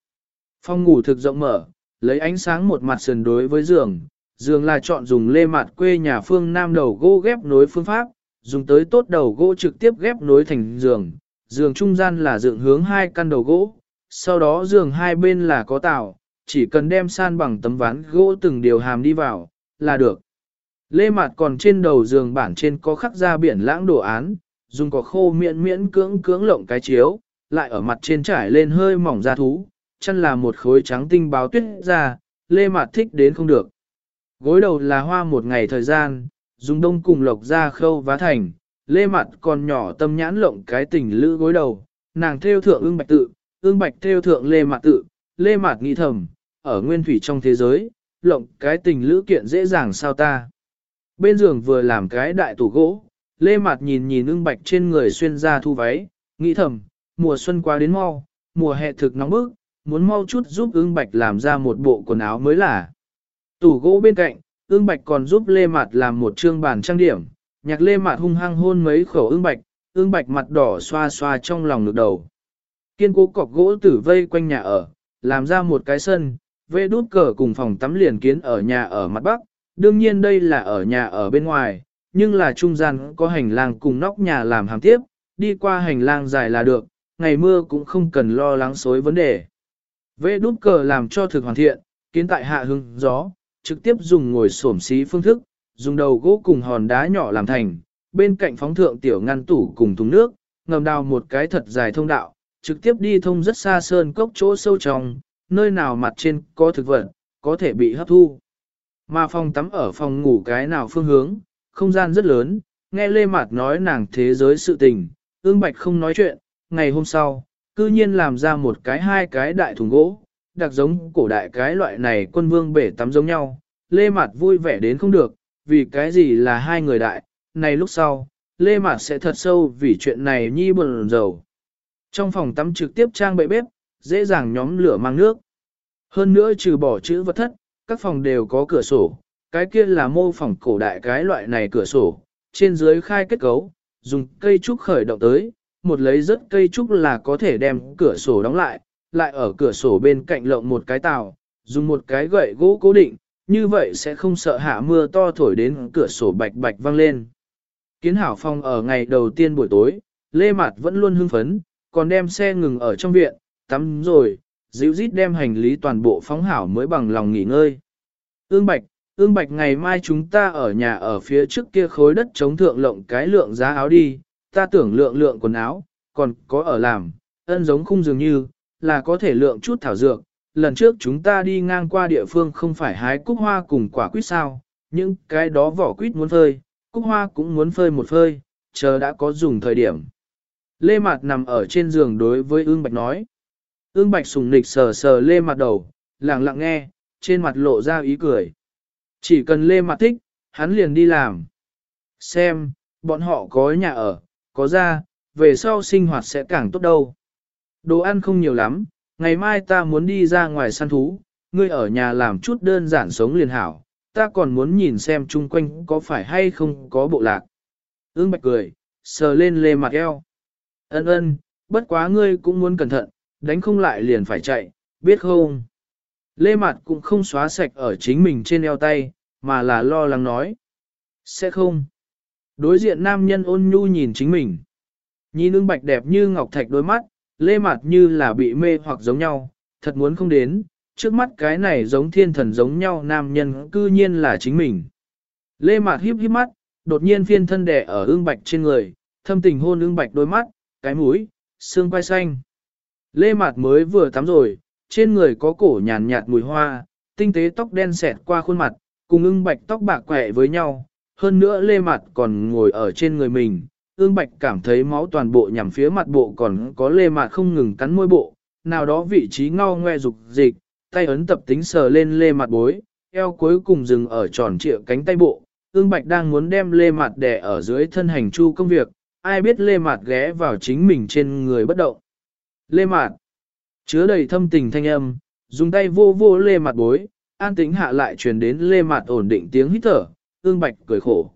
Phòng ngủ thực rộng mở, lấy ánh sáng một mặt sườn đối với giường, giường là chọn dùng lê mặt quê nhà phương nam đầu gỗ ghép nối phương pháp, dùng tới tốt đầu gỗ trực tiếp ghép nối thành giường, giường trung gian là dựng hướng hai căn đầu gỗ, sau đó giường hai bên là có tàu, chỉ cần đem san bằng tấm ván gỗ từng điều hàm đi vào, là được. Lê mạt còn trên đầu giường bản trên có khắc ra biển lãng đồ án, dùng cỏ khô miễn miễn cưỡng cưỡng lộng cái chiếu, lại ở mặt trên trải lên hơi mỏng da thú, chân là một khối trắng tinh báo tuyết ra, Lê Mạt thích đến không được. Gối đầu là hoa một ngày thời gian, dùng đông cùng lộc ra khâu vá thành, Lê Mạt còn nhỏ tâm nhãn lộng cái tình lữ gối đầu, nàng theo thượng ương bạch tự, ương bạch theo thượng Lê Mạt tự, Lê Mạt nghĩ thầm, ở nguyên thủy trong thế giới, lộng cái tình lữ kiện dễ dàng sao ta. Bên giường vừa làm cái đại tủ gỗ, Lê Mạt nhìn nhìn ương bạch trên người xuyên ra thu váy, nghĩ thầm, mùa xuân qua đến mau, mùa hè thực nóng bức, muốn mau chút giúp ương bạch làm ra một bộ quần áo mới là. Tủ gỗ bên cạnh, ương bạch còn giúp lê mặt làm một trương bàn trang điểm, nhạc lê mặt hung hăng hôn mấy khẩu ương bạch, ương bạch mặt đỏ xoa xoa trong lòng ngực đầu. Kiên cố cọc gỗ tử vây quanh nhà ở, làm ra một cái sân, vê đút cờ cùng phòng tắm liền kiến ở nhà ở mặt bắc, đương nhiên đây là ở nhà ở bên ngoài, nhưng là trung gian có hành lang cùng nóc nhà làm hàm tiếp, đi qua hành lang dài là được, ngày mưa cũng không cần lo lắng xối vấn đề. Vê đút cờ làm cho thực hoàn thiện, kiến tại hạ hưng gió, trực tiếp dùng ngồi xổm xí phương thức, dùng đầu gỗ cùng hòn đá nhỏ làm thành, bên cạnh phóng thượng tiểu ngăn tủ cùng thùng nước, ngầm đào một cái thật dài thông đạo, trực tiếp đi thông rất xa sơn cốc chỗ sâu trong, nơi nào mặt trên có thực vật, có thể bị hấp thu. Mà phòng tắm ở phòng ngủ cái nào phương hướng, không gian rất lớn, nghe Lê Mạt nói nàng thế giới sự tình, ương bạch không nói chuyện, ngày hôm sau, cư nhiên làm ra một cái hai cái đại thùng gỗ, đặc giống cổ đại cái loại này quân vương bể tắm giống nhau, Lê Mạt vui vẻ đến không được, vì cái gì là hai người đại, này lúc sau, Lê Mạt sẽ thật sâu vì chuyện này nhi buồn dầu. Trong phòng tắm trực tiếp trang bệ bếp, dễ dàng nhóm lửa mang nước. Hơn nữa trừ bỏ chữ vật thất, các phòng đều có cửa sổ, cái kia là mô phỏng cổ đại cái loại này cửa sổ, trên dưới khai kết cấu, dùng cây trúc khởi động tới, một lấy rất cây trúc là có thể đem cửa sổ đóng lại, lại ở cửa sổ bên cạnh lộng một cái tàu, dùng một cái gậy gỗ cố định, như vậy sẽ không sợ hạ mưa to thổi đến cửa sổ bạch bạch vang lên. Kiến hảo phòng ở ngày đầu tiên buổi tối, Lê Mạt vẫn luôn hưng phấn, còn đem xe ngừng ở trong viện, tắm rồi, dịu rít đem hành lý toàn bộ phóng hảo mới bằng lòng nghỉ ngơi. Ương Bạch, Ương Bạch ngày mai chúng ta ở nhà ở phía trước kia khối đất chống thượng lộng cái lượng giá áo đi, ta tưởng lượng lượng quần áo, còn có ở làm, ân giống khung dường như, là có thể lượng chút thảo dược. Lần trước chúng ta đi ngang qua địa phương không phải hái cúc hoa cùng quả quýt sao, nhưng cái đó vỏ quýt muốn phơi, cúc hoa cũng muốn phơi một phơi, chờ đã có dùng thời điểm. Lê Mạt nằm ở trên giường đối với ương bạch nói. Ương bạch sùng nịch sờ sờ Lê mặt đầu, lặng lặng nghe, trên mặt lộ ra ý cười. Chỉ cần Lê mặt thích, hắn liền đi làm. Xem, bọn họ có nhà ở, có ra, về sau sinh hoạt sẽ càng tốt đâu. Đồ ăn không nhiều lắm, ngày mai ta muốn đi ra ngoài săn thú, ngươi ở nhà làm chút đơn giản sống liền hảo, ta còn muốn nhìn xem chung quanh có phải hay không có bộ lạc. Ương bạch cười, sờ lên lê mặt eo. Ân ân, bất quá ngươi cũng muốn cẩn thận, đánh không lại liền phải chạy, biết không? Lê Mạt cũng không xóa sạch ở chính mình trên eo tay, mà là lo lắng nói. Sẽ không. Đối diện nam nhân ôn nhu nhìn chính mình. Nhìn ưng bạch đẹp như ngọc thạch đôi mắt, lê Mạt như là bị mê hoặc giống nhau, thật muốn không đến, trước mắt cái này giống thiên thần giống nhau nam nhân cư nhiên là chính mình. Lê Mạt híp híp mắt, đột nhiên phiên thân đẻ ở ương bạch trên người, thâm tình hôn ương bạch đôi mắt, cái mũi, xương quai xanh. Lê Mạt mới vừa tắm rồi, trên người có cổ nhàn nhạt mùi hoa, tinh tế tóc đen xẹt qua khuôn mặt, cùng ưng bạch tóc bạc quẹ với nhau, hơn nữa lê Mạt còn ngồi ở trên người mình, ưng bạch cảm thấy máu toàn bộ nhằm phía mặt bộ còn có lê Mạt không ngừng cắn môi bộ, nào đó vị trí ngao ngoe dục dịch, tay ấn tập tính sờ lên lê Mạt bối, eo cuối cùng dừng ở tròn trịa cánh tay bộ, Ưng bạch đang muốn đem lê Mạt đè ở dưới thân hành chu công việc, ai biết lê Mạt ghé vào chính mình trên người bất động. Lê Mạt. chứa đầy thâm tình thanh âm, dùng tay vô vô lê mặt bối, an tính hạ lại truyền đến lê Mạt ổn định tiếng hít thở, ương bạch cười khổ.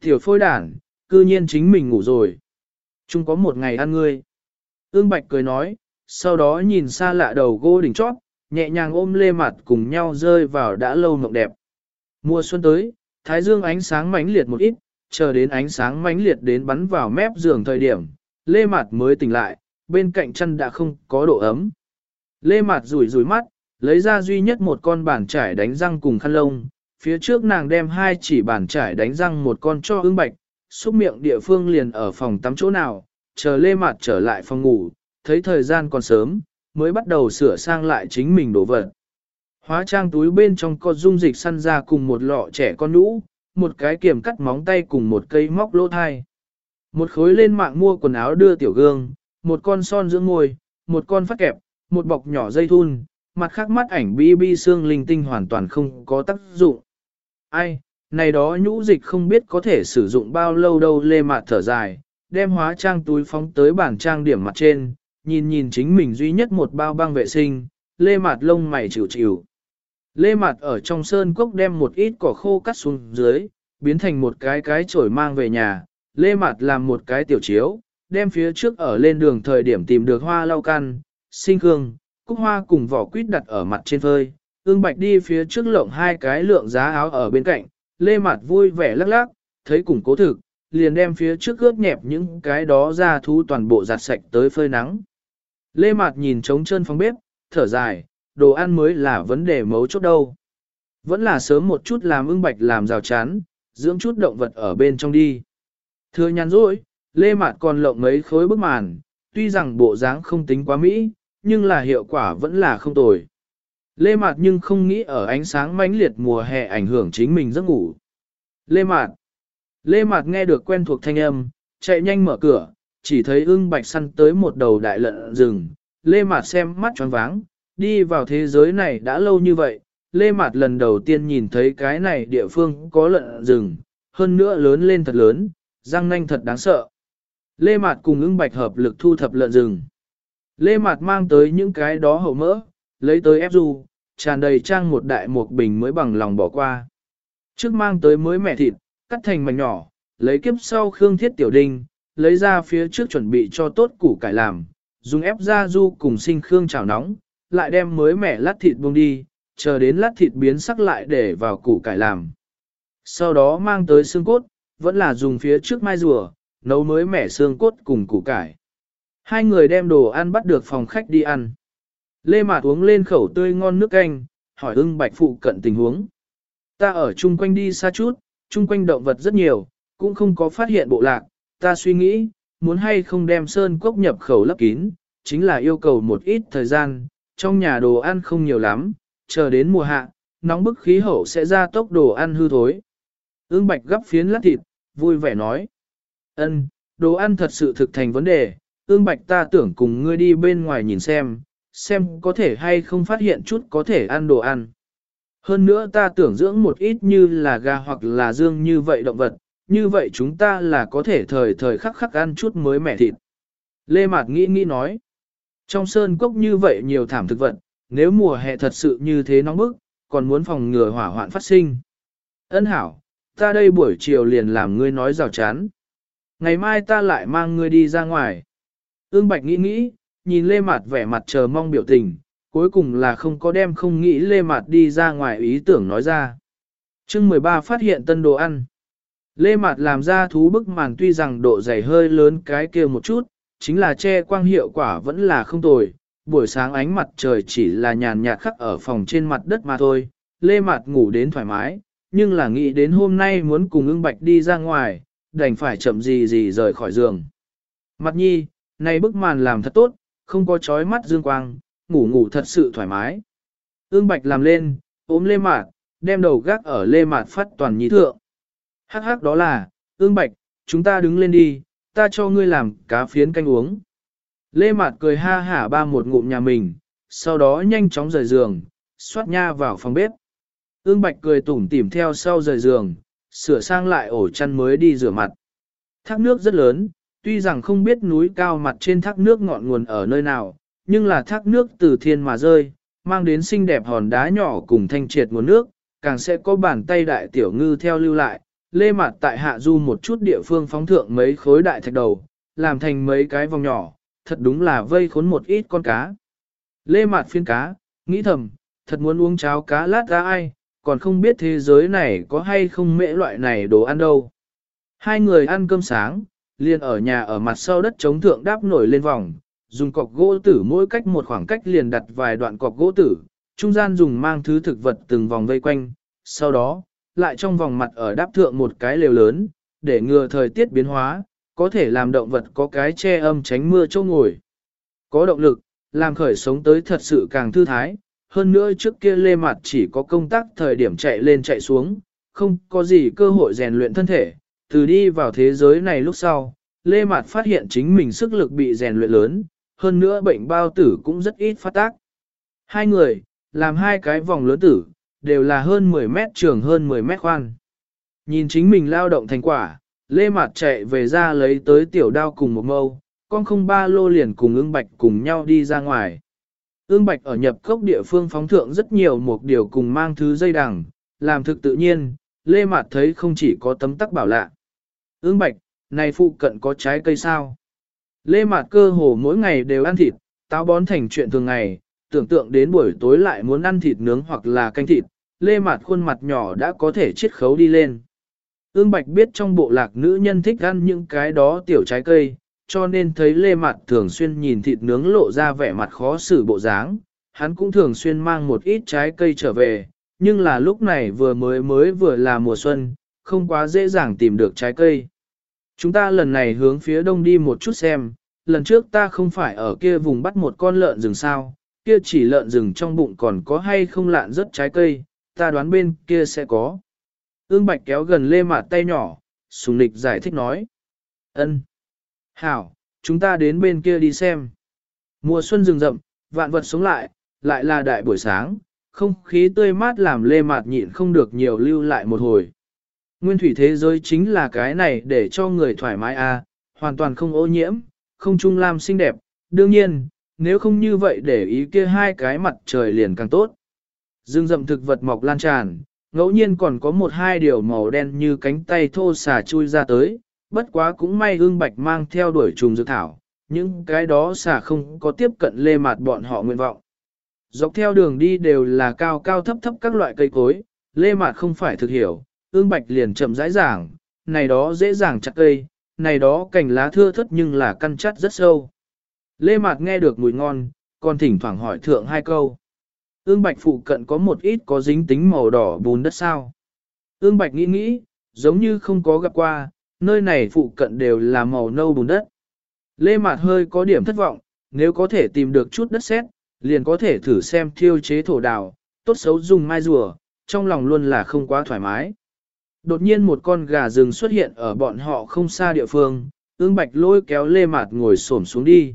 Tiểu phôi đản, cư nhiên chính mình ngủ rồi. Chung có một ngày ăn ngươi. Ương bạch cười nói, sau đó nhìn xa lạ đầu gô đỉnh chót, nhẹ nhàng ôm lê Mạt cùng nhau rơi vào đã lâu mộng đẹp. Mùa xuân tới, thái dương ánh sáng mãnh liệt một ít, chờ đến ánh sáng mãnh liệt đến bắn vào mép giường thời điểm, lê Mạt mới tỉnh lại, bên cạnh chân đã không có độ ấm. Lê mạt rủi rủi mắt, lấy ra duy nhất một con bàn trải đánh răng cùng khăn lông, phía trước nàng đem hai chỉ bàn trải đánh răng một con cho ưng bạch, xúc miệng địa phương liền ở phòng tắm chỗ nào, chờ lê mạt trở lại phòng ngủ, thấy thời gian còn sớm, mới bắt đầu sửa sang lại chính mình đồ vật. Hóa trang túi bên trong có dung dịch săn ra cùng một lọ trẻ con nhũ, một cái kiềm cắt móng tay cùng một cây móc lỗ thai. Một khối lên mạng mua quần áo đưa tiểu gương, một con son dưỡng môi, một con phát kẹp, một bọc nhỏ dây thun, mặt khác mắt ảnh bi bi xương linh tinh hoàn toàn không có tác dụng. Ai, này đó nhũ dịch không biết có thể sử dụng bao lâu đâu lê mạt thở dài, đem hóa trang túi phóng tới bảng trang điểm mặt trên, nhìn nhìn chính mình duy nhất một bao băng vệ sinh, lê mạt lông mày chịu chịu. Lê mạt ở trong sơn cốc đem một ít cỏ khô cắt xuống dưới, biến thành một cái cái chổi mang về nhà, lê mạt làm một cái tiểu chiếu, đem phía trước ở lên đường thời điểm tìm được hoa lau căn, sinh cương, cúc hoa cùng vỏ quýt đặt ở mặt trên phơi. Ương Bạch đi phía trước lộng hai cái lượng giá áo ở bên cạnh, lê mặt vui vẻ lắc lắc, thấy cùng cố thực, liền đem phía trước ướt nhẹp những cái đó ra thu toàn bộ giặt sạch tới phơi nắng. Lê mặt nhìn trống chân phòng bếp, thở dài, đồ ăn mới là vấn đề mấu chốt đâu. Vẫn là sớm một chút làm ưng bạch làm rào chắn, dưỡng chút động vật ở bên trong đi. Thưa nhàn rỗi, Lê Mạt còn lộng mấy khối bức màn, tuy rằng bộ dáng không tính quá mỹ, nhưng là hiệu quả vẫn là không tồi. Lê Mạt nhưng không nghĩ ở ánh sáng mãnh liệt mùa hè ảnh hưởng chính mình giấc ngủ. Lê Mạt Lê Mạt nghe được quen thuộc thanh âm, chạy nhanh mở cửa, chỉ thấy ưng bạch săn tới một đầu đại lợn rừng. Lê Mạt xem mắt tròn váng, đi vào thế giới này đã lâu như vậy, Lê Mạt lần đầu tiên nhìn thấy cái này địa phương có lợn rừng, hơn nữa lớn lên thật lớn, răng nanh thật đáng sợ. Lê Mạt cùng ưng bạch hợp lực thu thập lợn rừng. Lê Mạt mang tới những cái đó hậu mỡ, lấy tới ép du, tràn đầy trang một đại một bình mới bằng lòng bỏ qua. Trước mang tới mới mẹ thịt, cắt thành mảnh nhỏ, lấy kiếp sau khương thiết tiểu đinh, lấy ra phía trước chuẩn bị cho tốt củ cải làm, dùng ép ra du cùng sinh khương chảo nóng, lại đem mới mẻ lát thịt buông đi, chờ đến lát thịt biến sắc lại để vào củ cải làm. Sau đó mang tới xương cốt, vẫn là dùng phía trước mai rùa, nấu mới mẻ xương cốt cùng củ cải. Hai người đem đồ ăn bắt được phòng khách đi ăn. Lê Mạt uống lên khẩu tươi ngon nước canh, hỏi ưng bạch phụ cận tình huống. Ta ở chung quanh đi xa chút, chung quanh động vật rất nhiều, cũng không có phát hiện bộ lạc. Ta suy nghĩ, muốn hay không đem sơn cốc nhập khẩu lấp kín, chính là yêu cầu một ít thời gian, trong nhà đồ ăn không nhiều lắm, chờ đến mùa hạ, nóng bức khí hậu sẽ ra tốc đồ ăn hư thối. Ưng bạch gấp phiến lát thịt, vui vẻ nói ân đồ ăn thật sự thực thành vấn đề, ương bạch ta tưởng cùng ngươi đi bên ngoài nhìn xem, xem có thể hay không phát hiện chút có thể ăn đồ ăn. Hơn nữa ta tưởng dưỡng một ít như là gà hoặc là dương như vậy động vật, như vậy chúng ta là có thể thời thời khắc khắc ăn chút mới mẻ thịt. Lê Mạt nghĩ nghĩ nói, trong sơn cốc như vậy nhiều thảm thực vật, nếu mùa hè thật sự như thế nóng bức, còn muốn phòng ngừa hỏa hoạn phát sinh. Ân hảo, ta đây buổi chiều liền làm ngươi nói rào chán. Ngày mai ta lại mang ngươi đi ra ngoài. Ương Bạch nghĩ nghĩ, nhìn Lê Mạt vẻ mặt chờ mong biểu tình, cuối cùng là không có đem không nghĩ Lê Mạt đi ra ngoài ý tưởng nói ra. chương 13 phát hiện tân đồ ăn. Lê Mạt làm ra thú bức màn tuy rằng độ dày hơi lớn cái kia một chút, chính là che quang hiệu quả vẫn là không tồi. Buổi sáng ánh mặt trời chỉ là nhàn nhạt khắc ở phòng trên mặt đất mà thôi. Lê Mạt ngủ đến thoải mái, nhưng là nghĩ đến hôm nay muốn cùng ưng bạch đi ra ngoài, đành phải chậm gì gì rời khỏi giường. Mặt nhi, này bức màn làm thật tốt, không có chói mắt dương quang, ngủ ngủ thật sự thoải mái. Ương Bạch làm lên, ôm Lê Mạt, đem đầu gác ở Lê Mạt phát toàn nhi thượng. Hắc hắc đó là, Ương Bạch, chúng ta đứng lên đi, ta cho ngươi làm cá phiến canh uống. Lê Mạt cười ha hả ba một ngụm nhà mình, sau đó nhanh chóng rời giường, xoát nha vào phòng bếp. Ương Bạch cười tủm tỉm theo sau rời giường, sửa sang lại ổ chăn mới đi rửa mặt. Thác nước rất lớn, tuy rằng không biết núi cao mặt trên thác nước ngọn nguồn ở nơi nào, nhưng là thác nước từ thiên mà rơi, mang đến xinh đẹp hòn đá nhỏ cùng thanh triệt nguồn nước, càng sẽ có bàn tay đại tiểu ngư theo lưu lại, lê mặt tại hạ du một chút địa phương phóng thượng mấy khối đại thạch đầu, làm thành mấy cái vòng nhỏ, thật đúng là vây khốn một ít con cá. Lê mặt phiên cá, nghĩ thầm, thật muốn uống cháo cá lát ra ai, còn không biết thế giới này có hay không mễ loại này đồ ăn đâu. Hai người ăn cơm sáng, liền ở nhà ở mặt sau đất chống thượng đáp nổi lên vòng, dùng cọc gỗ tử mỗi cách một khoảng cách liền đặt vài đoạn cọc gỗ tử, trung gian dùng mang thứ thực vật từng vòng vây quanh, sau đó, lại trong vòng mặt ở đáp thượng một cái lều lớn, để ngừa thời tiết biến hóa, có thể làm động vật có cái che âm tránh mưa châu ngồi. Có động lực, làm khởi sống tới thật sự càng thư thái, hơn nữa trước kia lê mặt chỉ có công tác thời điểm chạy lên chạy xuống, không có gì cơ hội rèn luyện thân thể, từ đi vào thế giới này lúc sau, Lê Mạt phát hiện chính mình sức lực bị rèn luyện lớn, hơn nữa bệnh bao tử cũng rất ít phát tác. Hai người, làm hai cái vòng lớn tử, đều là hơn 10 mét trường hơn 10 mét khoan. Nhìn chính mình lao động thành quả, Lê Mạt chạy về ra lấy tới tiểu đao cùng một mâu, con không ba lô liền cùng ương bạch cùng nhau đi ra ngoài. Ương bạch ở nhập cốc địa phương phóng thượng rất nhiều một điều cùng mang thứ dây đằng, làm thực tự nhiên, lê Mạt thấy không chỉ có tấm tắc bảo lạ. Ương bạch, này phụ cận có trái cây sao? Lê Mạt cơ hồ mỗi ngày đều ăn thịt, táo bón thành chuyện thường ngày, tưởng tượng đến buổi tối lại muốn ăn thịt nướng hoặc là canh thịt, Lê Mạt khuôn mặt nhỏ đã có thể chiết khấu đi lên. Ương Bạch biết trong bộ lạc nữ nhân thích ăn những cái đó tiểu trái cây, cho nên thấy Lê Mạt thường xuyên nhìn thịt nướng lộ ra vẻ mặt khó xử bộ dáng, hắn cũng thường xuyên mang một ít trái cây trở về, nhưng là lúc này vừa mới mới vừa là mùa xuân, không quá dễ dàng tìm được trái cây. Chúng ta lần này hướng phía đông đi một chút xem, lần trước ta không phải ở kia vùng bắt một con lợn rừng sao, kia chỉ lợn rừng trong bụng còn có hay không lạn rất trái cây, ta đoán bên kia sẽ có. Ương Bạch kéo gần lê mạt tay nhỏ, sùng lịch giải thích nói. ân, Hảo, chúng ta đến bên kia đi xem. Mùa xuân rừng rậm, vạn vật sống lại, lại là đại buổi sáng, không khí tươi mát làm lê mạt nhịn không được nhiều lưu lại một hồi. Nguyên thủy thế giới chính là cái này để cho người thoải mái à, hoàn toàn không ô nhiễm, không trung lam xinh đẹp, đương nhiên, nếu không như vậy để ý kia hai cái mặt trời liền càng tốt. Dương rậm thực vật mọc lan tràn, ngẫu nhiên còn có một hai điều màu đen như cánh tay thô xà chui ra tới, bất quá cũng may ương bạch mang theo đuổi trùng dược thảo, những cái đó xà không có tiếp cận lê mạt bọn họ nguyện vọng. Dọc theo đường đi đều là cao cao thấp thấp các loại cây cối, lê mạt không phải thực hiểu, ương bạch liền chậm rãi giảng, này đó dễ dàng chặt cây, này đó cành lá thưa thất nhưng là căn chắt rất sâu. Lê Mạt nghe được mùi ngon, còn thỉnh thoảng hỏi thượng hai câu. Ương Bạch phụ cận có một ít có dính tính màu đỏ bùn đất sao. Ương Bạch nghĩ nghĩ, giống như không có gặp qua, nơi này phụ cận đều là màu nâu bùn đất. Lê Mạt hơi có điểm thất vọng, nếu có thể tìm được chút đất sét, liền có thể thử xem thiêu chế thổ đào, tốt xấu dùng mai rùa, trong lòng luôn là không quá thoải mái. Đột nhiên một con gà rừng xuất hiện ở bọn họ không xa địa phương, ương bạch lôi kéo lê mạt ngồi xổm xuống đi.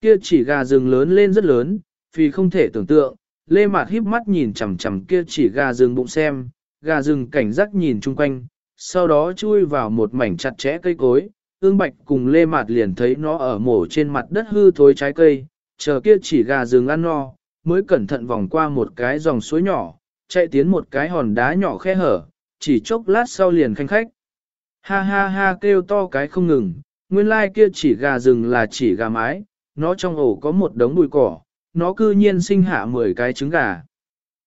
Kia chỉ gà rừng lớn lên rất lớn, vì không thể tưởng tượng, lê mạt híp mắt nhìn chằm chằm kia chỉ gà rừng bụng xem, gà rừng cảnh giác nhìn chung quanh, sau đó chui vào một mảnh chặt chẽ cây cối, ương bạch cùng lê mạt liền thấy nó ở mổ trên mặt đất hư thối trái cây, chờ kia chỉ gà rừng ăn no, mới cẩn thận vòng qua một cái dòng suối nhỏ, chạy tiến một cái hòn đá nhỏ khe hở, chỉ chốc lát sau liền khanh khách. Ha ha ha kêu to cái không ngừng, nguyên lai like kia chỉ gà rừng là chỉ gà mái, nó trong ổ có một đống bụi cỏ, nó cư nhiên sinh hạ 10 cái trứng gà.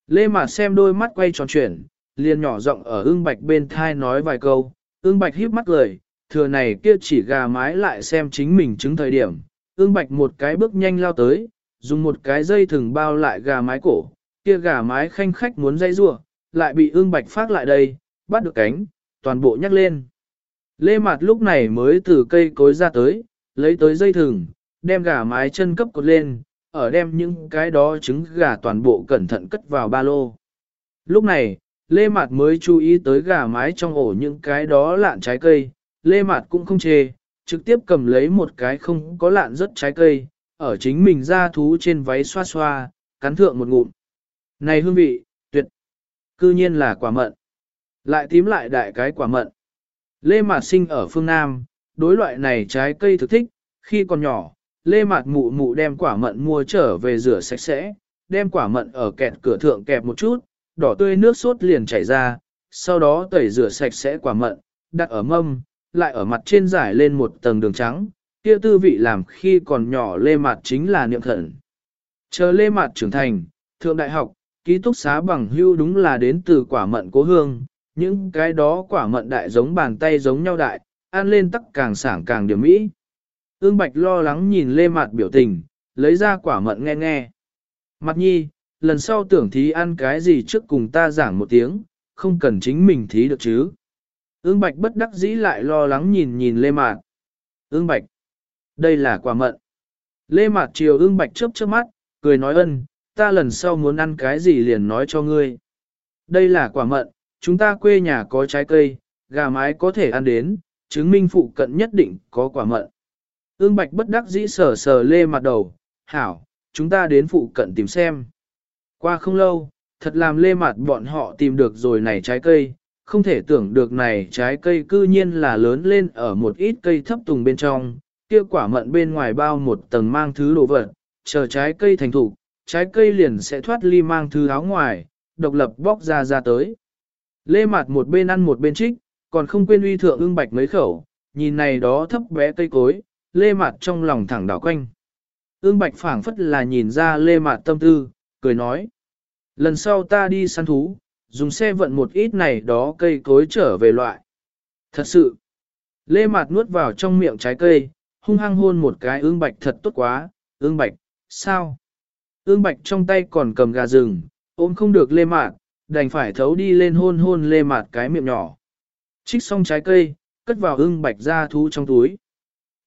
Lê Mạt xem đôi mắt quay tròn chuyển, liền nhỏ giọng ở ương bạch bên thai nói vài câu, ương bạch híp mắt cười, thừa này kia chỉ gà mái lại xem chính mình trứng thời điểm, ương bạch một cái bước nhanh lao tới, dùng một cái dây thừng bao lại gà mái cổ, kia gà mái khanh khách muốn dây rua, lại bị ương bạch phát lại đây, bắt được cánh, toàn bộ nhắc lên. Lê Mạt lúc này mới từ cây cối ra tới, lấy tới dây thừng, đem gà mái chân cấp cột lên, ở đem những cái đó trứng gà toàn bộ cẩn thận cất vào ba lô. Lúc này, Lê Mạt mới chú ý tới gà mái trong ổ những cái đó lạn trái cây, Lê Mạt cũng không chê, trực tiếp cầm lấy một cái không có lạn rất trái cây, ở chính mình ra thú trên váy xoa xoa, cắn thượng một ngụm. Này hương vị, tuyệt! Cư nhiên là quả mận. Lại tím lại đại cái quả mận. Lê Mạt sinh ở phương Nam, đối loại này trái cây thực thích, khi còn nhỏ, Lê Mạt mụ mụ đem quả mận mua trở về rửa sạch sẽ, đem quả mận ở kẹt cửa thượng kẹp một chút, đỏ tươi nước sốt liền chảy ra, sau đó tẩy rửa sạch sẽ quả mận, đặt ở mâm, lại ở mặt trên giải lên một tầng đường trắng, kia tư vị làm khi còn nhỏ Lê Mạt chính là niệm thần. Chờ Lê Mạt trưởng thành, thượng đại học, ký túc xá bằng hưu đúng là đến từ quả mận cố hương, những cái đó quả mận đại giống bàn tay giống nhau đại, ăn lên tắc càng sảng càng điểm mỹ. Ương Bạch lo lắng nhìn Lê Mạt biểu tình, lấy ra quả mận nghe nghe. Mặt nhi, lần sau tưởng thí ăn cái gì trước cùng ta giảng một tiếng, không cần chính mình thí được chứ. Ưng Bạch bất đắc dĩ lại lo lắng nhìn nhìn Lê Mạt. Ưng Bạch, đây là quả mận. Lê Mạt chiều Ưng Bạch chớp chớp mắt, cười nói ân, ta lần sau muốn ăn cái gì liền nói cho ngươi. Đây là quả mận, chúng ta quê nhà có trái cây, gà mái có thể ăn đến, chứng minh phụ cận nhất định có quả mận. Ưng Bạch bất đắc dĩ sờ sờ lê Mạt đầu, hảo, chúng ta đến phụ cận tìm xem. Qua không lâu, thật làm lê mặt bọn họ tìm được rồi này trái cây, không thể tưởng được này trái cây cư nhiên là lớn lên ở một ít cây thấp tùng bên trong, kia quả mận bên ngoài bao một tầng mang thứ đồ vật, chờ trái cây thành thục, trái cây liền sẽ thoát ly mang thứ áo ngoài, độc lập bóc ra ra tới. Lê Mạt một bên ăn một bên trích, còn không quên uy thượng ưng bạch mấy khẩu, nhìn này đó thấp bé cây cối, Lê Mạt trong lòng thẳng đảo quanh. Ưng bạch phảng phất là nhìn ra Lê Mạt tâm tư, cười nói. Lần sau ta đi săn thú, dùng xe vận một ít này đó cây cối trở về loại. Thật sự, Lê Mạt nuốt vào trong miệng trái cây, hung hăng hôn một cái ương bạch thật tốt quá, ương bạch, sao? Ương bạch trong tay còn cầm gà rừng, ôm không được Lê Mạt, đành phải thấu đi lên hôn hôn Lê Mạt cái miệng nhỏ. Trích xong trái cây, cất vào ương bạch ra thú trong túi.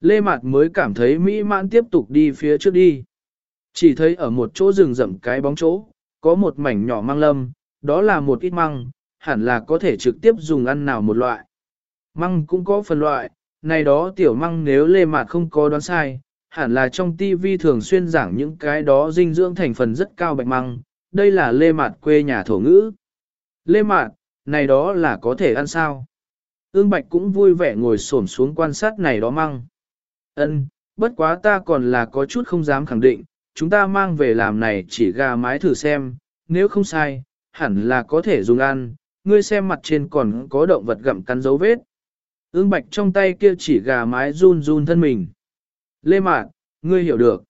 Lê Mạt mới cảm thấy mỹ mãn tiếp tục đi phía trước đi. Chỉ thấy ở một chỗ rừng rậm cái bóng chỗ, có một mảnh nhỏ mang lâm, đó là một ít măng, hẳn là có thể trực tiếp dùng ăn nào một loại. Măng cũng có phần loại, này đó tiểu măng nếu lê mạt không có đoán sai, hẳn là trong tivi thường xuyên giảng những cái đó dinh dưỡng thành phần rất cao bạch măng, đây là lê mạt quê nhà thổ ngữ. Lê mạt, này đó là có thể ăn sao? Ương bạch cũng vui vẻ ngồi xổm xuống quan sát này đó măng. Ân, bất quá ta còn là có chút không dám khẳng định, chúng ta mang về làm này chỉ gà mái thử xem, nếu không sai, hẳn là có thể dùng ăn, ngươi xem mặt trên còn có động vật gặm cắn dấu vết. Ưng bạch trong tay kia chỉ gà mái run run thân mình. Lê Mạc, ngươi hiểu được.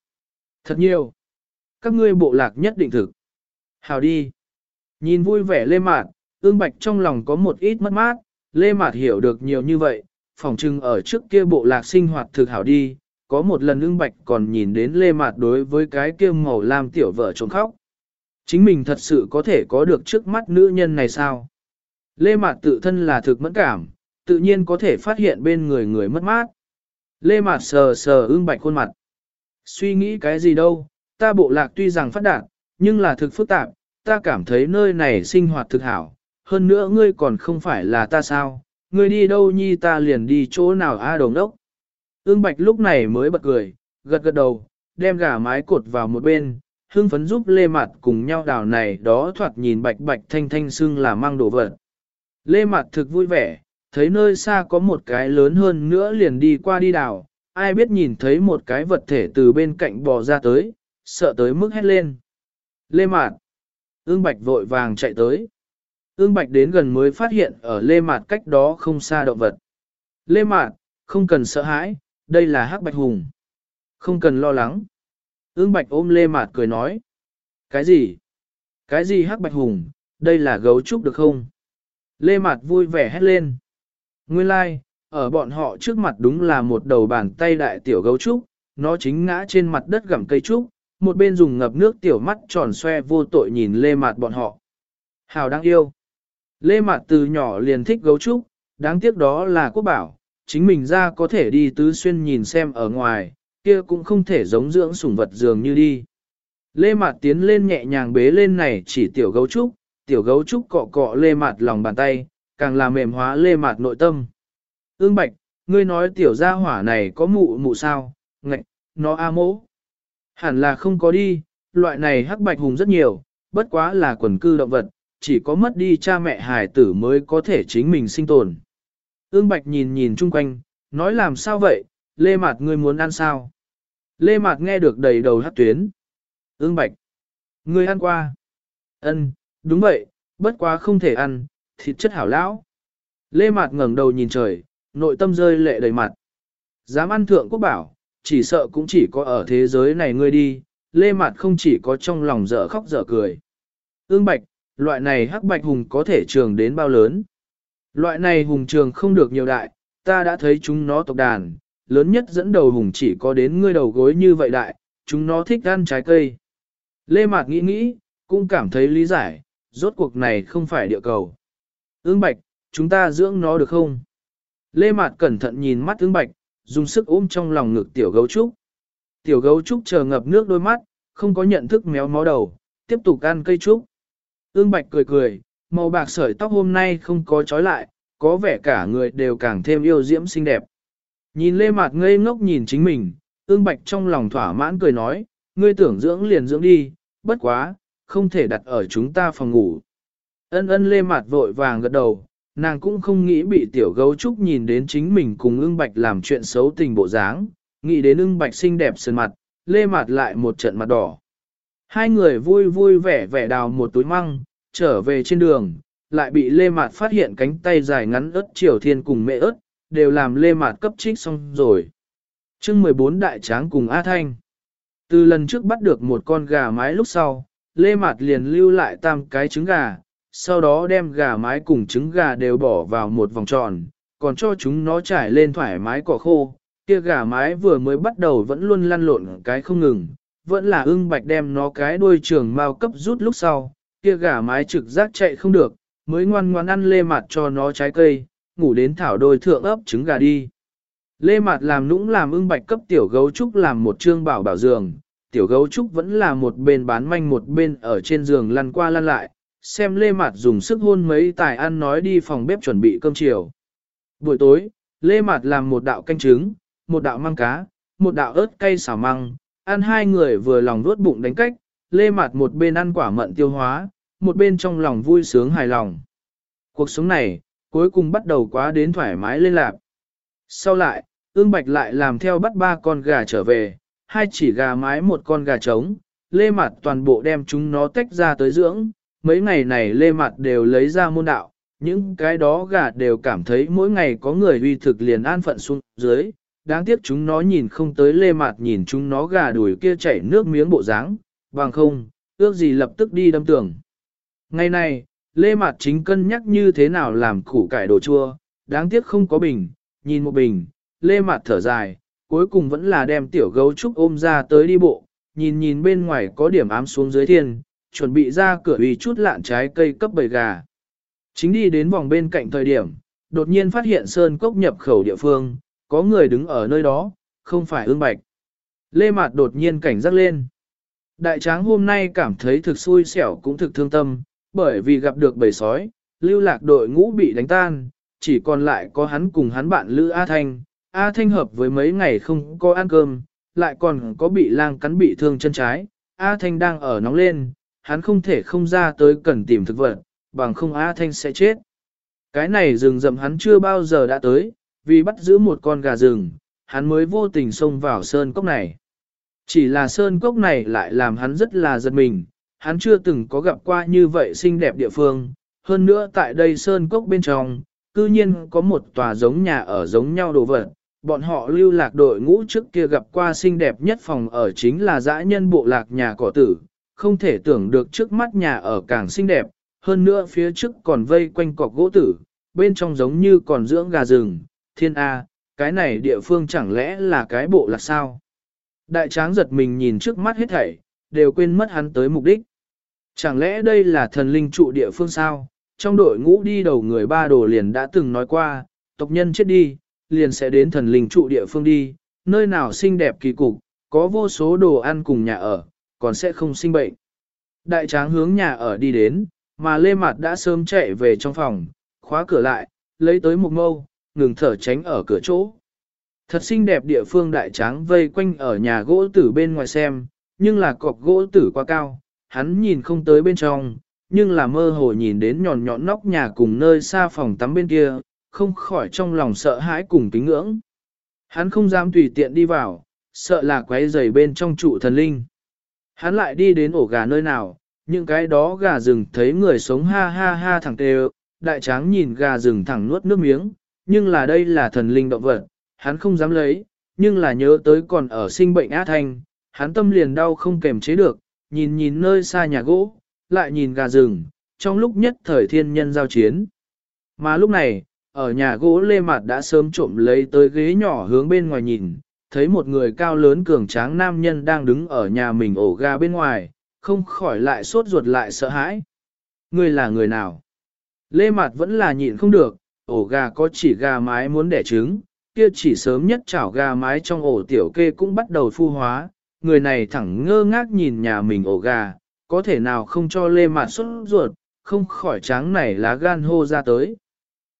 Thật nhiều. Các ngươi bộ lạc nhất định thực. Hào đi. Nhìn vui vẻ Lê Mạc, ương bạch trong lòng có một ít mất mát, Lê Mạt hiểu được nhiều như vậy, phỏng chừng ở trước kia bộ lạc sinh hoạt thực hảo đi, có một lần ưng bạch còn nhìn đến Lê Mạt đối với cái kia màu lam tiểu vợ trốn khóc. Chính mình thật sự có thể có được trước mắt nữ nhân này sao? Lê Mạt tự thân là thực mẫn cảm, tự nhiên có thể phát hiện bên người người mất mát. Lê Mạt sờ sờ ưng bạch khuôn mặt. Suy nghĩ cái gì đâu, ta bộ lạc tuy rằng phát đạt, nhưng là thực phức tạp, ta cảm thấy nơi này sinh hoạt thực hảo. Hơn nữa ngươi còn không phải là ta sao, ngươi đi đâu nhi ta liền đi chỗ nào a à đồng đốc. Ương bạch lúc này mới bật cười, gật gật đầu, đem gà mái cột vào một bên, hưng phấn giúp lê mặt cùng nhau đào này đó thoạt nhìn bạch bạch thanh thanh xưng là mang đồ vật. Lê mặt thực vui vẻ, thấy nơi xa có một cái lớn hơn nữa liền đi qua đi đào, ai biết nhìn thấy một cái vật thể từ bên cạnh bò ra tới, sợ tới mức hét lên. Lê Mạt. Ương Bạch vội vàng chạy tới. Ương Bạch đến gần mới phát hiện ở Lê Mạt cách đó không xa động vật. Lê Mạt, không cần sợ hãi, đây là Hắc Bạch Hùng. Không cần lo lắng. Ương Bạch ôm Lê Mạt cười nói. Cái gì? Cái gì Hắc Bạch Hùng, đây là gấu trúc được không? Lê Mạt vui vẻ hét lên. Nguyên lai, like, ở bọn họ trước mặt đúng là một đầu bàn tay đại tiểu gấu trúc, nó chính ngã trên mặt đất gặm cây trúc, một bên dùng ngập nước tiểu mắt tròn xoe vô tội nhìn Lê Mạt bọn họ. Hào đang yêu. Lê Mạt từ nhỏ liền thích gấu trúc, đáng tiếc đó là quốc bảo, chính mình ra có thể đi tứ xuyên nhìn xem ở ngoài, kia cũng không thể giống dưỡng sủng vật dường như đi. Lê Mạt tiến lên nhẹ nhàng bế lên này chỉ tiểu gấu trúc, tiểu gấu trúc cọ cọ Lê Mạt lòng bàn tay, càng làm mềm hóa Lê Mạt nội tâm. Ương Bạch, ngươi nói tiểu gia hỏa này có mụ mụ sao, ngạch, nó a mỗ. Hẳn là không có đi, loại này hắc bạch hùng rất nhiều, bất quá là quần cư động vật, chỉ có mất đi cha mẹ hài tử mới có thể chính mình sinh tồn. Ương Bạch nhìn nhìn chung quanh, nói làm sao vậy, Lê Mạt ngươi muốn ăn sao? Lê Mạt nghe được đầy đầu hát tuyến. Ương Bạch, ngươi ăn qua. Ân, đúng vậy, bất quá không thể ăn, thịt chất hảo lão. Lê Mạt ngẩng đầu nhìn trời, nội tâm rơi lệ đầy mặt. Dám ăn thượng quốc bảo, chỉ sợ cũng chỉ có ở thế giới này ngươi đi, Lê Mạt không chỉ có trong lòng dở khóc dở cười. Ương Bạch, loại này hắc bạch hùng có thể trường đến bao lớn. Loại này hùng trường không được nhiều đại, ta đã thấy chúng nó tộc đàn, lớn nhất dẫn đầu hùng chỉ có đến ngươi đầu gối như vậy đại, chúng nó thích ăn trái cây. Lê Mạc nghĩ nghĩ, cũng cảm thấy lý giải, rốt cuộc này không phải địa cầu. Ưng Bạch, chúng ta dưỡng nó được không? Lê Mạt cẩn thận nhìn mắt Ưng Bạch, dùng sức ôm trong lòng ngực tiểu gấu trúc. Tiểu gấu trúc chờ ngập nước đôi mắt, không có nhận thức méo mó đầu, tiếp tục ăn cây trúc. Ưng Bạch cười cười, màu bạc sợi tóc hôm nay không có trói lại, có vẻ cả người đều càng thêm yêu diễm xinh đẹp. Nhìn Lê Mạt ngây ngốc nhìn chính mình, Ương Bạch trong lòng thỏa mãn cười nói, ngươi tưởng dưỡng liền dưỡng đi, bất quá, không thể đặt ở chúng ta phòng ngủ. Ân ân Lê Mạt vội vàng gật đầu, nàng cũng không nghĩ bị tiểu gấu trúc nhìn đến chính mình cùng ương bạch làm chuyện xấu tình bộ dáng, nghĩ đến ương bạch xinh đẹp sơn mặt, lê mặt lại một trận mặt đỏ. Hai người vui vui vẻ vẻ đào một túi măng, trở về trên đường, lại bị lê mạt phát hiện cánh tay dài ngắn ớt triều thiên cùng mẹ ớt, đều làm lê mạt cấp trích xong rồi. chương 14 đại tráng cùng A Thanh. Từ lần trước bắt được một con gà mái lúc sau, lê mạt liền lưu lại tam cái trứng gà, sau đó đem gà mái cùng trứng gà đều bỏ vào một vòng tròn, còn cho chúng nó trải lên thoải mái cỏ khô. Kia gà mái vừa mới bắt đầu vẫn luôn lăn lộn cái không ngừng, vẫn là ưng bạch đem nó cái đuôi trường mau cấp rút lúc sau, kia gà mái trực giác chạy không được, mới ngoan ngoan ăn lê mặt cho nó trái cây, ngủ đến thảo đôi thượng ấp trứng gà đi. Lê mặt làm nũng làm ưng bạch cấp tiểu gấu trúc làm một trương bảo bảo giường, tiểu gấu trúc vẫn là một bên bán manh một bên ở trên giường lăn qua lăn lại, xem Lê Mạt dùng sức hôn mấy tài ăn nói đi phòng bếp chuẩn bị cơm chiều. Buổi tối, Lê Mạt làm một đạo canh trứng, một đạo măng cá, một đạo ớt cay xào măng, ăn hai người vừa lòng vuốt bụng đánh cách, Lê Mạt một bên ăn quả mận tiêu hóa, một bên trong lòng vui sướng hài lòng. Cuộc sống này, cuối cùng bắt đầu quá đến thoải mái lên lạc. Sau lại, ương bạch lại làm theo bắt ba con gà trở về, hai chỉ gà mái một con gà trống, lê Mạt toàn bộ đem chúng nó tách ra tới dưỡng, mấy ngày này lê Mạt đều lấy ra môn đạo, những cái đó gà đều cảm thấy mỗi ngày có người uy thực liền an phận xuống dưới, đáng tiếc chúng nó nhìn không tới lê Mạt nhìn chúng nó gà đuổi kia chảy nước miếng bộ dáng, bằng không, ước gì lập tức đi đâm tường. Ngày này, lê mạt chính cân nhắc như thế nào làm củ cải đồ chua, đáng tiếc không có bình, nhìn một bình, lê mạt thở dài, cuối cùng vẫn là đem tiểu gấu trúc ôm ra tới đi bộ, nhìn nhìn bên ngoài có điểm ám xuống dưới thiên, chuẩn bị ra cửa uy chút lạn trái cây cấp bầy gà. Chính đi đến vòng bên cạnh thời điểm, đột nhiên phát hiện sơn cốc nhập khẩu địa phương, có người đứng ở nơi đó, không phải ương bạch. Lê Mạt đột nhiên cảnh giác lên. Đại tráng hôm nay cảm thấy thực xui xẻo cũng thực thương tâm, bởi vì gặp được bầy sói, lưu lạc đội ngũ bị đánh tan, chỉ còn lại có hắn cùng hắn bạn Lữ A Thanh. A Thanh hợp với mấy ngày không có ăn cơm, lại còn có bị lang cắn bị thương chân trái. A Thanh đang ở nóng lên, hắn không thể không ra tới cần tìm thực vật, bằng không A Thanh sẽ chết. Cái này rừng rậm hắn chưa bao giờ đã tới, vì bắt giữ một con gà rừng, hắn mới vô tình xông vào sơn cốc này. Chỉ là sơn cốc này lại làm hắn rất là giật mình, hắn chưa từng có gặp qua như vậy xinh đẹp địa phương. Hơn nữa tại đây sơn cốc bên trong, cư nhiên có một tòa giống nhà ở giống nhau đồ vật. Bọn họ lưu lạc đội ngũ trước kia gặp qua xinh đẹp nhất phòng ở chính là dã nhân bộ lạc nhà cỏ tử, không thể tưởng được trước mắt nhà ở càng xinh đẹp, hơn nữa phía trước còn vây quanh cọc gỗ tử, bên trong giống như còn dưỡng gà rừng, thiên A, cái này địa phương chẳng lẽ là cái bộ lạc sao? Đại tráng giật mình nhìn trước mắt hết thảy, đều quên mất hắn tới mục đích. Chẳng lẽ đây là thần linh trụ địa phương sao? Trong đội ngũ đi đầu người ba đồ liền đã từng nói qua, tộc nhân chết đi, liền sẽ đến thần linh trụ địa phương đi, nơi nào xinh đẹp kỳ cục, có vô số đồ ăn cùng nhà ở, còn sẽ không sinh bệnh. Đại tráng hướng nhà ở đi đến, mà Lê Mạt đã sớm chạy về trong phòng, khóa cửa lại, lấy tới một mâu, ngừng thở tránh ở cửa chỗ. Thật xinh đẹp địa phương đại tráng vây quanh ở nhà gỗ tử bên ngoài xem, nhưng là cọc gỗ tử quá cao, hắn nhìn không tới bên trong, nhưng là mơ hồ nhìn đến nhọn nhọn nóc nhà cùng nơi xa phòng tắm bên kia, không khỏi trong lòng sợ hãi cùng kính ngưỡng. Hắn không dám tùy tiện đi vào, sợ là quấy rầy bên trong trụ thần linh. Hắn lại đi đến ổ gà nơi nào, những cái đó gà rừng thấy người sống ha ha ha thẳng tê đại tráng nhìn gà rừng thẳng nuốt nước miếng, nhưng là đây là thần linh động vật, hắn không dám lấy, nhưng là nhớ tới còn ở sinh bệnh á thanh, hắn tâm liền đau không kềm chế được, nhìn nhìn nơi xa nhà gỗ, lại nhìn gà rừng, trong lúc nhất thời thiên nhân giao chiến. Mà lúc này, ở nhà gỗ lê mạt đã sớm trộm lấy tới ghế nhỏ hướng bên ngoài nhìn, thấy một người cao lớn cường tráng nam nhân đang đứng ở nhà mình ổ gà bên ngoài, không khỏi lại sốt ruột lại sợ hãi. Người là người nào? Lê Mạt vẫn là nhịn không được, ổ gà có chỉ gà mái muốn đẻ trứng, kia chỉ sớm nhất chảo gà mái trong ổ tiểu kê cũng bắt đầu phu hóa, người này thẳng ngơ ngác nhìn nhà mình ổ gà, có thể nào không cho Lê Mạt xuất ruột, không khỏi tráng này lá gan hô ra tới.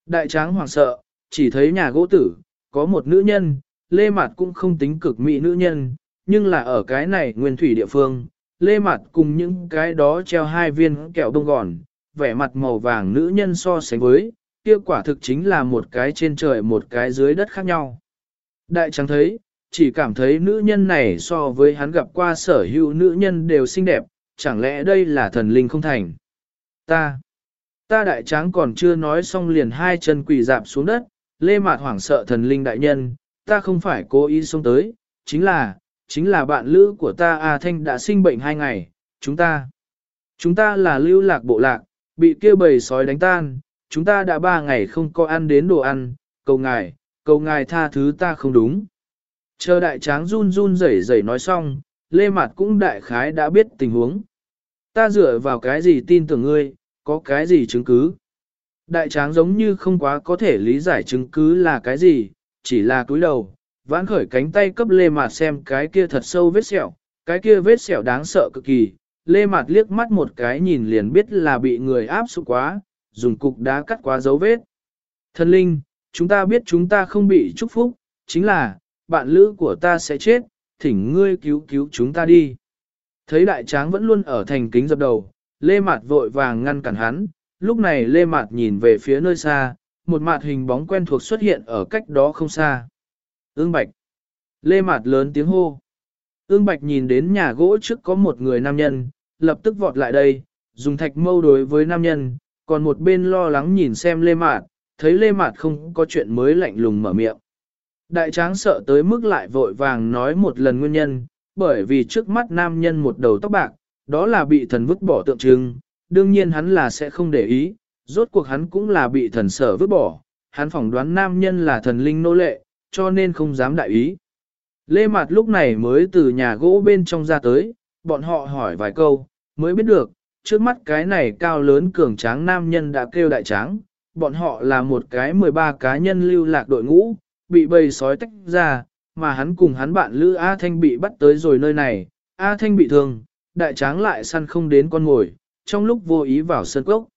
Đại tráng hoảng sợ, chỉ thấy nhà gỗ tử, có một nữ nhân, Lê Mạt cũng không tính cực mỹ nữ nhân, nhưng là ở cái này nguyên thủy địa phương, Lê Mạt cùng những cái đó treo hai viên kẹo đông gòn, vẻ mặt màu vàng nữ nhân so sánh với, kia quả thực chính là một cái trên trời một cái dưới đất khác nhau. Đại trắng thấy, chỉ cảm thấy nữ nhân này so với hắn gặp qua sở hữu nữ nhân đều xinh đẹp, chẳng lẽ đây là thần linh không thành. Ta, ta đại tráng còn chưa nói xong liền hai chân quỳ dạp xuống đất, lê mạt hoảng sợ thần linh đại nhân, ta không phải cố ý xông tới, chính là, chính là bạn lữ của ta A Thanh đã sinh bệnh hai ngày, chúng ta, chúng ta là lưu lạc bộ lạc, bị kia bầy sói đánh tan, chúng ta đã ba ngày không có ăn đến đồ ăn, cầu ngài, cầu ngài tha thứ ta không đúng. Chờ đại tráng run run rẩy rẩy nói xong, Lê Mạt cũng đại khái đã biết tình huống. Ta dựa vào cái gì tin tưởng ngươi, có cái gì chứng cứ. Đại tráng giống như không quá có thể lý giải chứng cứ là cái gì, chỉ là cúi đầu, vãn khởi cánh tay cấp Lê Mạt xem cái kia thật sâu vết sẹo, cái kia vết sẹo đáng sợ cực kỳ. Lê Mạt liếc mắt một cái nhìn liền biết là bị người áp sụp quá, dùng cục đá cắt quá dấu vết. Thần linh, chúng ta biết chúng ta không bị chúc phúc, chính là, bạn lữ của ta sẽ chết, thỉnh ngươi cứu cứu chúng ta đi. Thấy đại tráng vẫn luôn ở thành kính dập đầu, Lê Mạt vội vàng ngăn cản hắn, lúc này Lê Mạt nhìn về phía nơi xa, một mạt hình bóng quen thuộc xuất hiện ở cách đó không xa. Ương Bạch. Lê Mạt lớn tiếng hô. Ương Bạch nhìn đến nhà gỗ trước có một người nam nhân, lập tức vọt lại đây, dùng thạch mâu đối với nam nhân, còn một bên lo lắng nhìn xem Lê Mạt, thấy Lê Mạt không có chuyện mới lạnh lùng mở miệng. Đại tráng sợ tới mức lại vội vàng nói một lần nguyên nhân, bởi vì trước mắt nam nhân một đầu tóc bạc, đó là bị thần vứt bỏ tượng trưng, đương nhiên hắn là sẽ không để ý, rốt cuộc hắn cũng là bị thần sở vứt bỏ, hắn phỏng đoán nam nhân là thần linh nô lệ, cho nên không dám đại ý. Lê Mạt lúc này mới từ nhà gỗ bên trong ra tới, bọn họ hỏi vài câu, mới biết được, trước mắt cái này cao lớn cường tráng nam nhân đã kêu đại tráng, bọn họ là một cái 13 cá nhân lưu lạc đội ngũ, bị bầy sói tách ra, mà hắn cùng hắn bạn Lữ A Thanh bị bắt tới rồi nơi này, A Thanh bị thương, đại tráng lại săn không đến con ngồi, trong lúc vô ý vào sân cốc.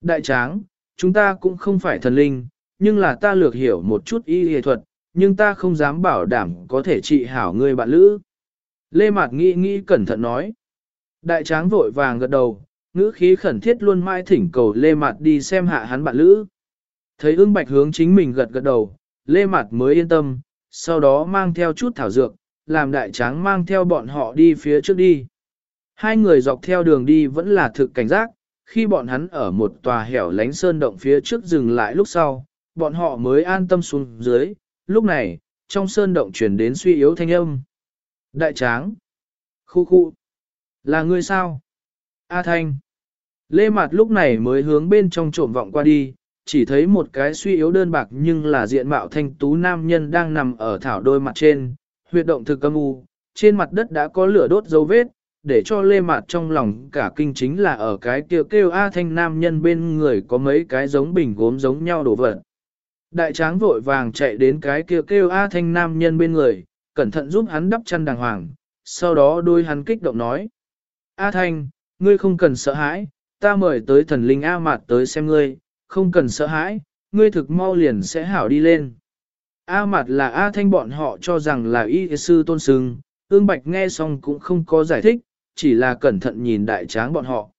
Đại tráng, chúng ta cũng không phải thần linh, nhưng là ta lược hiểu một chút y y thuật, nhưng ta không dám bảo đảm có thể trị hảo người bạn Lữ. Lê Mạt nghĩ nghĩ cẩn thận nói. Đại tráng vội vàng gật đầu, ngữ khí khẩn thiết luôn mãi thỉnh cầu Lê Mạt đi xem hạ hắn bạn Lữ. Thấy ưng bạch hướng chính mình gật gật đầu, Lê Mạt mới yên tâm, sau đó mang theo chút thảo dược, làm đại tráng mang theo bọn họ đi phía trước đi. Hai người dọc theo đường đi vẫn là thực cảnh giác, khi bọn hắn ở một tòa hẻo lánh sơn động phía trước dừng lại lúc sau, bọn họ mới an tâm xuống dưới, lúc này, trong sơn động chuyển đến suy yếu thanh âm. Đại tráng! Khu khu! Là người sao? A Thanh! Lê Mạt lúc này mới hướng bên trong trộm vọng qua đi, chỉ thấy một cái suy yếu đơn bạc nhưng là diện mạo thanh tú nam nhân đang nằm ở thảo đôi mặt trên, huyệt động thực âm u, trên mặt đất đã có lửa đốt dấu vết, để cho lê mạt trong lòng cả kinh chính là ở cái kêu kêu A thanh nam nhân bên người có mấy cái giống bình gốm giống nhau đổ vật. Đại tráng vội vàng chạy đến cái kêu kêu A thanh nam nhân bên người, cẩn thận giúp hắn đắp chăn đàng hoàng, sau đó đôi hắn kích động nói. A thanh, ngươi không cần sợ hãi, ta mời tới thần linh A mạt tới xem ngươi, không cần sợ hãi, ngươi thực mau liền sẽ hảo đi lên. A Mạt là A thanh bọn họ cho rằng là y sư tôn sưng, ương bạch nghe xong cũng không có giải thích, chỉ là cẩn thận nhìn đại tráng bọn họ.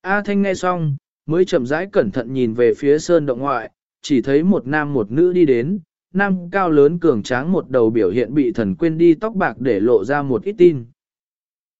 A thanh nghe xong, mới chậm rãi cẩn thận nhìn về phía sơn động ngoại, chỉ thấy một nam một nữ đi đến, nam cao lớn cường tráng một đầu biểu hiện bị thần quên đi tóc bạc để lộ ra một ít tin.